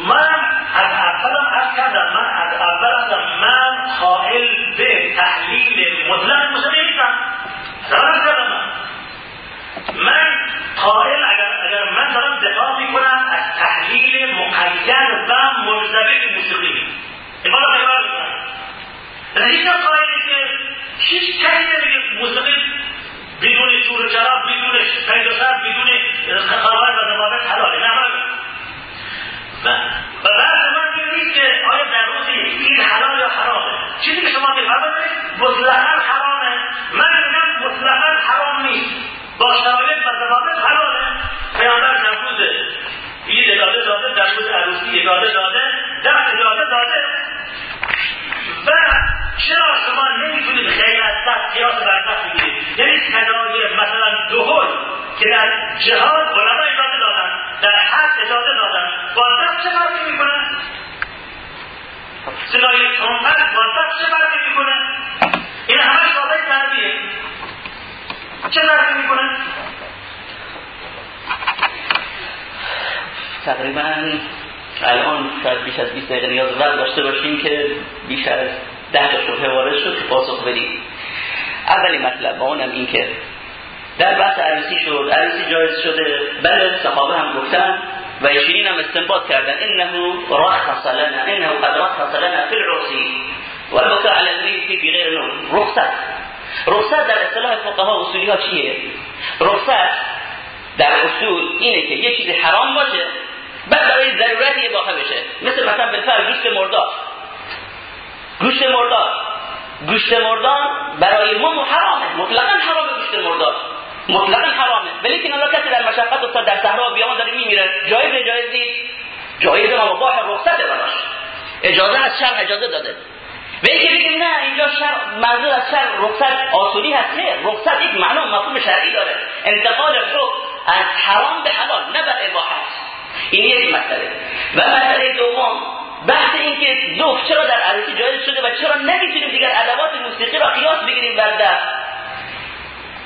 من از اولم از کردم من از اول من قائل به تحلیل مطلق مسلم نیستم. دارم کردم من. قائل اگر, اگر من دارم دفاع می‌کنم از تحلیل مقید و ملزمه موسیقی. این بالا تکرار می‌کنم هیچ قائلی که هیچ کسی نمیگه موسیقی بدون شور شراب بدون قید و بدون خواهد و ضوابط حلاله. نه و بحث من این نیست که آیا در این حلال یا حرامه. چیزی که شما میفرمایید مطلقا حرامه. من میگم مطلقا حرام نیست. با شرایط و ضوابط حلاله. پیامبر در عید اجازه داده در روز عروسی اجازه داده در اجازه داده. و چرا شما نمی‌تونید غیر از دست قیاس بر دست بگیرید؟ یعنی صدای مثلا دهل که در جهاد علما اجازه دادن در حد اجازه دادن با دست چه فرقی می‌کنه؟ صدای تنبت با دست چه فرقی می‌کنه؟ این همه شابه تربیه. چه فرقی می‌کنه؟
تقریبا الان شاید بیش از 20 دقیقه نیاز وقت داشته باشیم که بیش از 10 تا شبهه وارد شد که پاسخ بدیم. اولی مطلب با اونم این که در بحث عروسی شد عروسی جایز شده. بله صحابه هم گفتن و ایشینین هم استنباط کردن. انه رخص لنا انه قد رخص لنا فی العرسی و البکاء علی الميت فی غیر نور رخصت. رخصت در اصطلاح فقها اصولی ها چیه؟ رخصت در اصول اینه که یه چیزی حرام باشه بعد برای ضرورتی اضافه بشه. مثل مثلا بالفرض گوشت مردار. گوشت مردار. گوشت مردار برای ما حرامه. مطلقا حرامه گوشت مردار. مطلقا حرامه. ولی که الله کسی در مشقت افتاد در صحرا و داره میمیره جایز جایز نیست جایز ما مباح رخصت براش. اجازه از شرع اجازه داده. و اینکه بگیم نه اینجا شرع منظور از شرع رخصت آسونی هست نه رخصت یک معنا مفهوم شرعی داره. انتقال حکم از حرام به حلال نه بر اباحت این یک مسئله. و مسئله دوم بحث این که دوف چرا در عروسی جایز شده و چرا نمی‌تونیم دیگر ادوات موسیقی را قیاس بگیریم بر دست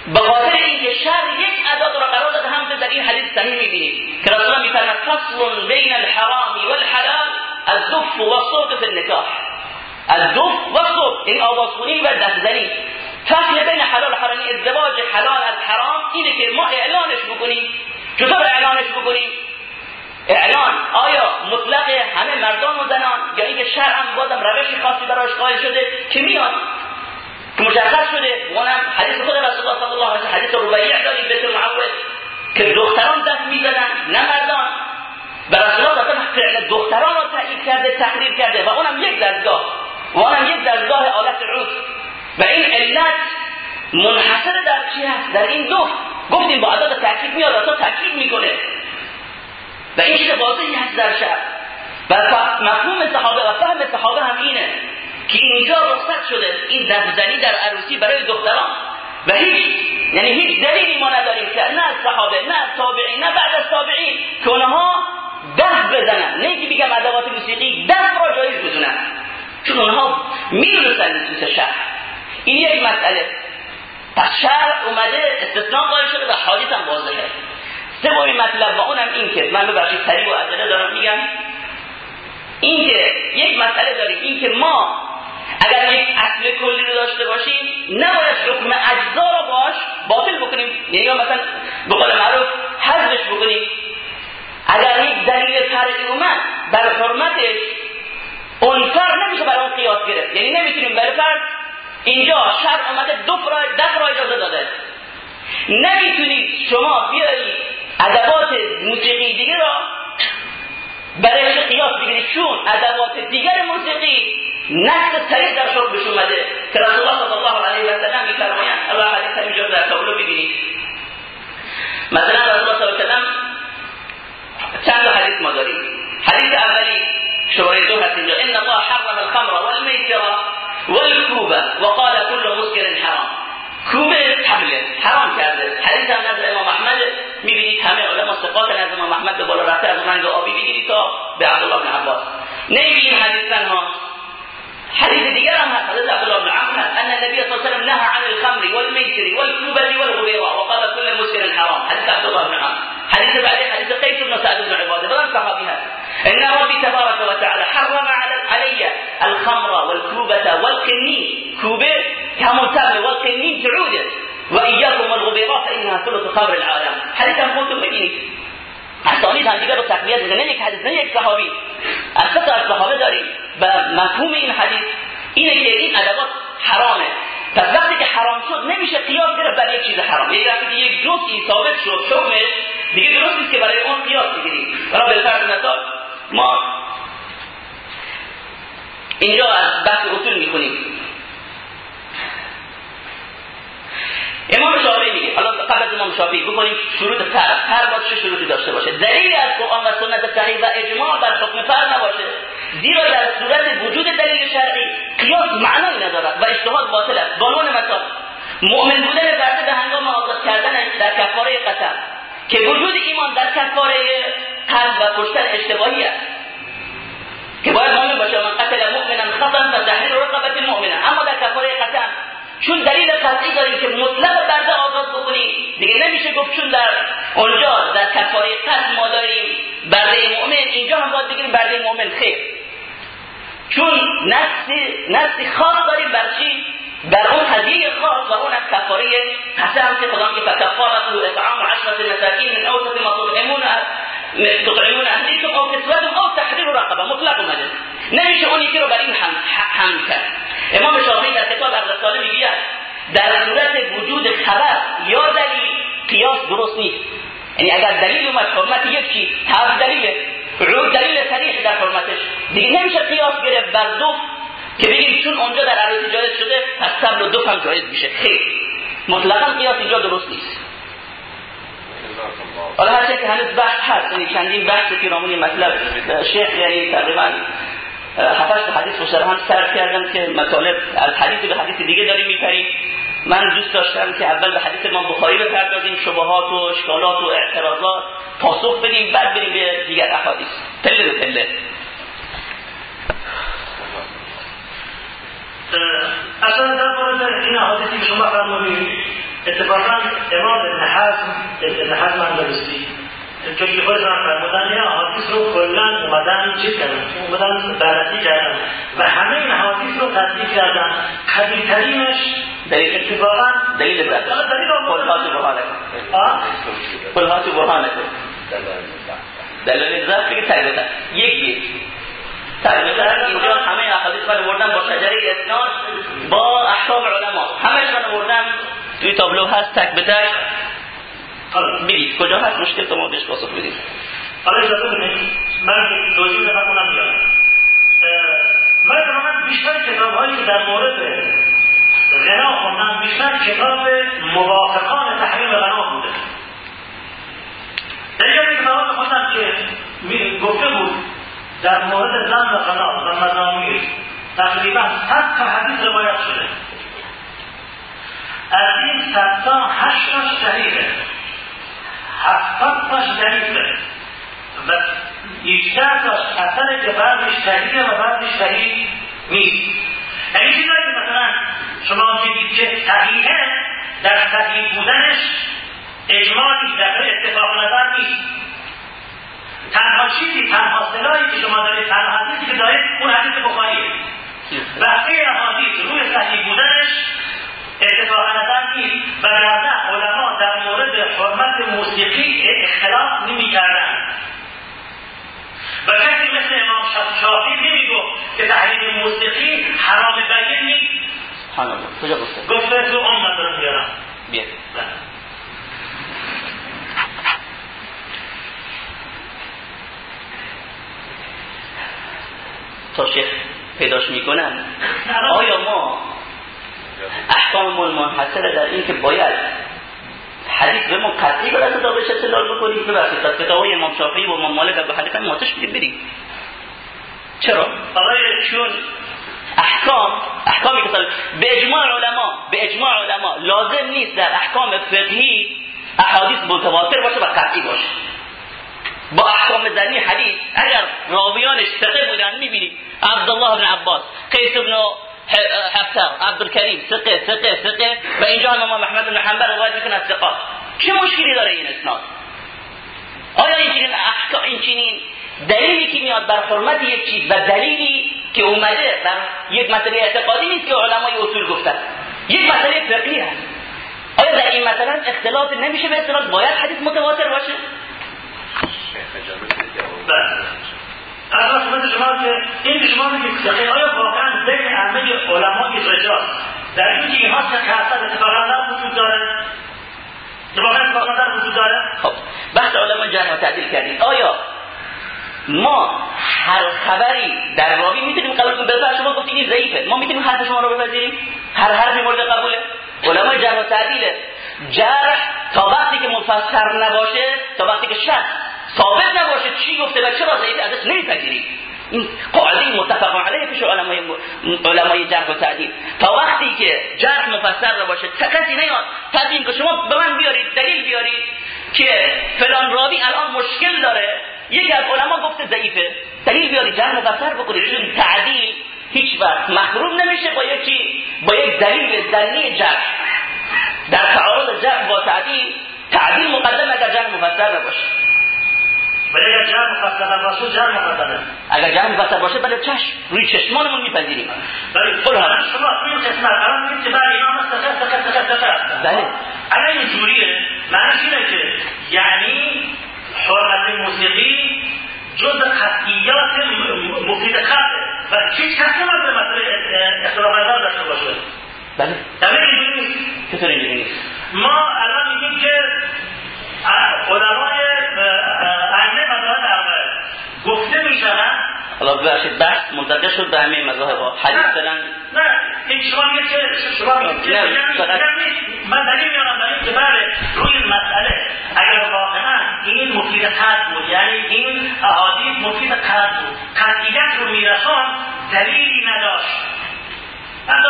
به خاطر اینکه شر یک ادات را قرار داده هم در این حدیث صحیح می‌بینیم که رسول الله میفرماد فصل بین الحرام والحلال الدف والصوت في النکاح. الدف والصوت این آوازخونی و دستزنی. فصل بین حلال و حرامی ازدواج حلال از حرام اینه که ما اعلانش بکنیم. چطور اعلانش بکنیم. اعلان آیا مطلق همه مردان و زنان یا اینکه شرعا بازم روش خاصی براش قائل شده که میاد؟ که مشخص شده. اونم حدیث خود رسول الله صلی الله علیه و حدیث ربیع به معود که دختران دست می‌زنن نه مردان. و رسول الله فعل دختران را تایید کرده تقریر کرده. و اونم یک دستگاه. و اونم یک دستگاه آلت عود و این علت منحصر در چی هست؟ در این دو. گفتیم با عدد تاکید میاد اصلا تاکید می‌کنه. و این چیز واضحی هست در شب و مفهوم صحابه و فهم صحابه هم اینه که اینجا رخصت شده. این دستزنی در عروسی برای دختران. و هیچ یعنی هیچ دلیلی ما نداریم که نه از صحابه نه از تابعین نه بعد از تابعین. که اونها دست بزنن. نه که بگم ادوات موسیقی دست را جایز بدونن. چون اونها می‌دونستن نصوص شهر. این یک مسئله. پس شهر اومده استثناء قائل شده و حادث هم واضحه سومین مطلب و اونم این که من ببخشید سریع و عجله دارم میگم. این که یک مسئله داریم این که ما اگر یک اصل کلی رو داشته باشیم نباید حکم اجزا رو باش باطل بکنیم. یعنی مثلا به قول معروف حذفش بکنیم. اگر یک دلیل فرعی اومد بر حرمتش اونفر نمیشه برای اون قیاس گرفت. یعنی نمی‌تونیم برای فرد اینجا شر اومده دو فرای ده فرای اجازه داده. نمی‌تونید شما بیایید ادوات موسیقی دیگه را برای قیاس بگیرید. چون ادوات دیگر موسیقی نقص صریح در بهش اومده. که رسول الله صلی الله علیه و سلم میفرمایند الله حدیث همینجا در تابلو بگیرید. مثلا رسول الله صلی الله علیه و سلم چند حدیث ما داریم. حدیث اولی هست اینجا إن الله حرم الخمر والمیسر والكوبه وقال كل مسكر حرام. کوبه تبله حرام کرده حدیث هم نظر إمام أحمد میبینید همه علما ثقات نظر إمام أحمد به بالا رفته از رنگ آبی بگیرید تا به عبدالله بن عباس. نمیبینید حدیث ها حديث دیگر هم هست. حدیث عبدالله بن عمر أن النبي صلى الله عليه وسلم نهى عن الخمر والميسر والكوبة والغبيرة وقال كل مسكر حرام. حديث عبد الله بن عمر حديث بعد حديث قيس بن سعد بن عبادة. بدل صحابيها إن ربي تبارك وتعالى حرم علي الخمر والكوبة والقنين كوبة كمنتبه والقنين تعوده وإياكم والغبيرات فإنها ثلث خمر العالم. حديث خودتون ببینید اسانید هم دیگر رو تقویت میکنه یک حدیث نه یک صحابی از از صحابه داریم و مفهوم این ادوات حرامه. پس وقتی که حرام شد نمیشه قیاس گرفت برای یک چیز حرام. یعنی وقتی که یک جزئی ثابت شد حکمش دیگه درست نیست که برای اون قیاس بگیریم. برای بالفرض مثال ما اینجا از بحث اصول می‌خونیم. امام شافعی میگه حالا قبل از امام شافعی بکنیم شروط فرض هر باز چه شروطی داشته باشه. دلیل از قرآن و سنت صحیح و اجماع بر حکم فرض نباشه. زیرا در صورت وجود دلیل شرعی قیاس معنایی ندارد و اجتهاد باطل است. به عنوان مثال مؤمن بودن فرد به هنگام آزاد کردن در کفاره قسم که وجود ایمان در کفاره قلب و کشتن اشتباهی است. که باید مؤمن باشه من قتل مؤمنا خطا فتحریر رقبه مؤمنا اما در کفاره قسم چون دلیل قطعی داریم که مطلق برده آزاد بکنیم دیگه نمیشه گفت چون در اونجا در کفاره قتل ما داریم برده مؤمن اینجا هم باید بگیریم برده مؤمن خیر. چون نفسی, نفسی خاص داریم بر چی؟ در اون هدیه خاص و اون هم کفاره قسم که خدا میگه فکفارت و اطعام عشرت مساکین من اوسط ما تطعمون تطعمون اهلیکم او کسوتم او تحریر رقبه مطلق اومده نمیشه اون یکی رو بر این هم کرد امام شافعی در کتاب الرساله میگه در صورت وجود خبر یا دلیل قیاس درست نیست. یعنی اگر دلیل اومد حرمت یک چیز هم دلیل عود دلیل صریح در حرمتش. دیگه نمیشه قیاس گرفت بر دو. که بگیم چون اونجا در عروسی جایز شده پس صبر و دو هم جایز میشه. خیر. مطلقا قیاس اینجا درست نیست. حالا هرچه که هنوز بحث هست یعنی چندین بحث پیرامون مطلب شیخ یعنی تقریبا هفتش حدیث رو هم سر کردم که مطالب از حدیث به حدیث دیگه داریم میپریم. من دوست داشتم که اول به حدیث ما بخاری بپردازیم شبهات و اشکالات و اعتراضات پاسخ بدیم بعد بریم به دیگر احادیث. پله به
اصلا در مورد این احادیثی که شما فرمودید اتفاقا امام ابن حزم ابن حزم اندلسی چون که خودشان فرمودن این احادیث رو کلا اومدن چیز کردن؟ اومدن بررسی کردن. و همه این احادیث رو تطبیق کردن. قدیمترینش
دلیل
اتفاقا
دلیل برد
دلیل
قلحات برهانه قلحات برهانه دلیل ضعف که تقریبا یک تقریبا اینجا همه احادیث رو بردن با شجره اسناد با احکام علما. همش رو بردن. توی تابلو هست تک به تک. بگید کجا هست؟ مشکل تو ما بهش پاسخ بدید
حالا اجازه بدید من توضیح نکنم بیارم من اتفاقا بیشتر کتاب هایی که در مورد غنا خوندم بیشتر کتاب موافقان تحریم غنا بوده. در یک کتاب خوندم که گفته بود در مورد زن و غنا و مزامیر تقریبا صد تا حدیث روایت شده. از این صد تا هشتاش صحیحه هفتاد تاش ضعیفه و بیشتر تاش اثر که بعضش صحیحه و بعضش صحیح نیست. یعنی چیزایی که مثلا شما میگید که صحیحه در صحیح بودنش اجمالی در اتفاق نظر نیست. تنها چیزی تنها سلاحی که شما دارید تنها حدیثی که دارید اون حدیث بخاریه. بقیه احادیث روی صحیح بودنش اتفاق نظر نیست و نه علما در مورد حرمت موسیقی اختلاف نمی کردن و کسی مثل امام شافعی نمی گفت که تحریم موسیقی حرام بیان نیست.
الله کجا گفته؟
گفته تو امت بیارم.
بیا تا شیخ پیداش می‌کنن. آیا ما احکام منحصره در این که باید حدیث به ما قطعی به دست بهش استدلال بکنیم ببخشید پس کتابای امام شافعی و امام مالک و حنیفه ماتش بدیم بریم. چرا؟ چون احکام احکامی که به اجماع علما به اجماع علما لازم نیست در احکام فقهی احادیث متواتر باشه و قطعی باشه. با احکام زنی حدیث اگر راویانش ثقه بودن می‌بینید عبدالله بن عباس قیس بن حفتر عبدالکریم ثقه ثقه ثقه. و اینجا امام محمد بن حنبل روایت می‌کنه از ثقات. چه مشکلی داره این اسناد؟ آیا این احکام این دلیلی که میاد بر حرمت یک چیز و دلیلی که اومده بر یک مسئله اعتقادی نیست که علمای اصول گفتن. یک مسئله فقهی هست. آیا در این مثلا اختلاف نمیشه به اصطلاح؟ باید حدیث متواتر باشه؟
بله از خدمت شما که این شما میگید که آیا واقعا بین همه علمای رجال در اینکه اینها چه درصد اتفاقا وجود داره وجود داره
خب بحث علما و تعدیل کردیم آیا ما هر خبری در راوی می‌تونیم قبول کنیم بذار شما گفتید این ضعیفه ما می‌تونیم حرف شما رو بپذیریم هر حرفی مورد قبوله علمای جرح و تعدیله جرح تا وقتی که مفسر نباشه تا وقتی که شخص ثابت نباشه چی گفته و چرا ضعیف ازش نمیپذیریم این قاعده متفق علیه پیش علمای علمای جرح و تعدیل. تا وقتی که جرح مفسر نباشه کسی نیاد تدین که شما به من بیارید دلیل بیارید که فلان راوی الان مشکل داره. یکی از علما گفته ضعیفه. دلیل بیاری جمع مفسر بکنید. تعدیل هیچ وقت محروم نمیشه با یکی با یک دلیل زنی جرح. در تعارض جرح با تعدیل تعدیل مقدم اگر جرح مفسر نباشه
ولی اگر جرح مفسر نباشه جرح مقدمه.
اگر جرح مفسر باشه بله چشم. روی چشمانمون میپذیریم.
ولی قول شما توی قسمت الان میگید که بعد اینا سقط سقط سقط سقط
بله.
اگر اینجوریه معنیش اینه که یعنی حرمت موسیقی جز قطعیات مفید خطه و هیچ کسی نمید به مسئله اختلاف نظر داشته باشه.
بله.
در اینجوری نیست.
چطور اینجوری نیست؟
ما الان میگیم که علمای میشن
حالا ببخشید بحث منتقل شد به همه مذاهب حدیث فعلا
نه. این شما میگه که شما میگه که من دلیل میارم این که بله روی مسئله اگر واقعا این مفید قد بود یعنی این احادیث مفید قد بود قطعیت رو میرسان دلیلی نداشت. حتی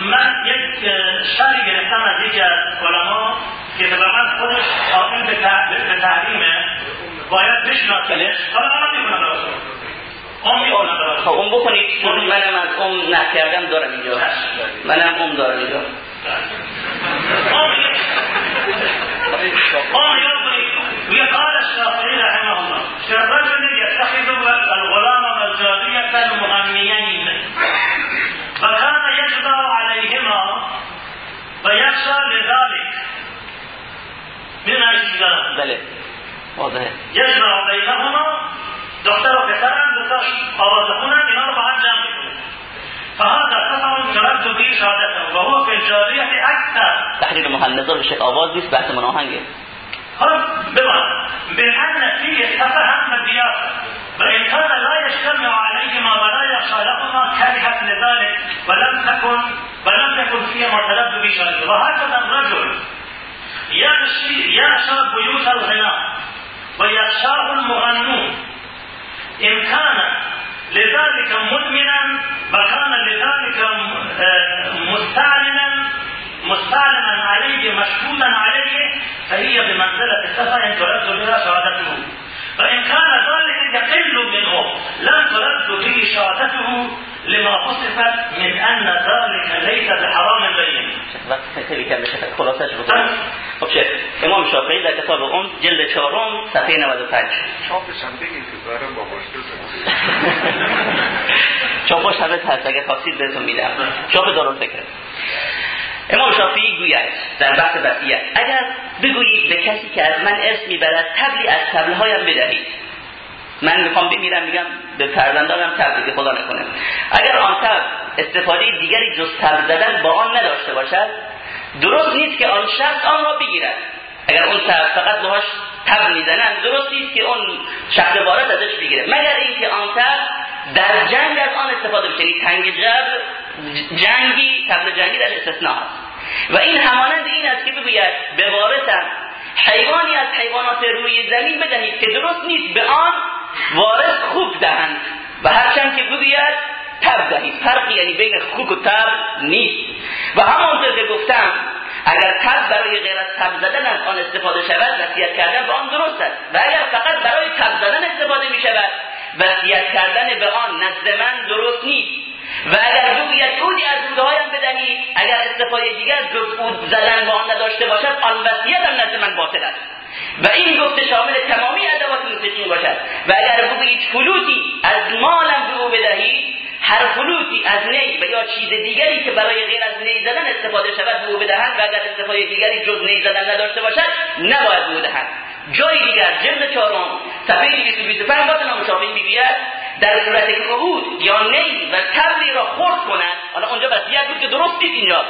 من یک شرحی گرفتم از یکی از علما که تقریبا خودش حاکم به تحریمه. باید بشناسه حالا من می‌کنم
خب اون بکنید چون منم از اون نه کردم دارم اینجا. منم اون دارم اینجا.
قال الشافعي رحمه الله. كالرجل يتخذ الغلام والجارية مغنيين فكان يجبر عليهما ويخشى لذلك. من الجدار
بله واضحه
يجمع بينهما. دختر و پسرم دوتاش آواز خونن اینا رو با هم جمع میکنه فهذا سفر ترد به شهادته و هو فی الجاریه اکثر
تحریر محنظه به شکل آواز نیست بحث من آهنگه
حالا بمان بأن فيه سفه هم مديات وإن كان لا يجتمع عليهما ولا يخشى لهما كرهت لذلك ولم تكن ولم تكن فيهما تلد بشهادته وهكذا الرجل يغشي يغشى بيوت الغناء ويخشاه المغنون. إن كان لذلك مدمنا وكان لذلك آه، مستعلنا مستعلما عليه مشهودا فهي بمنزلة السفر ترد بها شهادته. فإن كان ذلك يقل منه لم ترد به شهادته لما وصفت من أن ذلك ليس بحرام بين.
خلاصش بکنم خب شیخ امام شافعی در کتاب اون جلد چهارم صفحه 95
چاپش هم بگید که دارم با باش
چاپاش هست هست اگر خواستید بهتون میدم. چاپ دارون فکر. امام شافعی گوید در بحث وصیت اگر بگویید به کسی که از من ارث می‌برد تبلی از تبلهایم بدهید. من می‌خوام بمیرم میگم به فرزندانم تبلیغ خدا نکنه. اگر آن تب استفاده دیگری جز تب زدن با آن نداشته باشد درست نیست که آن شخص آن را بگیرد. اگر اون تب فقط باهاش تب می‌زنن درست نیست که اون شخص وارد ازش بگیره. مگر اینکه آن تب در جنگ از آن استفاده بشه یعنی تنگ جبر جنگی قبل جنگی در استثناء هست و این همانند این است که بگوید به وارثم حیوانی از حیوانات روی زمین بدهید که درست نیست به آن وارث خوب دهند. و هرچند که بگوید تب دهید. فرقی یعنی بین خوک و تب نیست. و همانطور که گفتم اگر تب برای غیر از تب زدن از آن استفاده شود وصیت کردن به آن درست است. و اگر فقط برای تب زدن استفاده می شود وصیت کردن به آن نزد من درست نیست. و اگر بگوید عودی از هایم بدهید اگر استفاده دیگر جز اود زدن با آن نداشته باشد آن وصیت هم نزد من باطل است. و این گفته شامل تمامی ادوات موسیقی باشد. و اگر بگویید فلوتی از مالم به او بدهید هر فلوتی از نی و یا چیز دیگری که برای غیر از نی زدن استفاده شود به او بدهند و اگر استفاده دیگری جز نی زدن نداشته باشد نباید به او دهند. جای دیگر جلد چهارم صفحه 225 باز نام شافعی می‌گوید در صورت عهود یا نی و تبلی را خورد کند حالا اونجا وصیت بود که درست نیست اینجا.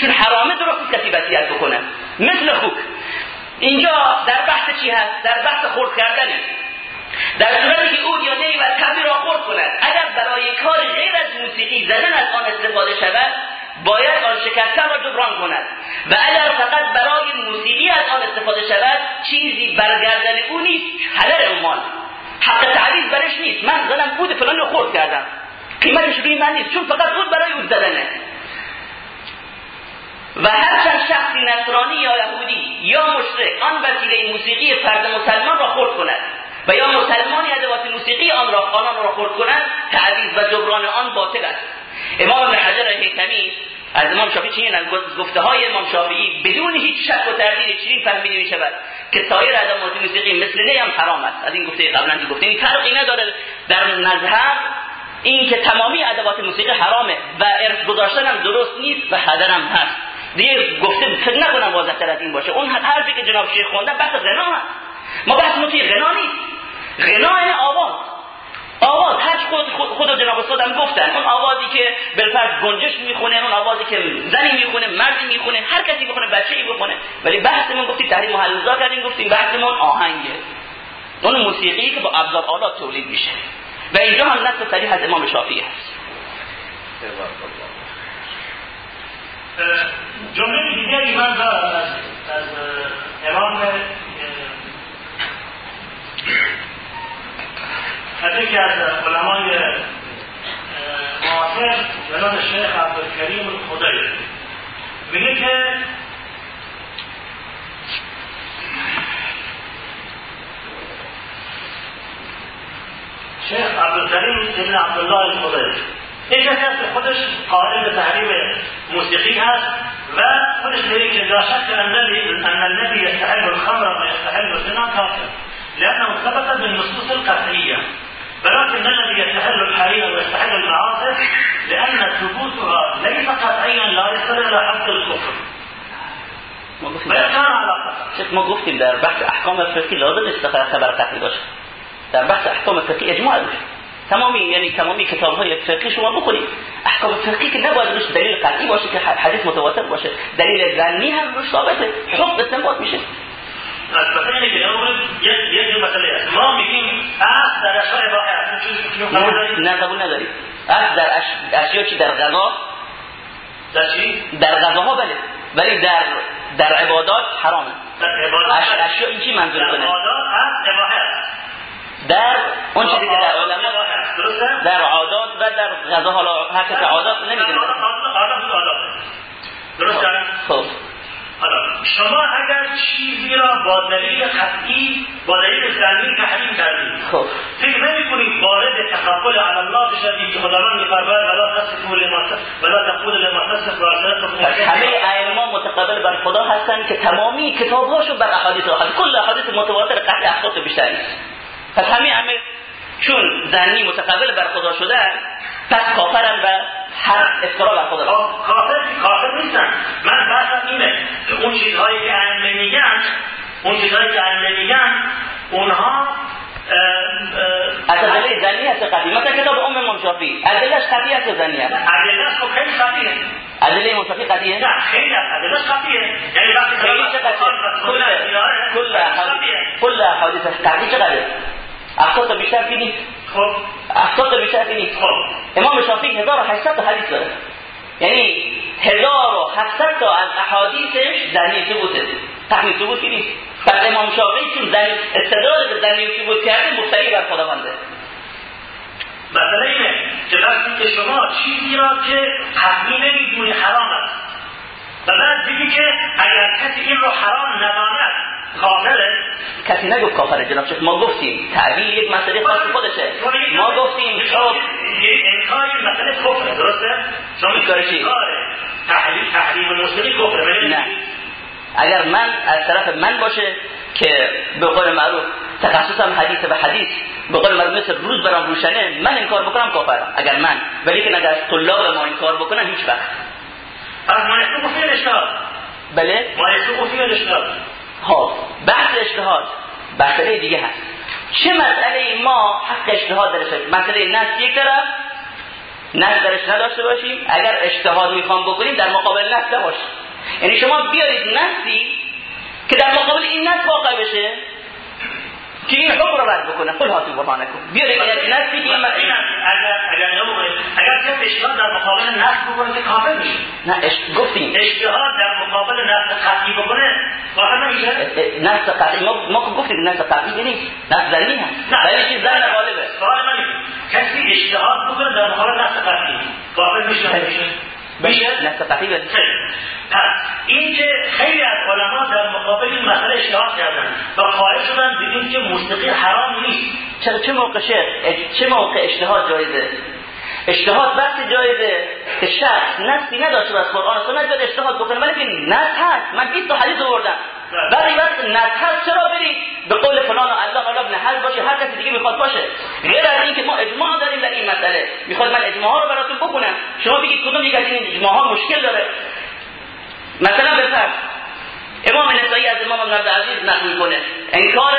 چون حرامه درست کسی وصیت بکنه. مثل خوک. اینجا در بحث چی هست؟ در بحث خورد کردنه. در صورتی که او یا نی و تبلی را خورد کند. اگر برای کار غیر از موسیقی زدن از آن استفاده شود باید آن شکستن را جبران کند. و اگر فقط برای موسیقی از آن استفاده شود چیزی برگردن او نیست حلال مال حق تعویض برش نیست. من زدم بود فلان رو خورد کردم. قیمتش روی من نیست چون فقط بود برای او زدنه. و هرچند شخصی نصرانی یا یهودی یا مشرک آن وسیله موسیقی فرد مسلمان را خورد کند و یا مسلمانی ادوات موسیقی آن را آنان را خورد کند تعویض و جبران آن باطل است. امام حجر هیتمی از امام شافعی چنین از گفته های امام شافعی بدون هیچ شک و تردید چنین فهمیده می شود که سایر ادوات موسیقی مثل نی هم حرام است. از این گفته قبلا که گفته این فرقی نداره. در مذهب این که تمامی ادوات موسیقی حرامه و ارث گذاشتن هم درست نیست و حدرم هست. دیگه گفته فکر نکنم واضح از این باشه. اون حرفی که جناب شیخ خوندن بحث غنا هست. ما بحث توی غنا نیست. غنا آواز آواز هر خود خود جناب استادم گفتن اون آوازی که بالفرض گنجش می‌خونه اون آوازی که زنی می‌خونه مردی می‌خونه هر کسی بخونه بچه‌ای بخونه. ولی بحثمون گفتیم تحریم محلزا کردیم گفتیم بحثمون آهنگه. اون موسیقی که با ابزار آلات تولید میشه. و اینجا هم نصف صریح از امام شافعی هست.
جمله دیگری من دارم از امام یکی از علمای معاصر جناب شیخ عبدالکریم الخدایی میگه که شیخ عبدالکریم ابن عبدالله الخدایی یک کسی که خودش قائل به تحریم موسیقی هست و خودش میگه که لا شک ان النبي يستحل الخمر ويستحل الزنا كافر لانه ثبت بالنصوص القطعيه ولكن الذي يستحل الحرير ويستحل المعاصي لأن ثبوتها ليس قطعيا لا يصل إلى حد الكفر.
شیخ ما گفتیم در بحث احکام فقهی لازم است خبر قطعی باشه. در بحث احکام فقهی اجماع باشه تمامی یعنی تمامی کتاب های فقهی شما بخونید. احکام فقهی که نباید روش دلیل قطعی باشه که حدیث متواتر باشه. دلیل زنی هم روش ثابته. حکم استنباط میشه.
البته اینه که یک یک مسئله است. ما میگیم اصل در اشیاء اباحه است
نه قبول نداری. اصل در اشیاء چی؟ در غذا؟
در چی؟
در غذاها بله. ولی در در عبادات حرامه.
در عبادات
اشیاء این چی منظور
کنه؟ در عبادات اصل اباحه است
در اون چیزی که در علما در عادات و در غذا حالا هر کس عادات نمیگن
عادات عادات درست
خب.
حالا شما اگر چیزی را با دلیل قطعی با دلیل زنی تحریم کردید.
خب.
فکر نمی کنید وارد تقبل علی الله بشوید که خداوند میفرماید ولا تصفوا لما ولا تقول لما تصف
همه ائمه متقبل بر خدا هستن که تمامی کتابهاشون بر احادیث احادیث کل احادیث متواتر قطع احادیث بیشتری. پس همه همه چون زنی متقبل بر خدا شدن پس کافرن و هر افترا بر خدا
کافر کافر نیستن من بحثم اینه. اون چیزهایی که ائمه میگن اون چیزهایی که ائمه میگن اونها
ادله زنی هست قطعی. مثلا کتاب ام امام شافعی ادلهش قطعی هست زنی هست
ادلهش خب خیلی قطعیه.
ادله امام شافعی قطعیه؟
نه خیلی ادلهش قطعیه. یعنی وقتی
خیلی چقدر؟ کل کل کل احادیث قطعی چقدره؟ 70 تا بیشتر نیست
خب
70 تا بیشتر نیست.
خب
امام شافعی 1800 تا حدیث داره. یعنی 1700 تا از احادیثش زنی ثبوته تحمیل ثبوت نیست. پس امام شافعی چون زنی استدلال به زنی ثبوت کرده مفتری بر خداونده.
مثلا اینه که وقتی که شما چیزی را که قطعی نمی‌دونی حرام است. و بعد بگی که اگر کسی این رو حرام نداند کافره.
کسی نگفت کافر جناب شیخ. ما گفتیم تعبیر یک مسئله خاص خودشه. ما گفتیم شما
یک انکاری مسئله کفره درسته؟ شما
انکار چی؟
تحریم تحریم موسیقی کفره ولی
نه. اگر من از طرف من باشه که به قول معروف تخصصم حدیث به حدیث به قول معروف مثل روز برام روشنه من این کار بکنم کافرم اگر من ولی که اگر از طلاب ما این کار بکنن هیچ وقت.
پس ما یسوق فی الاشتهاد
بله.
ما یسوق
ها بحث اجتهاد. مسئله دیگه هست. چه مسئله ما حق اجتهاد درش مسئله نص یک طرف نص درش نداشته باشیم. اگر اجتهاد می‌خوام بکنیم در مقابل نص نباشه. یعنی شما بیارید نصی که در مقابل این نص واقع بشه. که این حکم رو رد بکنه. قل هاتو برهانکم بیارید یک که این مسئله
اگر اگر اگر کسی اجتهاد در مقابل نص بکنه که کافر میشه
نه اش- گفتیم.
اجتهاد در مقابل نص قطعی بکنه کافر نمیشه؟
نص قطعی. ما ما که گفتیم نص قطعی نیست نص زنی هست. ولی چیز زن غالبه؟
سوال من. کسی اجتهاد بکنه در مقابل نص قطعی. کافر میشه میشه. خیلی. پس این که خیلی از علما در مقابل این مسئله اجتهاد کردن و قائل شدن به که موسیقی حرام نیست
چرا چه موقع اج- چه موقع اجتهاد جایزه اجتهاد وقتی جایزه که شخص نصی نداشته از قرآن سنت بیاد اجتهاد بکنه ولی که نص هست من 20 تا حدیث آوردم ولی وقت هست چرا برید به قول فلان و الله ولا ابن حزم باشه هر کسی دیگه می‌خواد باشه. غیر از این که ما اجماع داریم در این مسئله. می‌خواد من اجماع رو براتون بکنم شما بگید کدوم یک از این اجماع ها مشکل داره؟ مثلا بفرض امام نسایی از امام ابن عبدالعزیز نقل می‌کنه. انکار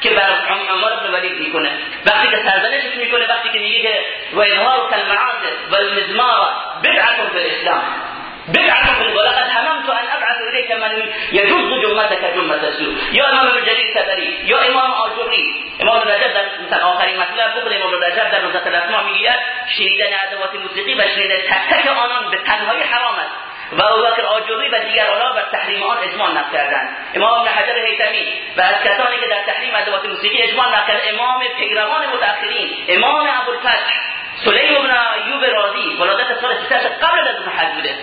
که بر عم- عمر بن ولید می‌کنه. وقتی که سرزنشش می‌کنه وقتی که میگه و اظهار کالمعازف والمزمار بدعة في الاسلام بدعة ولقد هممت ان ابعث اليك من يجوز جمتك جمة السوء. یا امام ابن جریر صدری یا امام آجوری امام رجب در مثلا آخرین مطلب. بخود امام رجب در نزهت الاسماء میگه شنیدن ادوات موسیقی و شنیدن تک آنان به حرام است. و ابوبکر آجوری و دیگر علما بر تحریم آن امام ابن حجر و از کسانی که در تحریم ادوات موسیقی اجماع نقل امام پیروان متأخرین امام ابوالفتح سلیم بن ایوب رازی ولادت سال 300 قبل از حزم بوده.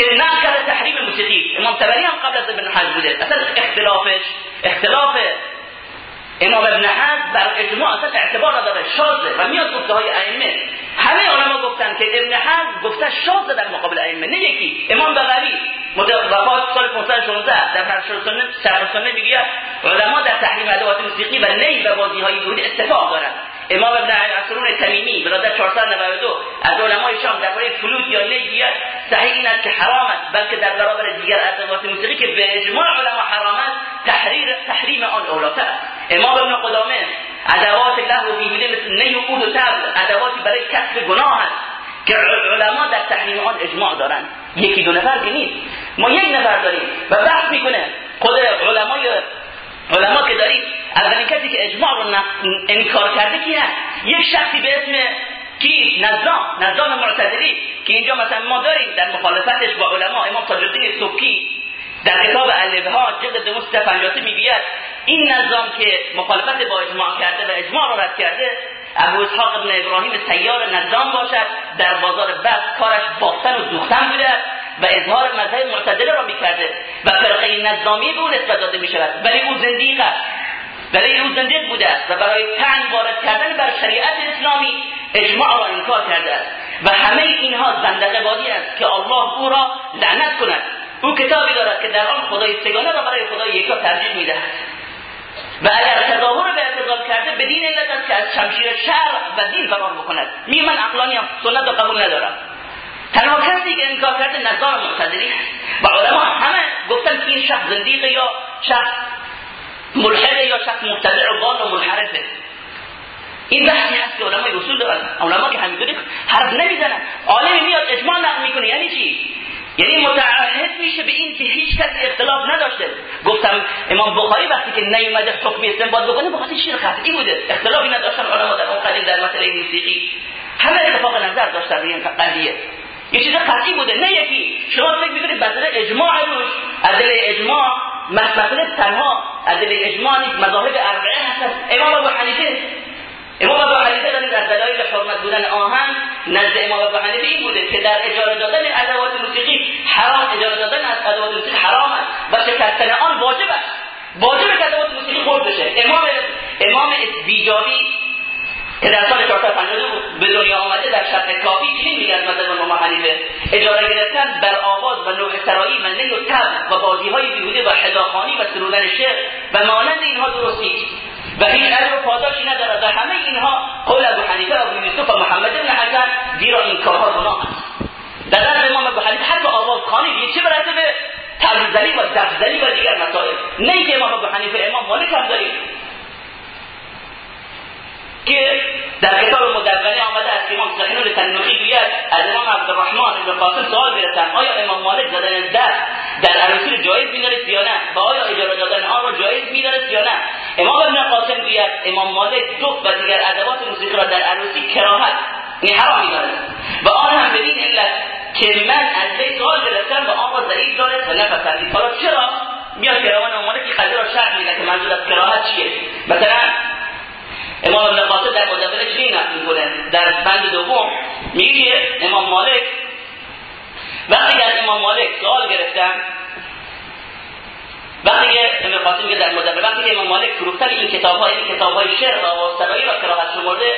نقل کرده تحریم موسیقی امام تبری هم قبل از ابن حزم بوده أصلا اختلافش. اختلاف امام ابن حزم بر إجماع أصلا اعتبار نداره شاذه و میاد گفته های أئمة. همه علما گفتن که ابن حزم گفته شاذه در مقابل ائمه. نه یکی. امام بغوی وفات سال 516 در فرش سنت شرح سنت میگه علما در تحریم ادوات موسیقی و نی و بازی های بود اتفاق دارند. امام ابن عصرون تمیمی ولادت 492 از علمای شام درباره فلوت یا نی صحیح این است که حرام است بلکه در برابر دیگر ادوات موسیقی که به اجماع علما حرام است تحریر تحریم آن اولاتر امام ابن قدامه ادوات له و بیهوده مثل نی و عود و تبل ادواتی برای کسب گناه است که علما در تحریم آن اجماع دارند. یکی دو نفر که نیست. ما یک نفر داریم و بحث می‌کنه. خود علمای علما که دارید اولین کسی که اجماع رو انکار کرده کی هست؟ یک شخصی به اسم کی؟ نظام نظام معتدلی. که اینجا مثلا ما داریم در مخالفتش با علما امام تاج الدین سبکی در کتاب الها جلد دوم 353 می‌گوید این نظام که مخالفت با اجماع کرده و اجماع رو رد کرده ابو اسحاق ابن ابراهیم سیار نظام باشد در بازار بس کارش باختن و دوختن بوده و اظهار مذهب معتدله را می‌کرده و فرقه نظامی به او نسبت داده می‌شود. ولی او زندیق است ولی او زندیق بوده است و برای تن وارد کردن بر شریعت اسلامی اجماع را انکار کرده است. و همه اینها زندقه بادی است که الله او را لعنت کند. او کتابی دارد که در آن خدای سگانه را برای خدای یکتا ترجیح می‌دهد. و اگر تظاهر به اعتزال کرده بدین علت است که از شمشیر شرع و دین فرار بکند. می من عقلانی هم سنت را قبول ندارم. تنها کسی که انکار کرده نظام معتدلی و علما همه گفتن که این شخص زندیقه یا شخص ملحده یا شخص مبتدع و بال و منحرفه. این بحثی هست که علمای اصول دارن. علما که همینطوری حرف نمی‌زنن. عالمی میاد اجماع نقل می‌کنه. یعنی چی؟ یعنی متعهد میشه به این که هیچ کسی اختلاف نداشته. گفتم امام بخاری وقتی که نیومده حکم استنباط بکنه بخاطر شیر قطعی بوده. اختلافی نداشتن علما در اون قدیم در مسئله موسیقی. همه اتفاق نظر داشتن روی این قضیه. یه چیز قطعی بوده نه یکی. شما فکر می‌کنید مسئله اجماع روش ادله اجماع مسئله تنها ادله اجماع نیست. مذاهب اربعه هست امام ابو حنیفه امام ابو حنیفه در دلایل حرمت بودن آهن. نزد امام ابو حنیفه این بوده که در اجاره دادن ادوات موسیقی حرام اجاره دادن از ادوات موسیقی حرام است و شکستن آن واجب است. واجب که ادوات موسیقی خورد بشه. امام امام بیجابی که در سال 452 به دنیا آمده در شرح کافی چنین میگه از مذهب امام حنیفه. اجاره گرفتن بر آواز و نوع سرایی منه و تب و بازی های بیهوده و حداخانی و سرودن شعر و مانند اینها درست نیست و هیچ اجر پاداشی ندارد. و همه اینها قول ابو حنیفه ابو یوسف و محمد بن حسن زیرا این کارها گناه است. در نظر امام ابو حنیفه حتی آواز خانی چه برسه به تبزلی و دفزلی و دیگر مسائل. نه که امام ابو حنیفه امام مالک هم داریم. که در کتاب مدونه آمده است امام سخنون تنوخی گوید از امام عبدالرحمن ابن قاسم سوال گرفتن آیا امام مالک زدن دست در عروسی رو جایز میدارست یا نه؟ و آیا اجاره دادن آن رو جایز میدارست یا نه؟ امام ابن قاسم گوید امام مالک دف و دیگر ادوات موسیقی را در عروسی کراهت یعنی حرام میدارست و آن هم بدین علت که من از وی سوال و آن را ضعیف دارست و نپسندید. حالا چرا؟ میاد کرامان امام مالک قضیه را شرح میده که منظور از کراهت چیه؟ مثلا امام ابن قاسم در مدونه چنین نقل می‌کنه؟ در بند دوم میگه امام مالک وقتی از امام مالک سوال گرفتن وقتی که قاسم که در مدونه وقتی امام مالک فروختن این کتاب های این کتاب های شعر و آواسترایی و کراهت شمرده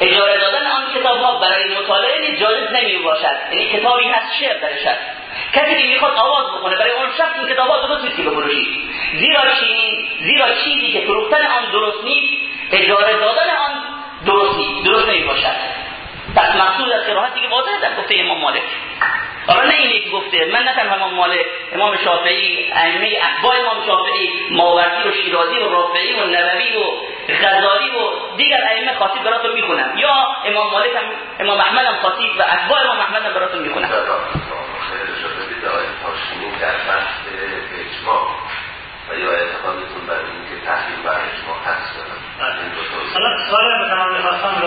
اجاره دادن آن کتاب ها برای مطالعه نیز جایز نمی باشد یعنی کتابی هست شعر درش هست. کسی که می‌خواد آواز بکنه برای اون شخص این کتاب ها درست نیست که بفروشی. زیرا چی؟ زیرا چیزی که فروختن آن درست نیست اجاره دادن آن درست نیست درست نمی باشد پس مقصود از قرائتی که واضح در گفته امام مالک. حالا نه اینی که گفته من نه تنها امام مالک امام شافعی ائمه اتباع امام شافعی ماوردی و شیرازی و رافعی و نووی و غزالی و دیگر ائمه خاطی براتون می‌خونم. یا امام مالک هم امام احمد هم خاطی و اتباع امام احمد هم براتون می‌خونم.
و یا اعتقادتون بر اینکه تحلیل بر اجماع هست
حالا سوال هم تمام می‌خواستم و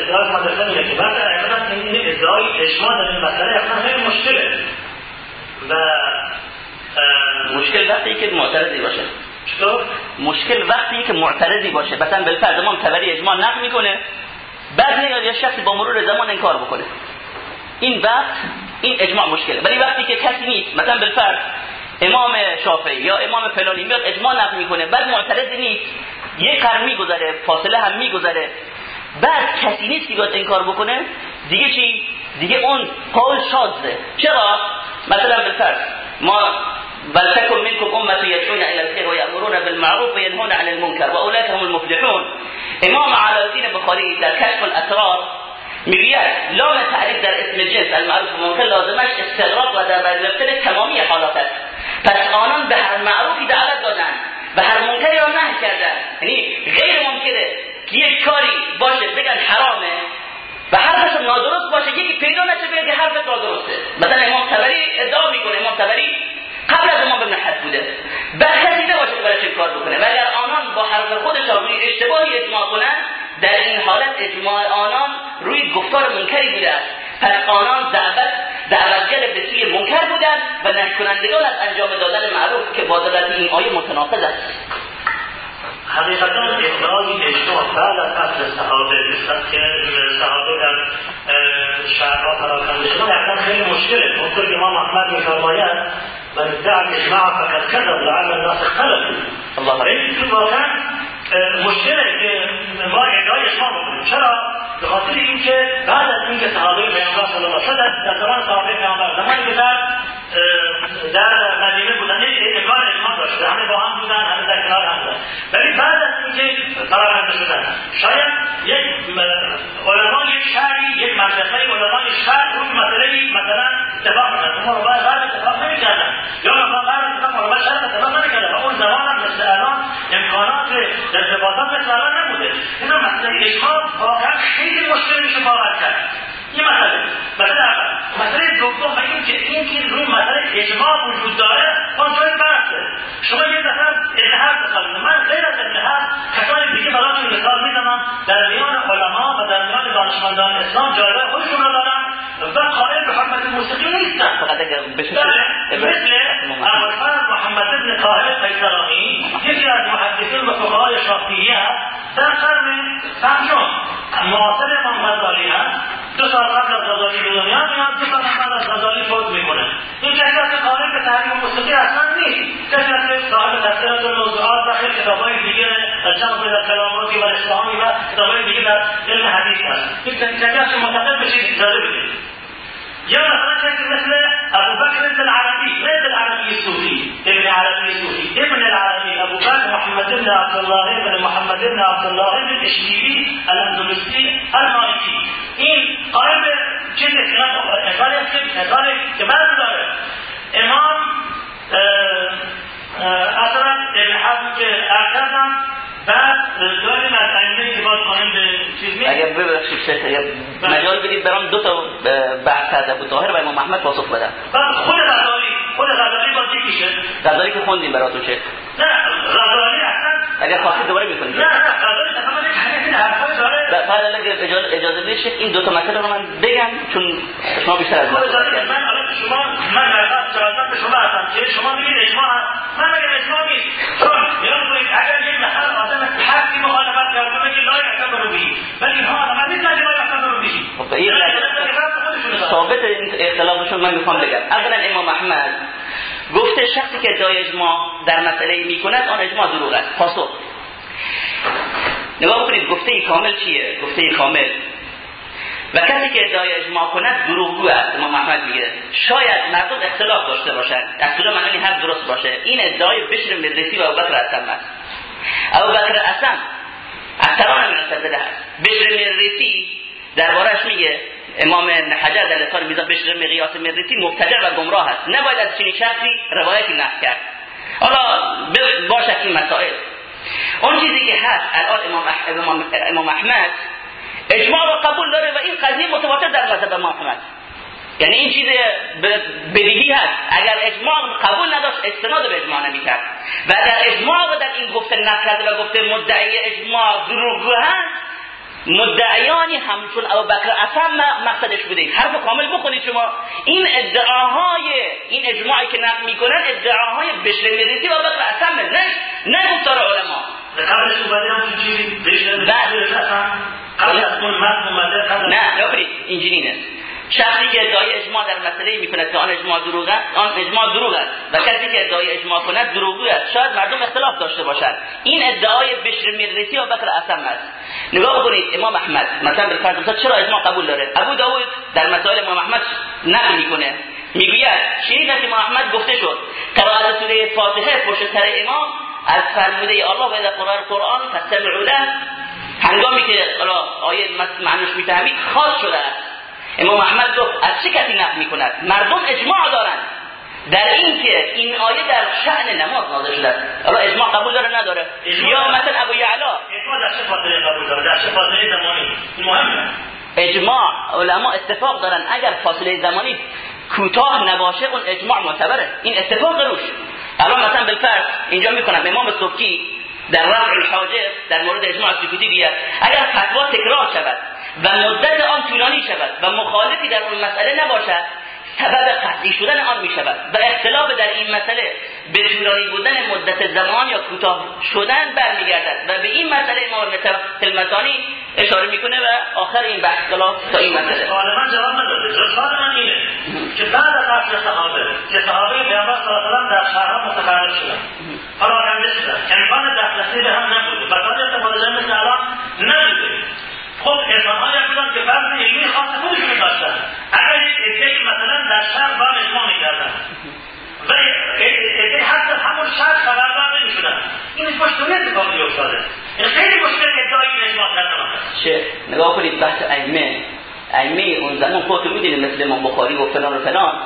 ادعای داشتن اینه که بعد اقلا این ادعای اجماع در این مسئله اصلا خیلی مشکله و
مشکل وقتی که معترضی باشه.
چطور؟
مشکل وقتی که معترضی باشه. مثلا بالفرض امام تبری اجماع نقل می‌کنه بعد نیاد یا شخصی با مرور زمان انکار بکنه. این وقت این اجماع مشکله. ولی وقتی که کسی نیست مثلا بالفرض امام شافعی یا امام فلانی میاد اجماع نقل می‌کنه. بعد معترضی نیست. یه قرن میگذره فاصله هم میگذره. بعد کسی نیست که بیاد انکار بکنه. دیگه چی؟ دیگه اون قول شاذه چرا؟ مثلا بالفرض ما بل تكن منكم أمة يدعون إلى الخير ويأمرون بالمعروف وينهون عن المنكر وأولئك هم المفلحون. امام على الدين بخاری در کشف الاسرار می‌گوید لام تعریف در اسم جنس المعروف و منکر لازمش استغراق و در بر تمامی حالات پس آنان به هر معروفی دعوت دادن و هر منکری را نه کردن یعنی غیر ممکنه که یک کاری باشه بگن حرامه و حرفش نادرست باشه یکی پیدا نشه بگه حرفت نادرسته. مثلا امام تبری ادعا می‌کنه امام تبری قبل از امام ابن حد بوده. بعد کسی نباشه که برایش کار بکنه. و اگر آنان با حرف خودش روی اشتباهی اجماع کنن در این حالت اجماع آنان روی گفتار منکری بوده است. پس آنان دعوت دعوتگر به سوی منکر بودند و نشکنندگان از انجام دادن معروف که با این آیه متناقض است.
حقیقتا ادعای اجتماع بعد از قتل صحابه که صحابه در شهرها پراکنده شدن أصلا خیلی مشکله. اونطور که امام احمد میفرماید من ادعا الاجماع فقد کذب لعل الناس اختلفوا الله. تو واقعا مشکله که ما ادعای اجماع بکنیم. چرا؟ به خاطر اینکه بعد از اینکه صحابه پیامبر صلی الله علیه و در زمان صحابه پیامبر زمانی که در در مدینه بودن امکان اجماع داشته. همه با هم بودن همه در کنار هم بودن. ولی بعد از اینکه پراکنده شدن شاید یک علما یک شهری یک منطقه علمای شهر روی مسئله مثلا اتفاق می‌کردن اون بعد بعد اتفاق نمی‌کردن. یا مثلا بعد اتفاق علمای شهر اتفاق نمی‌کردن. و اون زمان هم مثل الان امکانات ارتباطات الان نبوده. اینا مسئله اجماع واقعا خیلی مشکل میشه باور کرد. این مسئله. اول. مسئله دوم این که این که روی مسئله اجماع وجود داره اون جای بحثه. شما یه دفعه ابن حرف من غیر از ابن حرف کسانی دیگه براتون مثال می‌زنم. در میان علما و در میان دانشمندان اسلام جایگاه خودشون رو دارن و قائل به حرمت موسیقی نیستن.
فقط اگر بشه
بله. مثل ابوالفضل محمد بن طاهر قیصرانی یکی از محدثین و فقهای شافعیه در قرن پنجم معاصر امام غزالی هست. دو سال قبل از غزالی دنیا میاد دو قبل از غزالی فوت می‌کنه. این که قائل به تحریم موسیقی اصلا نیست. که صاحب تفسیرات الموضوعات و خیلی کتابهای دیگه جمع در کلاماتی و اسلامی و کتابهای دیگه در علم حدیث هست. این که معتقد به چیزی داره مثلا کسی مثل ابو بکر بن العربي ليس العربي الصوفي ابن عربي الصوفي ابن العربي ابو بكر محمد بن عبد الله بن محمد بن عبد الله بن الاشبيلي الاندلسي المالكي این قائم به چیز اقال که بعد داره امام أصلا ابن حزم که ارکزم بعد داریم از ائمه که باز خواهیم به چیز می
اگر ببخشید شیخ اگر مجال بدید برام دو تا بحث از ابو طاهر و امام احمد پاسخ بدم
بعد خود غزالی خود غزالی باز یکیشه
غزالی که خوندیم براتون شیخ
نه غزالی اصلا
اگر خواستید دوباره می‌کنید
نه نه
بعد اجازه اجازه بدید شیخ این دو تا مسئله رو من بگم چون شما بیشتر از من کردید.
من شما من جواب به شما هستم. که شما میگید اجماع. من میگم اجماع نیست. چون اگر یک نفر آدم حرفی مخالفت کرده بگی لا یعتبر به ولی اینها آدم نیستن که لا یعتبر به
خب این ثابت اختلافشون من می‌خوام بگم. اولا امام احمد گفته شخصی که ادعای اجماع در مسئله می‌کند آن اجماع دروغ است. پاسخ. نگاه بکنید گفته کامل چیه؟ گفته کامل. و کسی که ادعای اجماع کند دروغگو است. امام احمد میگه شاید مردم اختلاف داشته باشند. کجا معنی هر درست باشه؟ این ادعای بشر مرسی و ابوبکر اسم است. ابوبکر اسم سران معتزله هست بشر مرسی دربارش میگه امام حجر در لسان میزان بشر مقیاس مرسی مبتدع و گمراه است. نباید از چنین شخصی روایتی نقل کرد. حالا باشد این مسائل. اون چیزی که هست الان امام. امام... احمد اجماع رو قبول داره و این قضیه متواتر در مذهب امام احمد. یعنی این چیز بدیهی هست. اگر اجماع قبول نداشت استناد به اجماع نمی‌کرد. و اگر اجماع رو در این گفته نکرده و گفته مدعی اجماع دروغگو هست مدعیانی همچون ابو بکر اصلا مقصدش بوده حرف کامل بخونید شما. این ادعاهای این اجماعی که نقل می‌کنن ادعاهای بشر مریضی و بکر اصلا نه نه گفتار علما.
قبلش اومده هم چیزی بشه
بله.
قبل از اون متن اومده
نه اینجوری نیست شخصی که ادعای اجماع در مسئله می‌کند که آن اجماع دروغ است آن اجماع دروغ است و کسی که ادعای اجماع کند دروغگو است. شاید مردم اختلاف داشته باشند. این ادعای بشر مرسی و بکر اسم است. نگاه بکنید امام احمد مثلا بالفرض مثلا چرا اجماع قبول داره؟ ابو داود در مسائل امام احمد نقل می‌کنه. می‌گوید شنیدم که امام احمد گفته شد قرائت سوره فاتحه پشت سر امام از فرموده الله و قرار قرآن فاستمعوا له. هنگامی که حالا آیه معنوش می‌فهمید خاص شده است. امام احمد گفت از چه کسی نقل می‌کند؟ مردم اجماع دارند در این که این آیه در شأن نماز نازل شده است. حالا اجماع قبول داره نداره؟ یا مثلا ابو یعلا؟
اجماع در چه فاصله قبول داره؟ در چه فاصله زمانی؟ این مهمه
اجماع علما اتفاق دارن. اگر فاصله زمانی کوتاه نباشه اون اجماع معتبره. این اتفاق روش. الان مثلا بالفرض اینجا می‌کنم امام سبکی در رفع الحاجب در مورد اجماع سکوتی بیاد. اگر فتوا تکرار شود و مدت آن طولانی شود و مخالفی در اون مسئله نباشد سبب قطعی شدن آن می شود و اختلاف در این مسئله به طولانی بودن مدت زمان یا کوتاه شدن برمیگردد و به این مسئله امام تلمسانی اشاره می‌کنه و آخر این بحث خلاف تا این مسئله.
سوال من جواب نداده سوال من اینه که بعد از قتل صحابه که صحابه پیامبر صلی الله علیه و در شهرها متفرق شدن. پراکنده شدن امکان دسترسی به هم نبوده. بساط استفاده مثل الان نبوده. خب انسان ها یک بودن که فرض علمی خاص خودشون داشتن اگر یک عده مثلا در شهر با اجماع می‌کردن. و عده حتی همون شهر خبردار نمی‌شدن. این پشت روی اتفاقی افتاده. این خیلی مشکل ادعای این اجماع کردن
چه؟ نگاه کنید بحث ائمه. ائمه اون زمان خودتون می‌دونید مثل امام بخاری و فلان و فلان.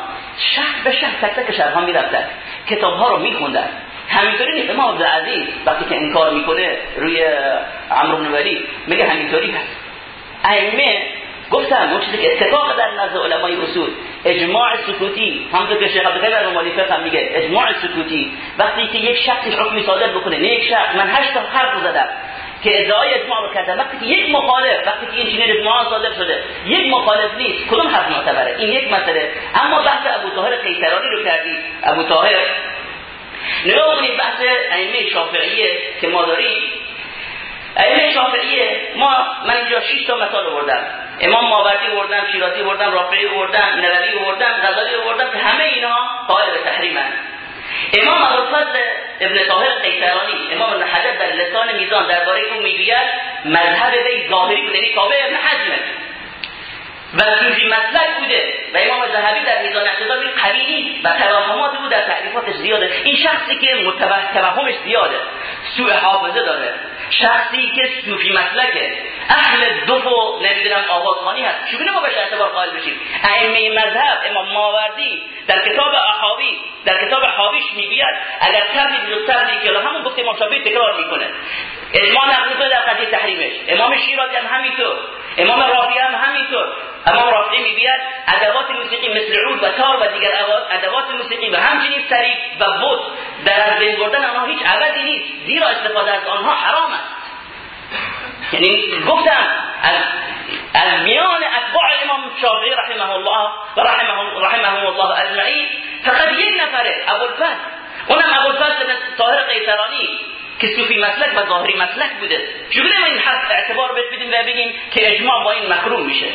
شهر به شهر تک تک شهرها می‌رفتن. کتاب ها رو میخوندن. همینطوری نیست. امام عبدالعزیز وقتی که انکار می‌کنه روی عمرو بن ولید میگه همینطوری هست. ائمه گفتم اون چیزی که اتفاق در نزد علمای اصول اجماع سکوتی همونطور که شیخ عبدالقادر در فقه هم میگه اجماع سکوتی وقتی که یک شخصی حکمی صادر بکنه نه یک شخص من هشت تا حرف زدم که ادعای اجماع رو کرده وقتی که یک مخالف وقتی که این چنین اجماع صادر شده یک مخالف نیست کدوم حرف معتبره؟ این یک مسئله. اما بحث ابو طاهر قیصرانی رو کردی. ابو طاهر نگاه کنید بحث ائمه شافعیه که ما داریم ائمه شافعیه. ما من اینجا 6 تا مثال آوردم. امام ماوردی آوردم شیرازی آوردم رافعی آوردم نووی آوردم غزالی آوردم که همه اینها قائل به تحریمن امام ابوالفضل ابن طاهر قیصرانی امام ابن در لسان میزان درباره او می‌گوید مذهب وی ظاهری بوده یعنی تابع ابن حجمه و صوفی مسلک بوده. و امام ذهبی در میزان اعتدال قوی نیست و توهمات او در تعریفاتش زیاده. این شخصی که توهمش زیاده سوء حافظه داره. شخصی که صوفی مسلکه اهل دف و نمی‌دونم آوازخانی هست. چگونه ما بهش اعتبار قائل بشیم؟ ائمه مذهب امام ماوردی در کتاب احاوی در کتاب حاویش می‌گوید اگر کردید زودتر که همون گفته شافعی تکرار می‌کنه. اجماع نقل در قضیه تحریمش. امام شیرازی هم همینطور. امام رافعی هم همینطور. امام رافعی می‌گوید ادوات موسیقی مثل عود و تار و دیگر ادوات موسیقی و همچنین سریع و بوت در از بین بردن آنها هیچ عوضی نیست زیرا استفاده از آنها حرام است. یعنی گفتم از از میان اتباع امام شافعی رحمه الله و رحمه رحمه الله اجمعین فقط یک نفره ابوالفضل. اونم ابوالفضل طاهر قیصرانی. که صوفی مسلک و ظاهری مسلک بوده. چگونه ما این حرف اعتبار بدیم و بگیم که اجماع با این مخروم میشه؟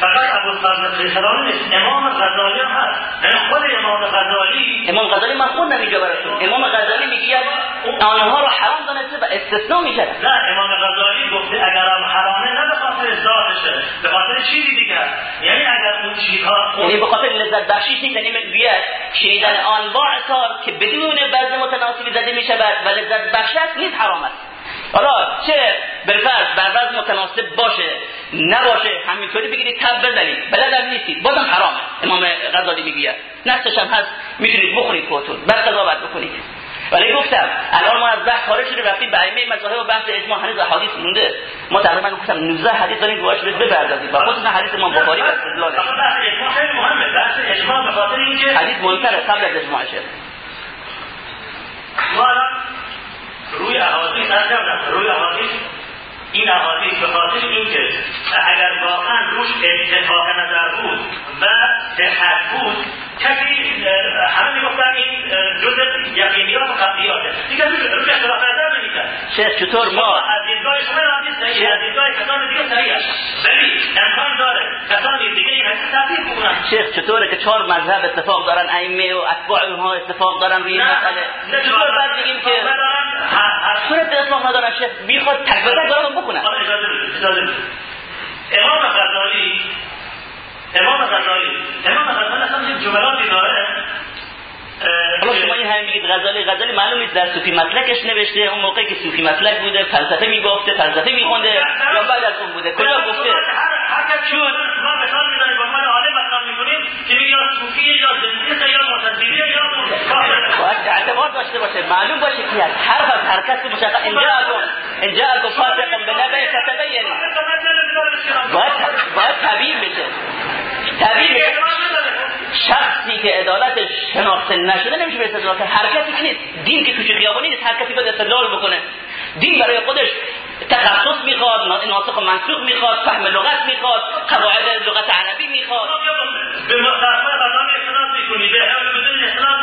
فقط ابو الفضل قیصرانی نیست. امام غزالی هم هست. یعنی خود امام غزالی
امام غزالی من خوندم اینجا براتون امام غزالی میگه آنها رو حرام دانسته و استثناء میشه
نه امام غزالی گفته اگر هم حرامه نه به خاطر ذاتشه. به خاطر چیزی دیگر یعنی اگر اون چیزها
یعنی به خاطر لذت بخشی نیست یعنی می‌گوید شنیدن انواع کار که بدون بعض متناسبی زده می‌شود و لذت بخش است نیست حرام است. حالا چه بالفرض بر متناسب باشه. نباشه همینطوری بگیرید تب بزنید بلدم نیستید بازم حرامه. امام غزالی می‌گوید نصش هم هست. می‌تونید بخونید خودتون. بعد قضاوت بکنید ولی گفتم الان ما از بحث خارج شده رفتیم به ائمه مذاهب و بحث اجماع هنوز حدیث مونده. ما تقریبا گفتم 19 حدیث داریم روایش رو بپردازید و خودتون حدیث امام بخاری و استدلالش.
بحث اجماع خیلی مهمه. بحث اجماع به خاطر اینکه
حدیث منکر قبل از اجماعشه.
ما الان روی احادیث روی احادیث این احادیث به خاطر اینکه اگر واقعا روش اتفاق نظر بود و صحت بود کسی همه می‌گفتن این جز یقینیات و قطعیاته دیگه روش اختلاف نظر نمی‌کرد.
شیخ چطور ما؟
از دیدگاه شما حدیث صحیح. از دیدگاه کسان دیگه صحیح است. ولی امکان داره کسان دیگه این حدیث تحقیق بکنن.
شیخ چطوره که چهار مذهب اتفاق دارن؟ ائمه و اتباع اونها اتفاق دارن روی این مسئله؟ چطور بعد بگیم که صورت اتفاق ندارن؟ شیخ می‌خواد تکبر دارن بکنن.
امام غزالی امام غزالی امام غزالی اصلا یک جملاتی داره.
حالا شما این همه میگید غزالی غزالی معلوم نیست در صوفی مسلکش نوشته اون موقعی که صوفی مسلک بوده فلسفه می‌گفته فلسفه میخونده یا بعد از اون بوده. کجا گفته؟
چون ما مثال می‌زنیم با من عالم مثال می‌کنیم که یا صوفی یا زندیق یا معتزلی یا
باید اعتبار داشته باشه. معلوم باشه که از حرف از حرکت مشخص اینجا اگم اینجا اگم فاسق بنبه فتبین باید باید تبیین بشه. تبیین بشه. شخصی که عدالتش شناخته نشده نمیشه به استدلال حرکتی که نیست. دین که توش خیابانی نیست حرکتی باید استدلال بکنه. دین برای خودش تخصص می‌خواد ناسخ و منسوخ می‌خواد فهم لغت می‌خواد قواعد لغت عربی می‌خواد.
به می‌کنی به بدون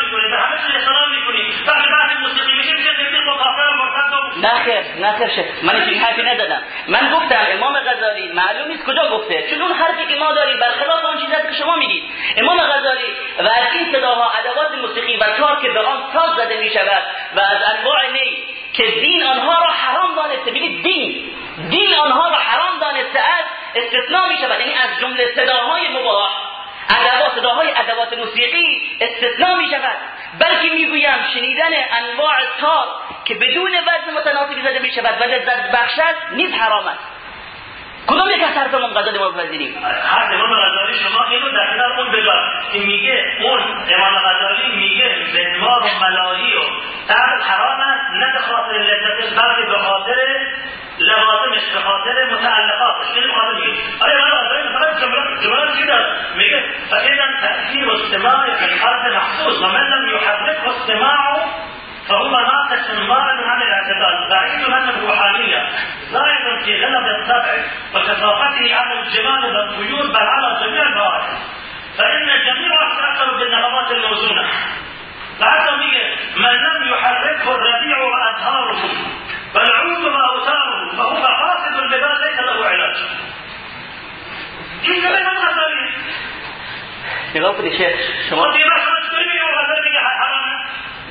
می‌کنی به همه چیز می‌کنی. وقتی بحث موسیقی میشه
نه خیر نه خیر شد من این حرفی ندادم من گفتم امام غزالی معلوم نیست کجا گفته. چون اون حرفی که ما داریم برخلاف اون چیزی که شما میگید. امام غزالی و از این صداها ادوات موسیقی و کار که به آن ساز زده می‌شود و از انواع نی که دین آنها را حرام دانسته. بگید دین دین آنها را حرام دانسته از استثناء می شود یعنی از جمله صداهای مباح. ادوات صداهای ادوات موسیقی استثناء می شود بلکه می‌گویم شنیدن انواع تار که بدون وزن متناسبی زده می شود و لذت بخش است نیز حرام است. کدوم یک از حرف امام غزالی ما بپذیریم
حرف امام غزالی شما اینو در کنار اون بذار. که میگه اون امام غزالی میگه زنوار و ملاهی و تعب حرام است نه به خاطر لذتش بلکه به خاطر لوازمش به خاطر متعلقاتش. این خاطر میگه. آره من داریم فقط جملات جملات چی داره میگه فاذا تاثیر استماع القلب محسوس ومن لم يحركه استماعه فهو ناقص ضارب عن الاعتدال. بعيد عن الروحانية زائد في غلب الطبع وكثافته على الجبال والطيور بل على جميع البواحث فإن جميع تأثر بالنغمات الموزونة. لعل من لم يحركه الربيع وأزهاره بل عود وأوتاره فهو فاسد اللباس ليس له علاج. من غزالی
نگاه کنید شیخ شما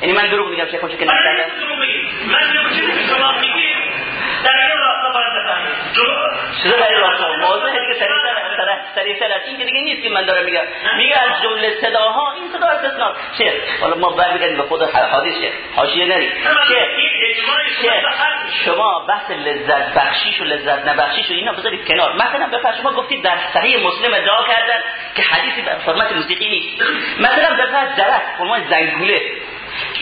یعنی من دروغ میگم شیخ چون که
من
نکردم
نمی‌تونم دروغ بگی من میگم چیزی که شما میگی در این راستا باید بفهمید.
چیزا در راستا؟ موضوع دیگه سریعتر سریعتر از این که دیگه نیست که من دارم میگم. میگه از جمله صداها این صدا استثناء. شیخ حالا ما برمیگردیم به خود حدیث شیخ. حاشیه نری. شیخ شما بحث لذت بخشیش و لذت نبخشیش و اینا بذارید کنار. مثلا بفر شما گفتید در صحیح مسلم ادعا کردن که حدیثی به فرمت موسیقی نیست. مثلا بفر درک فرمان زنگوله.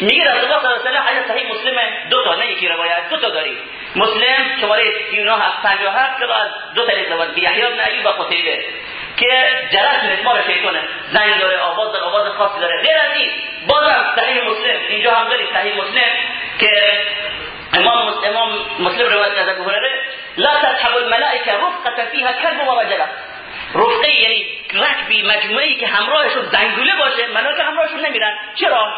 میگه رسول الله صلی الله علیه و صحیح مسلم دو تا نه یکی روایت دو تا داریم مسلم شماره 3957 که از دو طریق روایت که یحیی بن ایوب و قتیبه که جرس مزمار شیطانه. زنگ داره آواز داره آواز خاصی داره. غیر از این بازم صحیح مسلم اینجا هم داری صحیح مسلم که امام امام مسلم روایت از ابو هریره لا تسحب الملائکه رفقه فيها كلب و رجل رفقه یعنی رکبی مجموعی که همراهشون زنگوله باشه ملائکه همراهشون نمیرن. چرا؟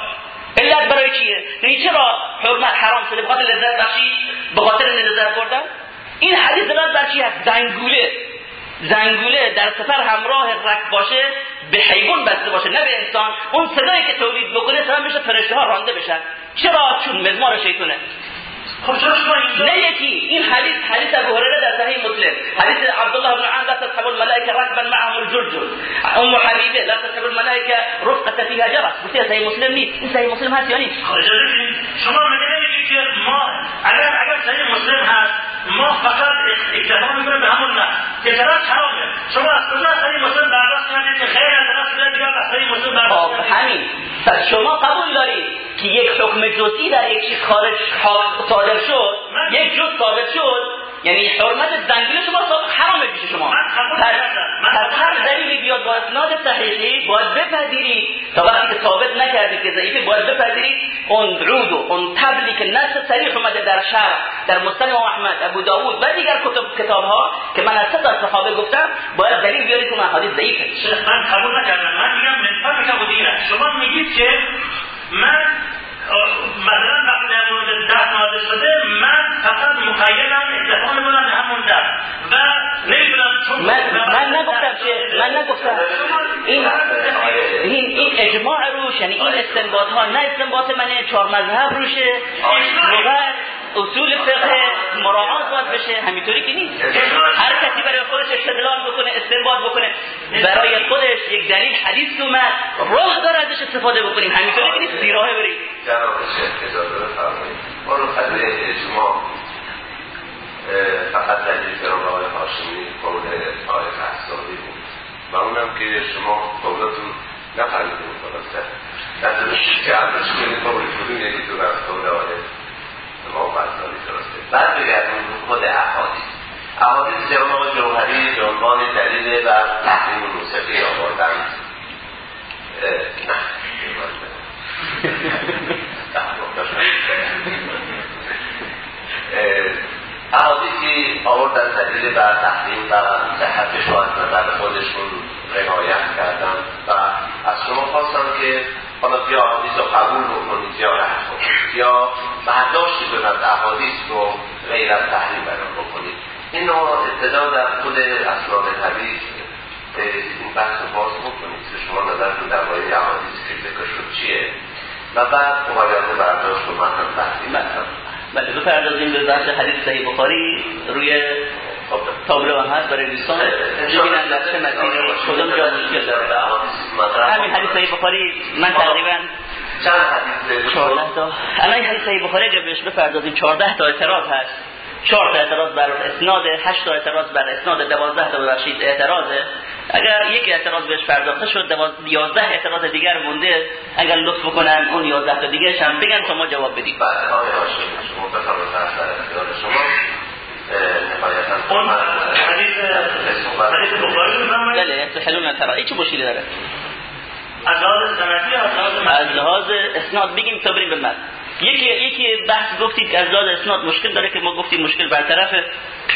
علت برای چیه؟ یعنی چرا حرمت حرام شده؟ به خاطر لذت بخشی؟ به خاطر لذت بردن؟ این حدیث دلالت بر چی زنگوله. زنگوله در سفر همراه رک باشه به حیوان بسته باشه نه به انسان. اون صدایی که تولید بکنه سبب بشه فرشته ها رانده بشن. چرا؟ چون مزمار شیطونه
خب چرا شما اینجا؟
نه یکی این حدیث حدیث ابو هریره در صحیح مسلم. حدیث عبدالله بن عمرو لا تسحب الملائکه ركبا معهم الجرجل ام حبیبه لا تسحب الملائکه رفقة فيها جرس. گفتی صحیح مسلم نیست. این صحیح مسلم هست یا نیست؟
شما مگه نمیگید که ما اگر اگر صحیح مسلم هست ما فقط اکتفا میکنیم به همون نه که جرس حرامه. شما از کجا صحیح مسلم برداشت کردید که خیر از جرس دیگر صحیح مسلم برداشت
همین. پس شما قبول دارید که یک حکم جزئی در یک چیز خارج صادر شد یک جز ثابت شد. یعنی حرمت زنگیل شما حرامه پیش شما. پس هر. دلیلی بیاد با اسناد صحیحی باید بپذیرید تا وقتی که ثابت نکردید که ضعیفه باید بپذیرید اون رود و اون تبلی که نص صریح اومده در شرع در و احمد ابو داوود و دیگر کتب کتاب ها که من از تا صحابه گفتم باید دلیل بیارید که اون حدیث ضعیفه.
من قبول نکردم. من میگم فرق مدیره شما میگید که من مثلا وقتی در مورد ده نازل شده من فقط اکتفا می‌کنم به همون ده. و نمی‌دونم چون
من من نگفتم چه من نگفتم این این این اجماع روش یعنی این استنباط ها نه استنباط منه چهار مذهب روشه. لغت اصول فقه مراعات باید بشه همینطوری که نیست. هر کسی برای خودش استدلال بکنه استنباط بکنه برای خودش یک دلیل حدیث اومد راه داره ازش استفاده بکنیم همینطوری که نیست بیراهه بریم.
جناب شیخ اجازه بفرمایید. ما رو اه، فقط دلیل جناب آقای هاشمی قول آقای قحصانی بود. و اونم که شما قولتون نفهمیدیم خلاصه. ندونستید که اولش کنید قول یکی دور از قول امام غزالی درسته. بعد بگردیم خود احادیث. احادیث آقای جوهری عنوان دلیل بر تحریم موسیقی آوردن. نه احادیثی آوردن دلیل بر تحریم و صحتش رو از نظر خودشون رعایت کردن. و از شما خواستم که حالا یا احادیث رو قبول بکنید یا رد کنید یا برداشتی کنید احادیث رو غیر از تحریم بیان بکنید این رو ابتدا در خود اسناد حدیث این بحث رو باز بکنید که شما نظرتون درباره احادیث که ذکر شد چیه؟ و بعد مقایسه برداشت و متن تحریم مطرح
بله بپردازیم به بحث حدیث صحیح بخاری. روی تابلو هم هست برای دوستان ببینن در چه مسیری کدوم جا مشکل داره. همین حدیث صحیح بخاری من تقریبا
چند حدیث
14 تا. الان این حدیث صحیح بخاری اگر بهش بپردازیم 14 تا اعتراض هست. 4 تا اعتراض بر اسناد 8 تا اعتراض بر اسناد 12 تا ببخشید اعتراضه اگر یک اعتراض بهش پرداخته شد 11 اعتراض دیگر مونده اگر لطف کنن اون 11 تا دیگه هم بگن تا ما جواب بدیم.
بعد آقای هاشمی شما بفرمایید شما.
اون حدیث حدیث بخاری
بله چه مشکلی داره؟
از لحاظ سندی از لحاظ
اسناد بگیم تا بریم به متن یکی یکی بحث گفتید که از لحاظ اسناد مشکل داره که ما گفتیم مشکل برطرفه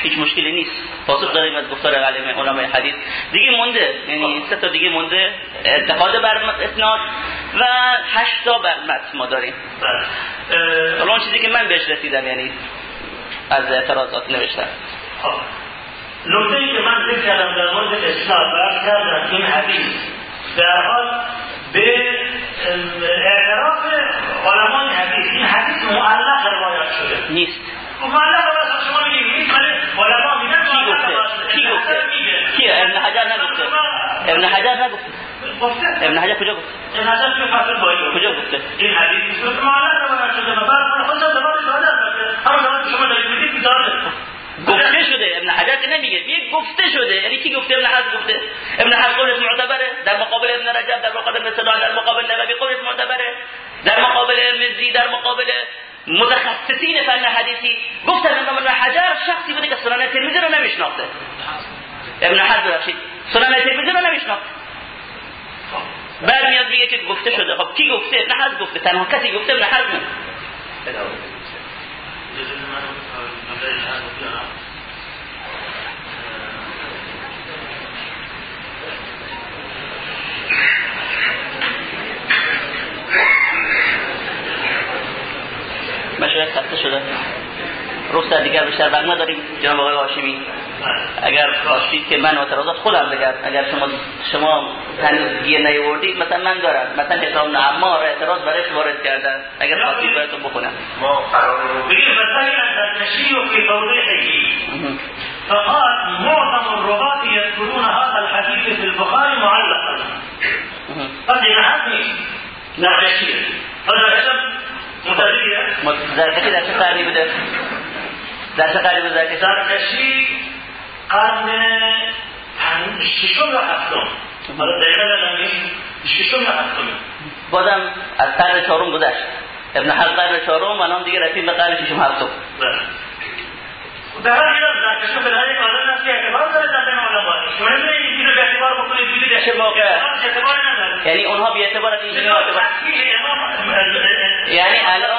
هیچ مشکلی نیست. پاسخ داریم از گفتار علم علمای حدیث. دیگه مونده. یعنی سه تا دیگه مونده. اتحاد بر اسناد و هشت تا بر متن ما داریم.
بله.
حالا اون چیزی که من بهش رسیدم یعنی از اعتراضات نوشتم
خب. نکته ای که من ذکر کردم در مورد اسناد و کردم این حدیث. در حال به اعتراف علمان حدیث این حدیث معلق روایت شده.
نیست.
معلق روایت شما میگید نیست ولی علما میگن
کی گفته؟ کی. گفته. کی؟ ابن حجر نگفته. ابن حجر نگفته.
گفته
ابن حجر کجا گفته
این حدیث که فصل بایی.
کجا گفته
این حدیث که معلق روایت شده خودم زمان شهادت داده همون زمان که شما دارید میگید داره
گفته شده ابن حجر که نمیگه میگه گفته شده یعنی کی گفته ابن حجر گفته ابن حجر قولش معتبره در مقابل ابن رجب در مقابل ابن در مقابل نووی قولش معتبره در مقابل مزی در مقابل متخصصین فن حدیثی گفتن ابن حجر شخصی بوده که سنن ترمذی رو نمیشناخته ابن حجر بخشید سنن ترمذی رو نمیشناخته بعد میاد میگه که گفته شده. خب کی گفته؟ ابن حجر گفته. تنها کسی گفته ابن حجر مشاهد خسته شده. رخصت دیگر بیشتر وقت نداریم جناب آقای هاشمی. اگر خواستید که من اعتراضات خودم بگم اگر شما شما هنوز گیر نیوردید مثلا من دارم. مثلا حسام عمار اعتراض برایش وارد کردن. اگر خواستید براتون بکنم
ما قرار
فسأل النشي في توضيحه فقال معظم الرواة يذكرون هذا الحديث في البخاري معلقا. قد نحكي نعشير هذا اسم متدرية
زرکشی در چه قرنی بوده در چه قرنی بوده زرکشی
زرکشی قرن ششم یا هفتم؟ حالا دقیقه ندارم این ششم یا هفتم؟
بازم از قرن چهارم گذشت. ابن حجر قرن چهارم الان دیگه رسید به قرن ششم هفتم.
بله. در هر ایران به هر یک آدم هست که اعتبار داره در بین علما شما نمی‌دونید این چیزو به اعتبار بکنید دیگه.
چه موقع؟
اعتبار نداره.
یعنی اونها بی اعتبار اعتبار یعنی الان-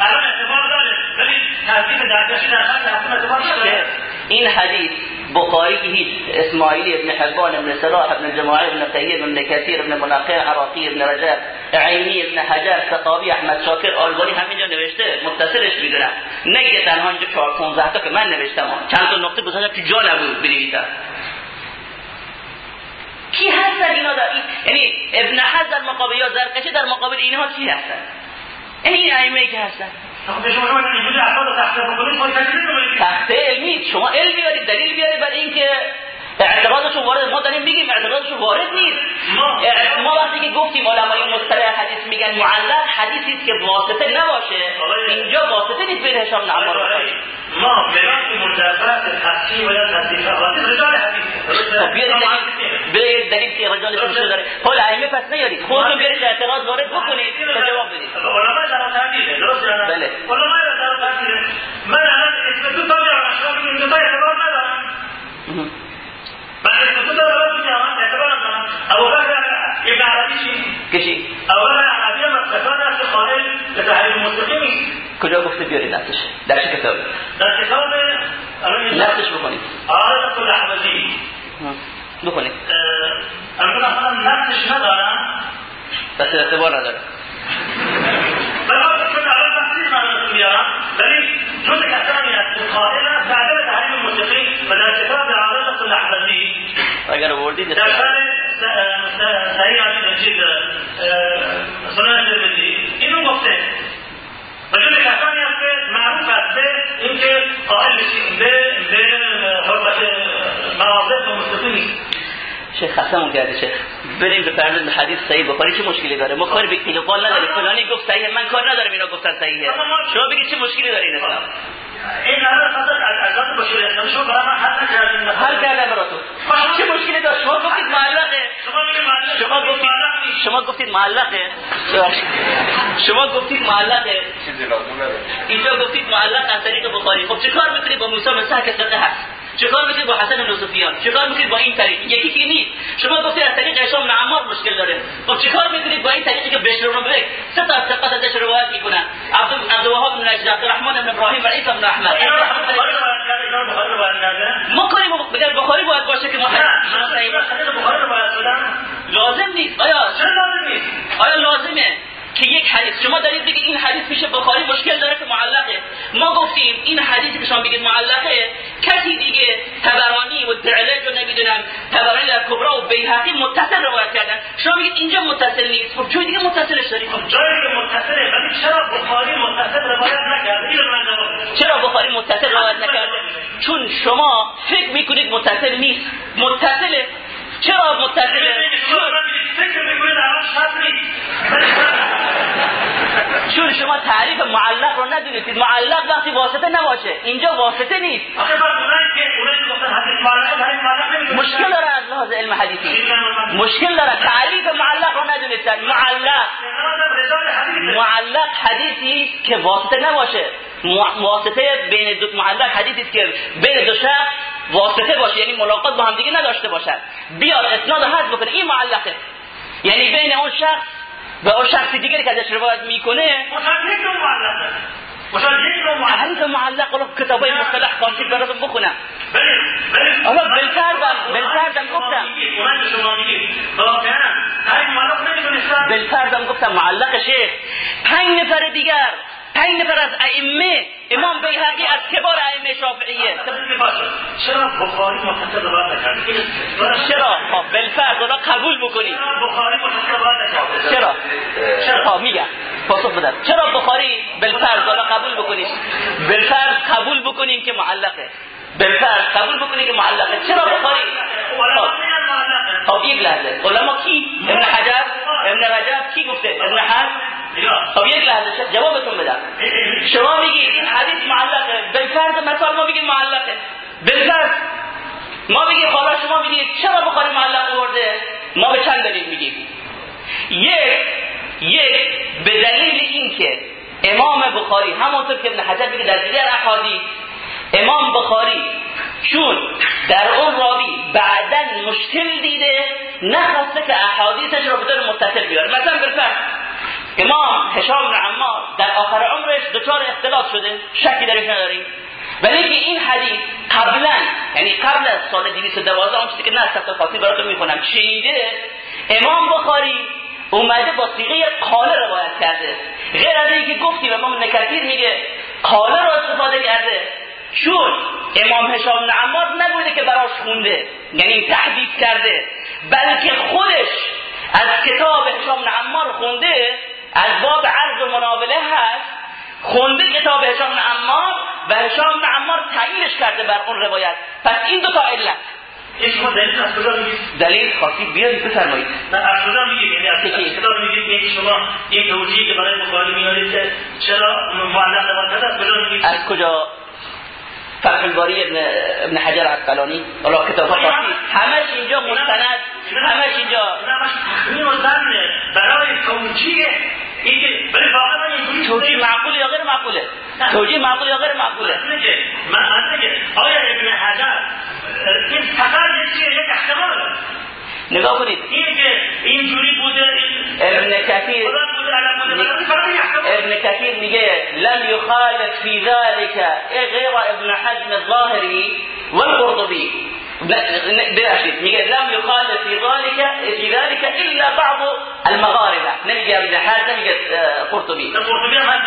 الان اعتبار داره. ولی تحقیق زرکشی در هفتم اعتبار نداره.
این حدیث بخاری که هیچ اسماعیلی ابن حبان ابن صلاح ابن جماعه ابن قیم ابن کثیر ابن مناقع عراقی ابن رجب عینی ابن حجر سقاوی احمد شاکر آلبانی همینجا نوشته متصلش می‌دونم. نگه تنها اینجا 4 15 تا که من نوشتم. چند تا نقطه گذاشتم تو جا نبود بنویسم. کی هستن اینا در یعنی ابن در مقابل یا زرکشی در مقابل اینها کی هستن؟ یعنی این ائمه که هستن.
کنید
تخته علمی؟ شما علم بیارید دلیل بیارید برای اینکه اعتراضشون وارد ما داریم بگیم اعتراضشون وارد نیست.
ما-
ما وقتی که گفتیم علمای مصطلح حدیث میگن معلق حدیثی است که واسطه نباشه. اینجا واسطه نیست بین هشام بن عمار.
ما برای مجرد تصحیح و تصحیح رجال حدیث
خب بیارید دلیل که رجالشون چه داره. حال ائمه پس نیارید. خودتون بیارید اعتراض وارد بکنید تا جواب بدید.
علماء در تعدیل درست
بله.
علماء در تعدیل من الان اسم دو تا بگید دو تا اعتبار ندارم. من اسم دو تا برای میارم اعتبار ندارم ابوبکر ابن عربی چی
کشی
عربی هم به تحریم مستقیم
کجا گفته بیارید نفسش در چه کتابی
در کتاب
نفسش بکنید
آرد کل احمدی
بکنید
البته مثلا نفسش ندارم
بس اعتبار
الان يرى. بل جزء ثاني القائلة بعد تعليم الموسيقي فالارتفاع بالعضلة اللحظية
اگر
وردی صحیح آتی چیز سنان ترمزی اینو گفته بجون کسانی هست که معروف هست به اینکه قائل به حرمت مواضع و مستقی نیست
شیخ خستمون کرده شیخ بریم به به حدیث صحیح بخاری چه مشکلی داره؟ ما کاری به کیلوپال نداریم. فلانی گفت صحیحه من کار ندارم اینا گفتن صحیحه شما بگید چه مشکلی داره این اسلام؟
این الان خاطر از ذات بشیر اسلام. شما برای من حل نکردین.
حل کردم براتون. چه مشکلی داره شما گفتید معلقه.
شما میگید معلق.
شما گفتید شما گفتید معلقه. شما گفتید معلقه.
چیزی لازم نداره.
اینجا گفتید معلق از طریق بخاری. خب چه کار می‌کنید با موسی؟ مسح که هست. چیکار می‌کنید با حسن بن سفیان؟ چیکار می‌کنید با این طریق؟ یکی که نیست. شما گفتید از طریق هشام بن عمار مشکل داره. خب چیکار می‌کنید با این طریقی که بشر بن بک سه تا ثقات ازش روایت می‌کنن. عبد عبدالوهاب بن نجد عبدالرحمن بن ابراهیم و عیسی بن احمد. ما کنیم بگر بخاری باید باشه که ما لازم نیست. آیا چرا لازم نیست؟ آیا لازمه؟ که یک حدیث. شما دارید بگید این حدیث پیش بخاری؟ مشکل داره که معلقه. ما گفتیم این حدیثی که شما بگید معلقه کسی دیگه تبرانی و دعلج و نمی‌دونم تبرانی در کبرا و بیهقی متصل روایت کردن. شما میگید اینجا متصل نیست. خب جای دیگه متصلش دارید
خب جایی که متصله ولی چرا بخاری متصل روایت نکرده؟
چرا بخاری متصل روایت نکرده؟ چون شما فکر می‌کنید متصل نیست. متصله چرا متصله چون شما تعریف معلق رو ندونید معلق وقتی واسطه نباشه. اینجا واسطه نیست. مشکل داره از لحاظ علم حدیثی. مشکل داره. تعریف معلق رو ندونید معلق. معلق حدیثی که واسطه نباشه. واسطه بین دو معلق حدیثی که بین دو شخص واسطه باشه یعنی ملاقات با هم دیگه نداشته باشن. بیاد اسناد حذف بکنه این معلقه. یعنی بین اون شخص و اون شخص دیگری که ازش روایت می‌کنه حدیث معلق رو کتابای مصطلح خاصی براتون بخونم. اما بالفردم بالفردم گفتم. بالفردم گفتم معلق شیخ. پنج نفر دیگر پنج نفر از ائمه امام بیهقی از کبار ائمه شافعیه؟
چرا بخاری متصل روایت نکرده
چرا؟ خب بالفرض اونا قبول بکنی.
بخاری متصل روایت
چرا؟ چرا؟ خب میگم. پاسخ بدم. چرا بخاری بالفرض اونا قبول بکنی؟ بالفرض قبول بکنیم که معلقه. بالفرض قبول بکنی که معلقه. چرا بخاری؟ خب. یک لحظه. علما کی؟ ابن حجر؟ ابن رجب؟ کی گفته؟ ابن حجر؟ خب یک لحظه جوابتون بدم. شما میگید این حدیث معلقه. بالفرض مثال ما میگیم معلقه. بالفرض ما میگیم حالا شما میگید چرا بخاری معلق آورده؟ ما به چند دلیل میگیم. یک یک به دلیل اینکه امام بخاری همونطور که ابن حجر میگه در دیگر احادیث امام بخاری چون در اون راوی بعدا مشکل دیده نخواسته که احادیثش رو به متصل بیاره. مثلا بالفرض امام هشام بن عمار در آخر عمرش دچار اختلاط شده شکی درش نداریم ولی که این حدیث قبلا یعنی قبل از سال 212 اون چیزی که نه سخت خاصی براتون می‌خونم شنیده امام بخاری اومده با سیغه قاله روایت کرده. غیر از اینکه گفتیم امام نکتیر میگه قاله رو استفاده کرده. چون امام هشام بن عمار نبوده که براش خونده یعنی تحدید کرده بلکه خودش از کتاب هشام بن عمار خونده از باب عرض و مناوله هست خونده کتاب هشام بن عمار و هشام بن عمار تعیینش کرده بر اون روایت. پس این دو تا علت.
شما دلیل از کجا میگید؟
دلیل خاصی بیارید بفرمایید.
نه از کجا میگید یعنی از کتاب میگید که شما این توجیهی که برای بخاری میارید که چرا معلق روایت از کجا میگید؟
از کجا؟ فتح الباری ابن, ابن حجر عسقلانی. ولا کتاب خاصی. همش اینجا مستند. همش اینجا.
تخمین و برای توجیه اینکه ولی واقعا اینجوری
توجیه معقول یا غیر معقوله توجیه معقول یا غیر معقوله
من که آیا
نگاه کنید.
اینجوری بوده
ابن کثیر ابن کثیر میگه لم يخالف في ذلك غير ابن حزم الظاهري والقرطبي بأشد میگه لم يخالف في ذلك في ذلك الا بعض المغاربه نمیگه ابن حزم نمیگه قرطبي
قرطبي هم هست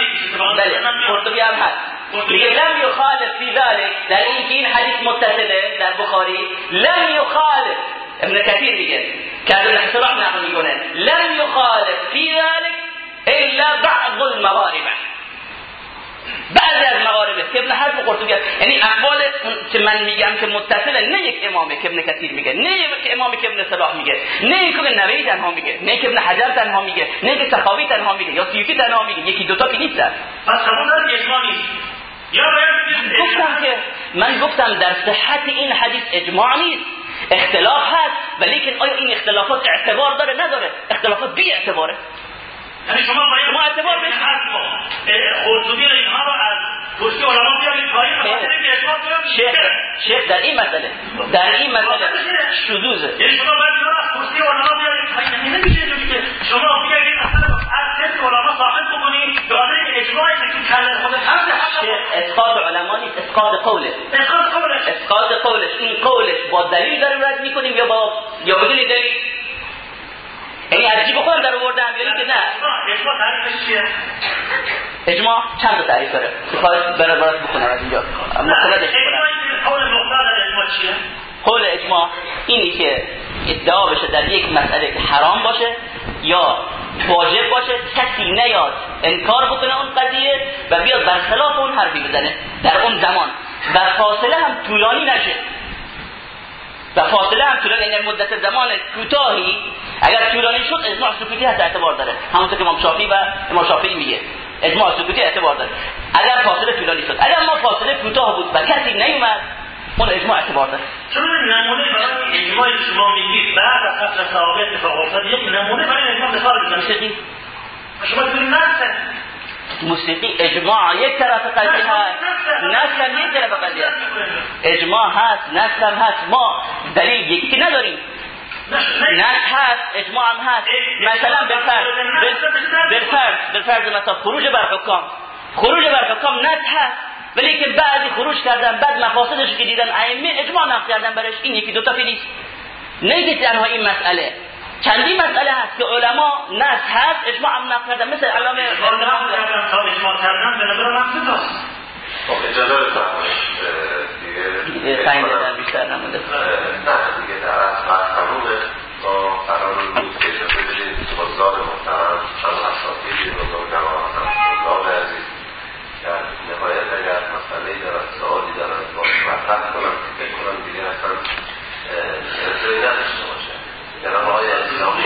بله قرطبي هم هست. میگه لم يخالف في ذلك در این حدیث متصله در بخاری لم يخالف ابن كثير میگه که از صلاح نقل می‌کنه لم يخالف في ذلك الا بعض المغاربه. بعضی از مغاربه که ابن حرف قرطبی یعنی اقوال که من میگم که متصله نه یک امامه که ابن کثیر میگه نه یک امامی که ابن صلاح میگه نه یک ابن نووی تنها میگه نه که ابن حجر تنها میگه نه که سخاوی تنها میگه یا سیوطی تنها میگه یکی دوتا که نیستن.
پس دارید اجماع نیست؟ یا
گفتم که من گفتم در صحت این حدیث اجماع نیست. اختلاف هست ولیکن آیا این اختلافات اعتبار داره؟ نداره. اختلافات بی اعتباره.
یعنی شما باید
ما اعتبار
قرطبی رو اینها رو از کرسی علما بیارید به خاطر اینکه اجماع
شیخ شیخ در این مسئله در این مسئله شذوذه.
یعنی شما باید رو از کرسی علما بیارید یعنی نمیشه که شما بیارید اصلا از سلک علما ثابت بکنید به خاطر اینکه اجماعی که تو کله خود هست
شیخ اسقاط علما نیست اسقاط قوله.
اسقاط قولش
اسقاط قولش این قولش با دلیل داریم رد می‌کنیم یا با یا بدون دلیل؟ یعنی از جیب خودم در آوردم یعنی که نه؟
اجماع تعریفش چیه؟
اجماع چند تا تعریف داره؟ می‌خواد برای برات بکنم از اینجا. اما
که قول در اجماع چیه؟
قول اجماع اینی که ادعا بشه در یک مسئله که حرام باشه یا واجب باشه کسی نیاد انکار بکنه اون قضیه و بیاد برخلاف اون حرفی بزنه. در اون زمان. و فاصله هم طولانی نشه. و فاصله هم طولانی یعنی مدت زمان کوتاهی اگر طولانی شد اجماع سکوتی هست اعتبار داره. همونطور که امام شافعی و امام میگه اجماع سکوتی اعتبار داره. اگر فاصله طولانی شد. اگر ما فاصله کوتاه بود و کسی نیومد اون اجماع اعتبار داره.
چون نمونه برای اجماعی که شما میگید بعد از قتل صحابه اتفاق افتاد یک نمونه برای اجماع مثال بزنید شما توی نفسه
موسیقی اجماع یک طرف قضیه هست. نسل یک طرف قضیه هست اجماع هست نسل هست. ما دلیل یکی که نداریم. نسل هست اجماع هم هست. مثلا بالفرض بالفرض بالفرض مثلا خروج بر حکام خروج بر حکام نسل هست ولی که بعضی خروج کردن بعد مفاسدش که دیدن ائمه اجماع نقل کردن برش این یکی دوتا که نیست نه تنها این مسئله. چندی مسئله هست که علما نص هست اجماع هم نقل کردن. مثل علامه
اجماع کردن به نظر من
خب اجازه بفرمایید دیگه
دیگه سعی ندارم بیشتر نمونده.
نه دیگه در از بحث تمومه ما قرار بود که اجازه بدید بزرگان محترم هم اساتید هم طلاب عزیز در نهایت اگر مسئله دارد سوالی دارد با مطرح کنم که فکر کنم دیگه اصلا ارزایی نداشته باشه جناب آقای اسلامی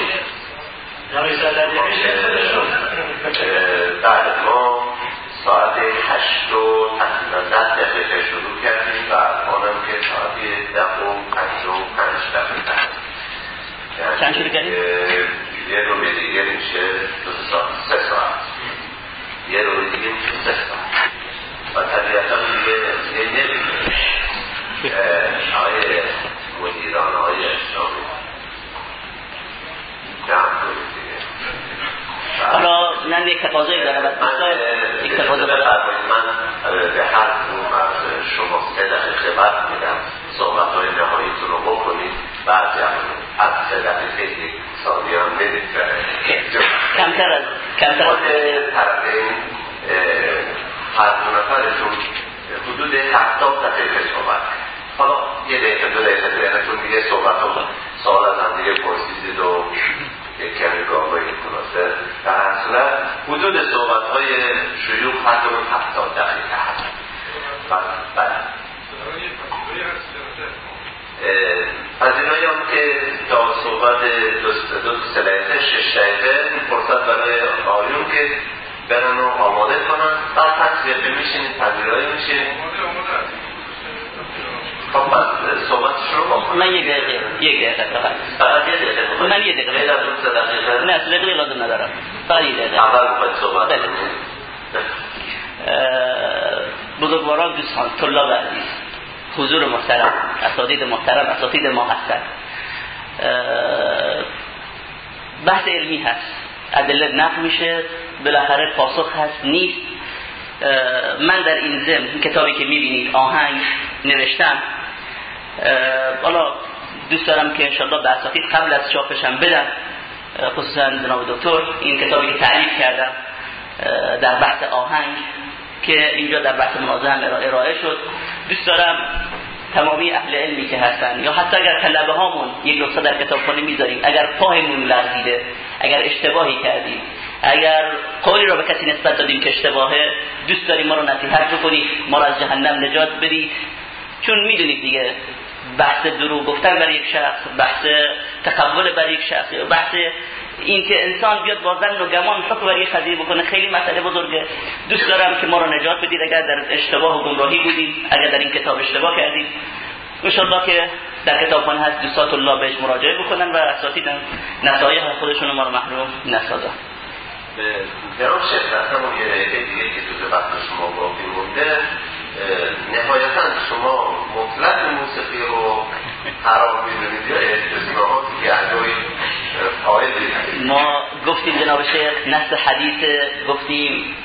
بعد ما ساعت هشت و تقریبا ده دقیقه شروع کردیم و الانم که ساعت ده و پنج و پنج دقیقه.
چند شروع کردیم؟
یه رو به دیگه میشه دو ساعت. سه ساعت. یه رو به دیگه میشه سه ساعت. و طبیعتا دیگه نمیشه آقای مدیران آقای اسلامی
حالا من یک تقاضایی دارم دوستان یک تقاضا
من به هر کدوم از شما سه دقیقه بعد میدم صحبت های نهاییتون رو بکنید. بعد از سه دقیقه یک ثانیه هم بدید.
کمتر از کمتر از
طرفین هر دو نفرتون حدود هفتاد دقیقه صحبت. حالا یه دقیقه دو دقیقه دقیقه دیگه صحبت رو سوال از هم دیگه پرسیدید و یک کمی گاهی خلاصه در اصلا حدود صحبت های شیوخ هر کنون هفتاد دقیقه هست بله. بله پذیرایی هم که تا صحبت دو سه دقیقه شش دقیقه فرصت برای آیون که برن رو آماده کنن. بعد تصویه میشینید پذیرایی میشینید خب بعد صحبت شروع بکنم
من یک دقیقه یک دقیقه فقط.
فقط یه دقیقه.
من یه دقیقه. نه سه دقیقه لازم ندارم. فقط یک دقیقه.
اول باید صحبت
بله. بزرگواران دوستان طلاب عزیز حضور محترم اساتید محترم اساتید ما هستن. اه، بحث علمی هست. ادله نقل میشه بالاخره پاسخ هست نیست. من در این ضمن کتابی که می‌بینید آهنگ نوشتم حالا دوست دارم که انشاءالله به اساتید قبل از چاپشم بدم. خصوصا جناب دکتر این کتابی که تعریف کردم در بحث آهنگ که اینجا در بحث مناظره هم ارائه- شد. دوست دارم تمامی اهل علمی که هستن یا حتی اگر طلبه هامون یک نقطه در کتابخانه می‌ذاریم اگر پاهمون لغزیده اگر اشتباهی کردیم اگر قولی را به کسی نسبت دادیم که اشتباهه دوست داریم ما رو نصیحت بکنید ما رو از جهنم نجات بدید. چون می‌دونید دیگه بحث دروغ گفتن برای یک شخص بحث تقبل برای یک شخص بحث این که انسان بیاد با زن و گمان حکم برای قضیه بکنه. خیلی مسئله بزرگه دوست دارم که ما رو نجات بدید اگر در اشتباه و گمراهی بودیم اگر در این کتاب اشتباه کردیم انشالله که در کتابخانه هست دوستات الله بهش مراجعه بکنن و اساتید نصایح خودشون ما رو محروم نسازن.
جناب شرکت همون یه دقیقه دیگه که تو وقت شما باقی مونده نهایتا شما مطلق موسیقی رو حرام می‌دونید یا استثناءاتی که فایل
ما گفتیم جناب شیخ نص حدیث گفتیم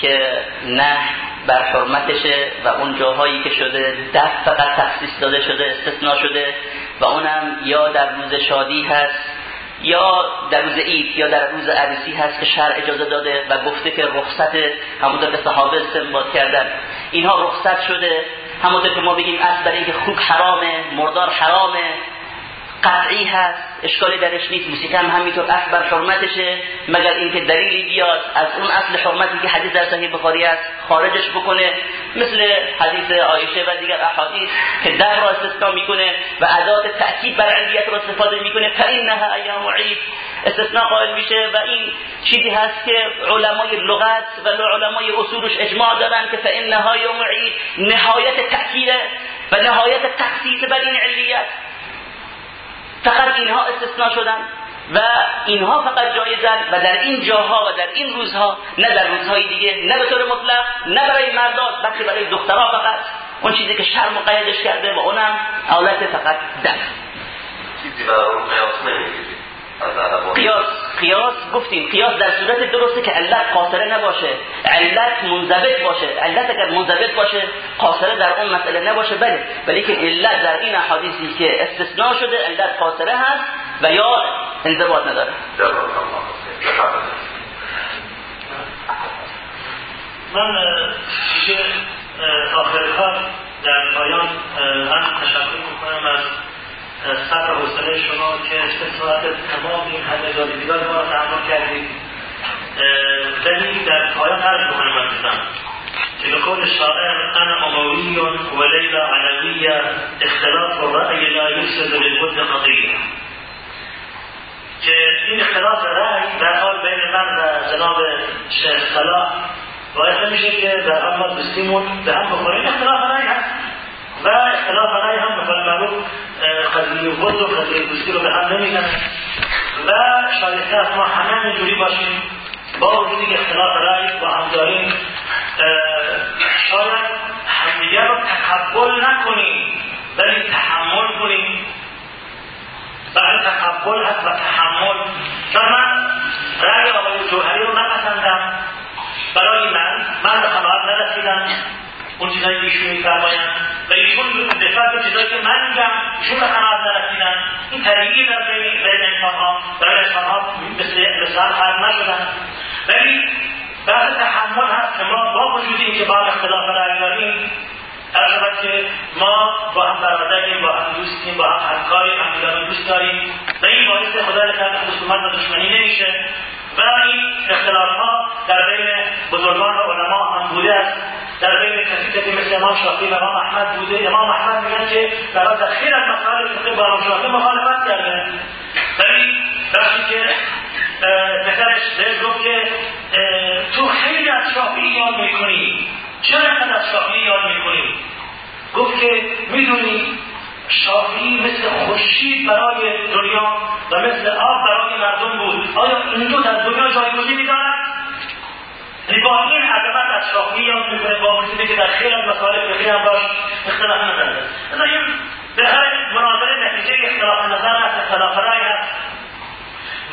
که نه بر حرمتشه و اون جاهایی که شده دست فقط تخصیص داده شده استثناء شده و اونم یا در روز شادی هست یا در روز عید یا در روز عروسی هست که شرع اجازه داده و گفته که رخصت همونطور که صحابه استنباط کردن. اینها رخصت شده. همونطور که ما بگیم اصل برای اینکه خوک حرامه مردار حرامه قطعی هست اشکالی درش نیست. موسیقی هم همینطور اصل بر حرمتشه. مگر اینکه دلیلی بیاد از اون اصل حرمتی که حدیث در صحیح بخاری است خارجش بکنه. مثل حدیث عایشه و دیگر احادیث که در را استثناء می‌کنه و ادات تاکید بر علیت رو استفاده می‌کنه. فانها ایام عید استثناء قائل میشه و این چیزی هست که علمای لغت و علمای اصولش اجماع دارن که فانها یوم عید نهایت تاکید و نهایت تخصیص بر این علیت فقط اینها استثناء شدن. و اینها فقط جایزن و در این جاها و در این روزها نه در روزهای دیگه نه به طور مطلق نه برای مردان بلکه برای دخترها فقط. اون چیزی که شرم قیدش کرده و اونم اولت فقط دم.
چیزی اون قیاس
قیاس قیاس گفتیم قیاس در صورت درسته که علت قاصره نباشه. علت منضبط باشه. علت اگر منضبط باشه قاصره در اون مسئله نباشه. بله ولی که علت در این حدیثی که استثناء شده علت قاصره هست. و یا انضباط نداره.
من دیگه آخر کار در پایان هم تشکر می‌کنم از صبر حوصله شما که سه ساعت تمام این همه دیدار ما رو تحمل کردید. ولی در پایان عرض بکنم عزیزم که به قول شاعر انا اموی و لیلا علویه اختلاف الرأی لا یفسد للود قضیه. که این اختلاف رأی در حال بین من و جناب شیخ صلاح باعث میشه که در هم ما دوستیمون به هم بخوریم. اختلاف رأی هست. و اختلاف رأی هم قول معروف قضیه بود و قضیه دوستی رو به هم نمیگن و شایسته از ما همه اینجوری باشیم. با وجودی اختلاف رأی با هم داریم شاید همدیگه رو تقبل نکنیم ولی تحمل کنیم. برای تقبل هست و تحمل. چون من رأی آقای جوهری رو نپسندم. برای من من به قناعت نرسیدم. اون چیزایی که ایشون میفرمایند و ایشون به چیزایی که من میگم ایشون به قناعت نرسیدن. این طبیعی در بین بین انسان ها برای انسان ها مثل حل نشدن. ولی بحث تحمل هست که ما با وجود اینکه با اختلاف رأی داریم هر که ما با هم برادریم با هم دوستیم با هم همکاریم هم دوست داریم و این باعث خدا نکرده خصومت و دشمنی نمیشه. و این اختلاف ها در بین بزرگان و علما هم بوده است. در بین کسی که مثل امام شافعی و امام احمد بوده. امام احمد میگن که برای از خیلی از مسائل فقهی با امام شافعی مخالفت کرده. ولی وقتی که پسرش بهش گفت که تو خیلی از شافعی یاد می‌کنی. چرا از شافعی یاد می‌کنی؟ گفت که می‌دونی شافعی مثل خورشید برای دنیا و مثل آب برای مردم بود. آیا این دو در دنیا جایگزینی دارد یعنی با این عظمت از شافعی یاد می‌کنه با وجودی که در خیلی از مسائل فقهی هم باش اختلاف نداره این به هر مناظره نتیجه اختلاف نظر هست اختلاف رای هست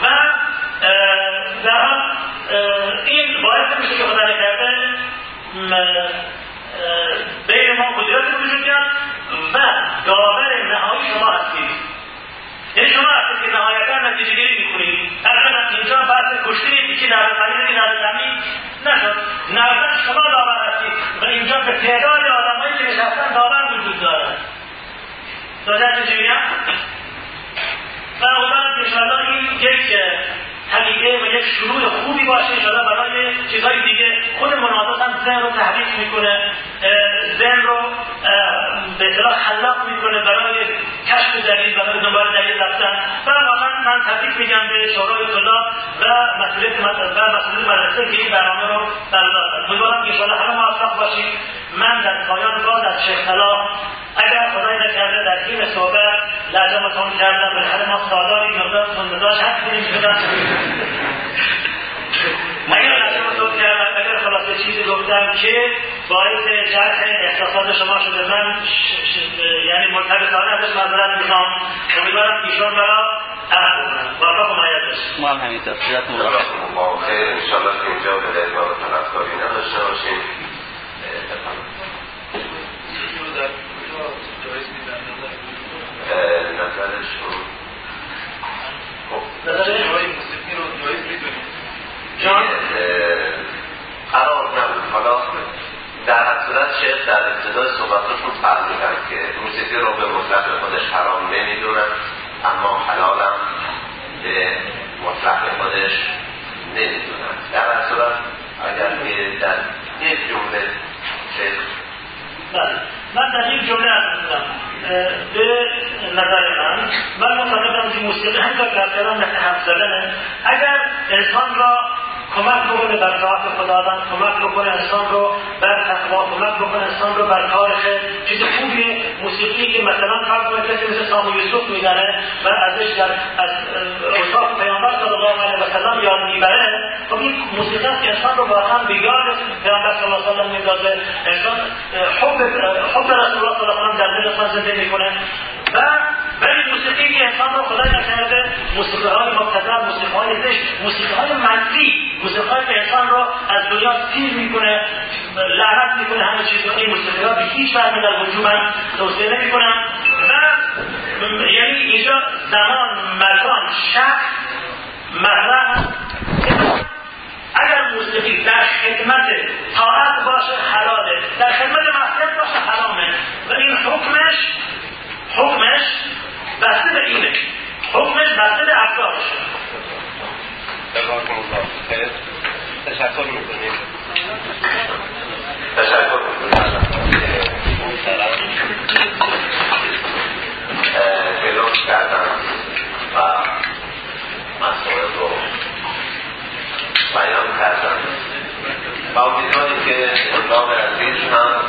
و در این باعث میشه که خدا نکرده بین ما قدرت وجود بیاد و داور نهایی شما هستید. یعنی شما هستید که نهایتا نتیجه گیری می‌کنید. اصلا اینجا بحث کشتی که در زمین که در زمین نشد. نهایتا شما داور هستید و اینجا به تعداد آدمایی که نشستن داور وجود دارد. دادت چی میگم و امیدوارم این یک طبیعه و یک شروع خوبی باشه شده برای چیزهای دیگه. خود مناظرات هم ذهن رو تحریک می‌کنه ذهن رو به اطلاع خلاق می‌کنه برای کشف دلیل برای دنبال دلیل رفتن. و واقعا من تبریک میگم به شورای طلاب و مسئولیت و مسئولیت مدرسه که این برنامه رو برداشتن امیدوارم که انشاءالله همه موفق باشیم. من در پایان باز از شیخ اگر خدای نکرده در این صحبت لازمتون کردم. بالاخره ما سالاری مقدار سندداش هستیم شدن اگر خلاصه چیزی گفتم که باعث جرح احساسات شما شده من یعنی مرتبطانه ازش مذارت می‌خوام. امیدوارم ایشان برا عرض بکنم موفق و معید
ما هم همینطور جزاکم الله
جزاکم خیر. انشاءالله که اینجا به دلگاه و طلبکاری نداشته باشیم. نظرشون
جان
قرار نبود. حالا در صورت شیخ در ابتدای صحبتشون فرمودن که موسیقی رو به مطلق خودش حرام نمی‌دونن اما حلالم به مطلق خودش نمی‌دونن در صورت اگر در یک جمله شیخ
بله. من در یک جمله از به نظر من من معتقدم که موسیقی همینطور در کلام مثل حرف زدنه. اگر انسان را کمک بکنه بر طاعت خداوند کمک بکنه انسان رو بر تقوا کمک بکنه انسان رو بر کار چیز خوبی موسیقی که مثلا فرض کنید کسی مثل سامو یوسف میدنه و ازش در از اوصاف پیامبر صلی الله علیه و سلم یاد می‌بره خب این موسیقی که انسان رو واقعا به یاد پیامبر صلی الله علیه و سلم میندازه انسان حب حب رسول الله صلی الله علیه و سلم در دل انسان زنده می‌کنه. و ولی موسیقی انسان رو خدا نکرده موسیقی های موسیقی های زشت موسیقی های منفی موسیقی که انسان رو از دنیا سیر می‌کنه لعنت می‌کنه همه چیز این موسیقی ها به هیچ وجه در وجود من توصیه نمی‌کنم. و یعنی اینجا زمان مکان شخص مطرح اگر موسیقی در خدمت طاعت باشه حلاله. در خدمت معصیت باشه حرامه. و این حکمش حکمش بسته به اینه حکمش بسته به
خیر تشکر می‌کنیم. تشکر می‌کنیم. که کردن و مسائل رو بیان کردن. و امیدواریم که اطلاق عزیز هم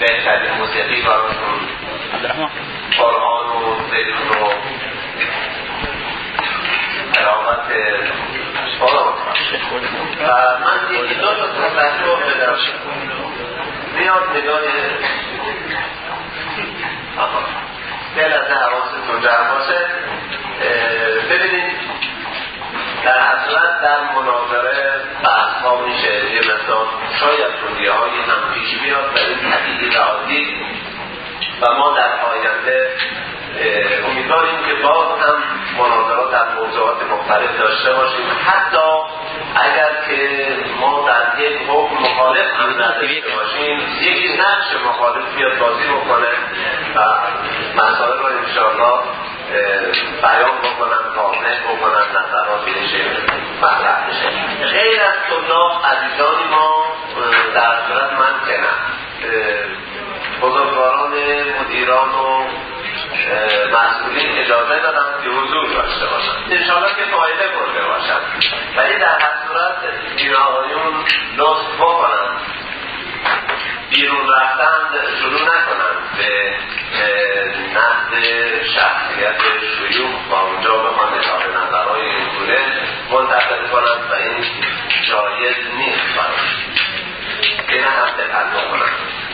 بهترین موسیقی براتون قرآن و ذکر و اشبار و من یکی دو تا تذکر بدم میاد نگاه یه لحظه حواستون جمع باشه. ببینید در اصلا در مناظره بحث ها میشه. یه مثلا شاید رویه هایی هم پیش بیاد در این و عادی و ما در آینده امیدواریم که باز هم مناظرات در موضوعات مختلف داشته باشیم. حتی اگر که ما در یک حکم مخالف هم نداشته باشیم یکی نقش مخالف بیاد بازی بکنه و مسائل رو انشاءالله بیان بکنن واضح بکنن نظرات بشه مطرح بشه. غیر از طلاب عزیزانی ما در صورت من که بزرگواران مدیران و مسئولین اجازه دادن که حضور داشته باشند انشاءالا که فایده برده باشند ولی در هر صورت این آقایون نصف بکنند بیرون رفتن شروع نکنند به نقد شخصیت شیوخ با اونجا بخوان اظهار نظرهای اینگونه منتقل کنند و این جایز نیست براش این هم دقت بکنند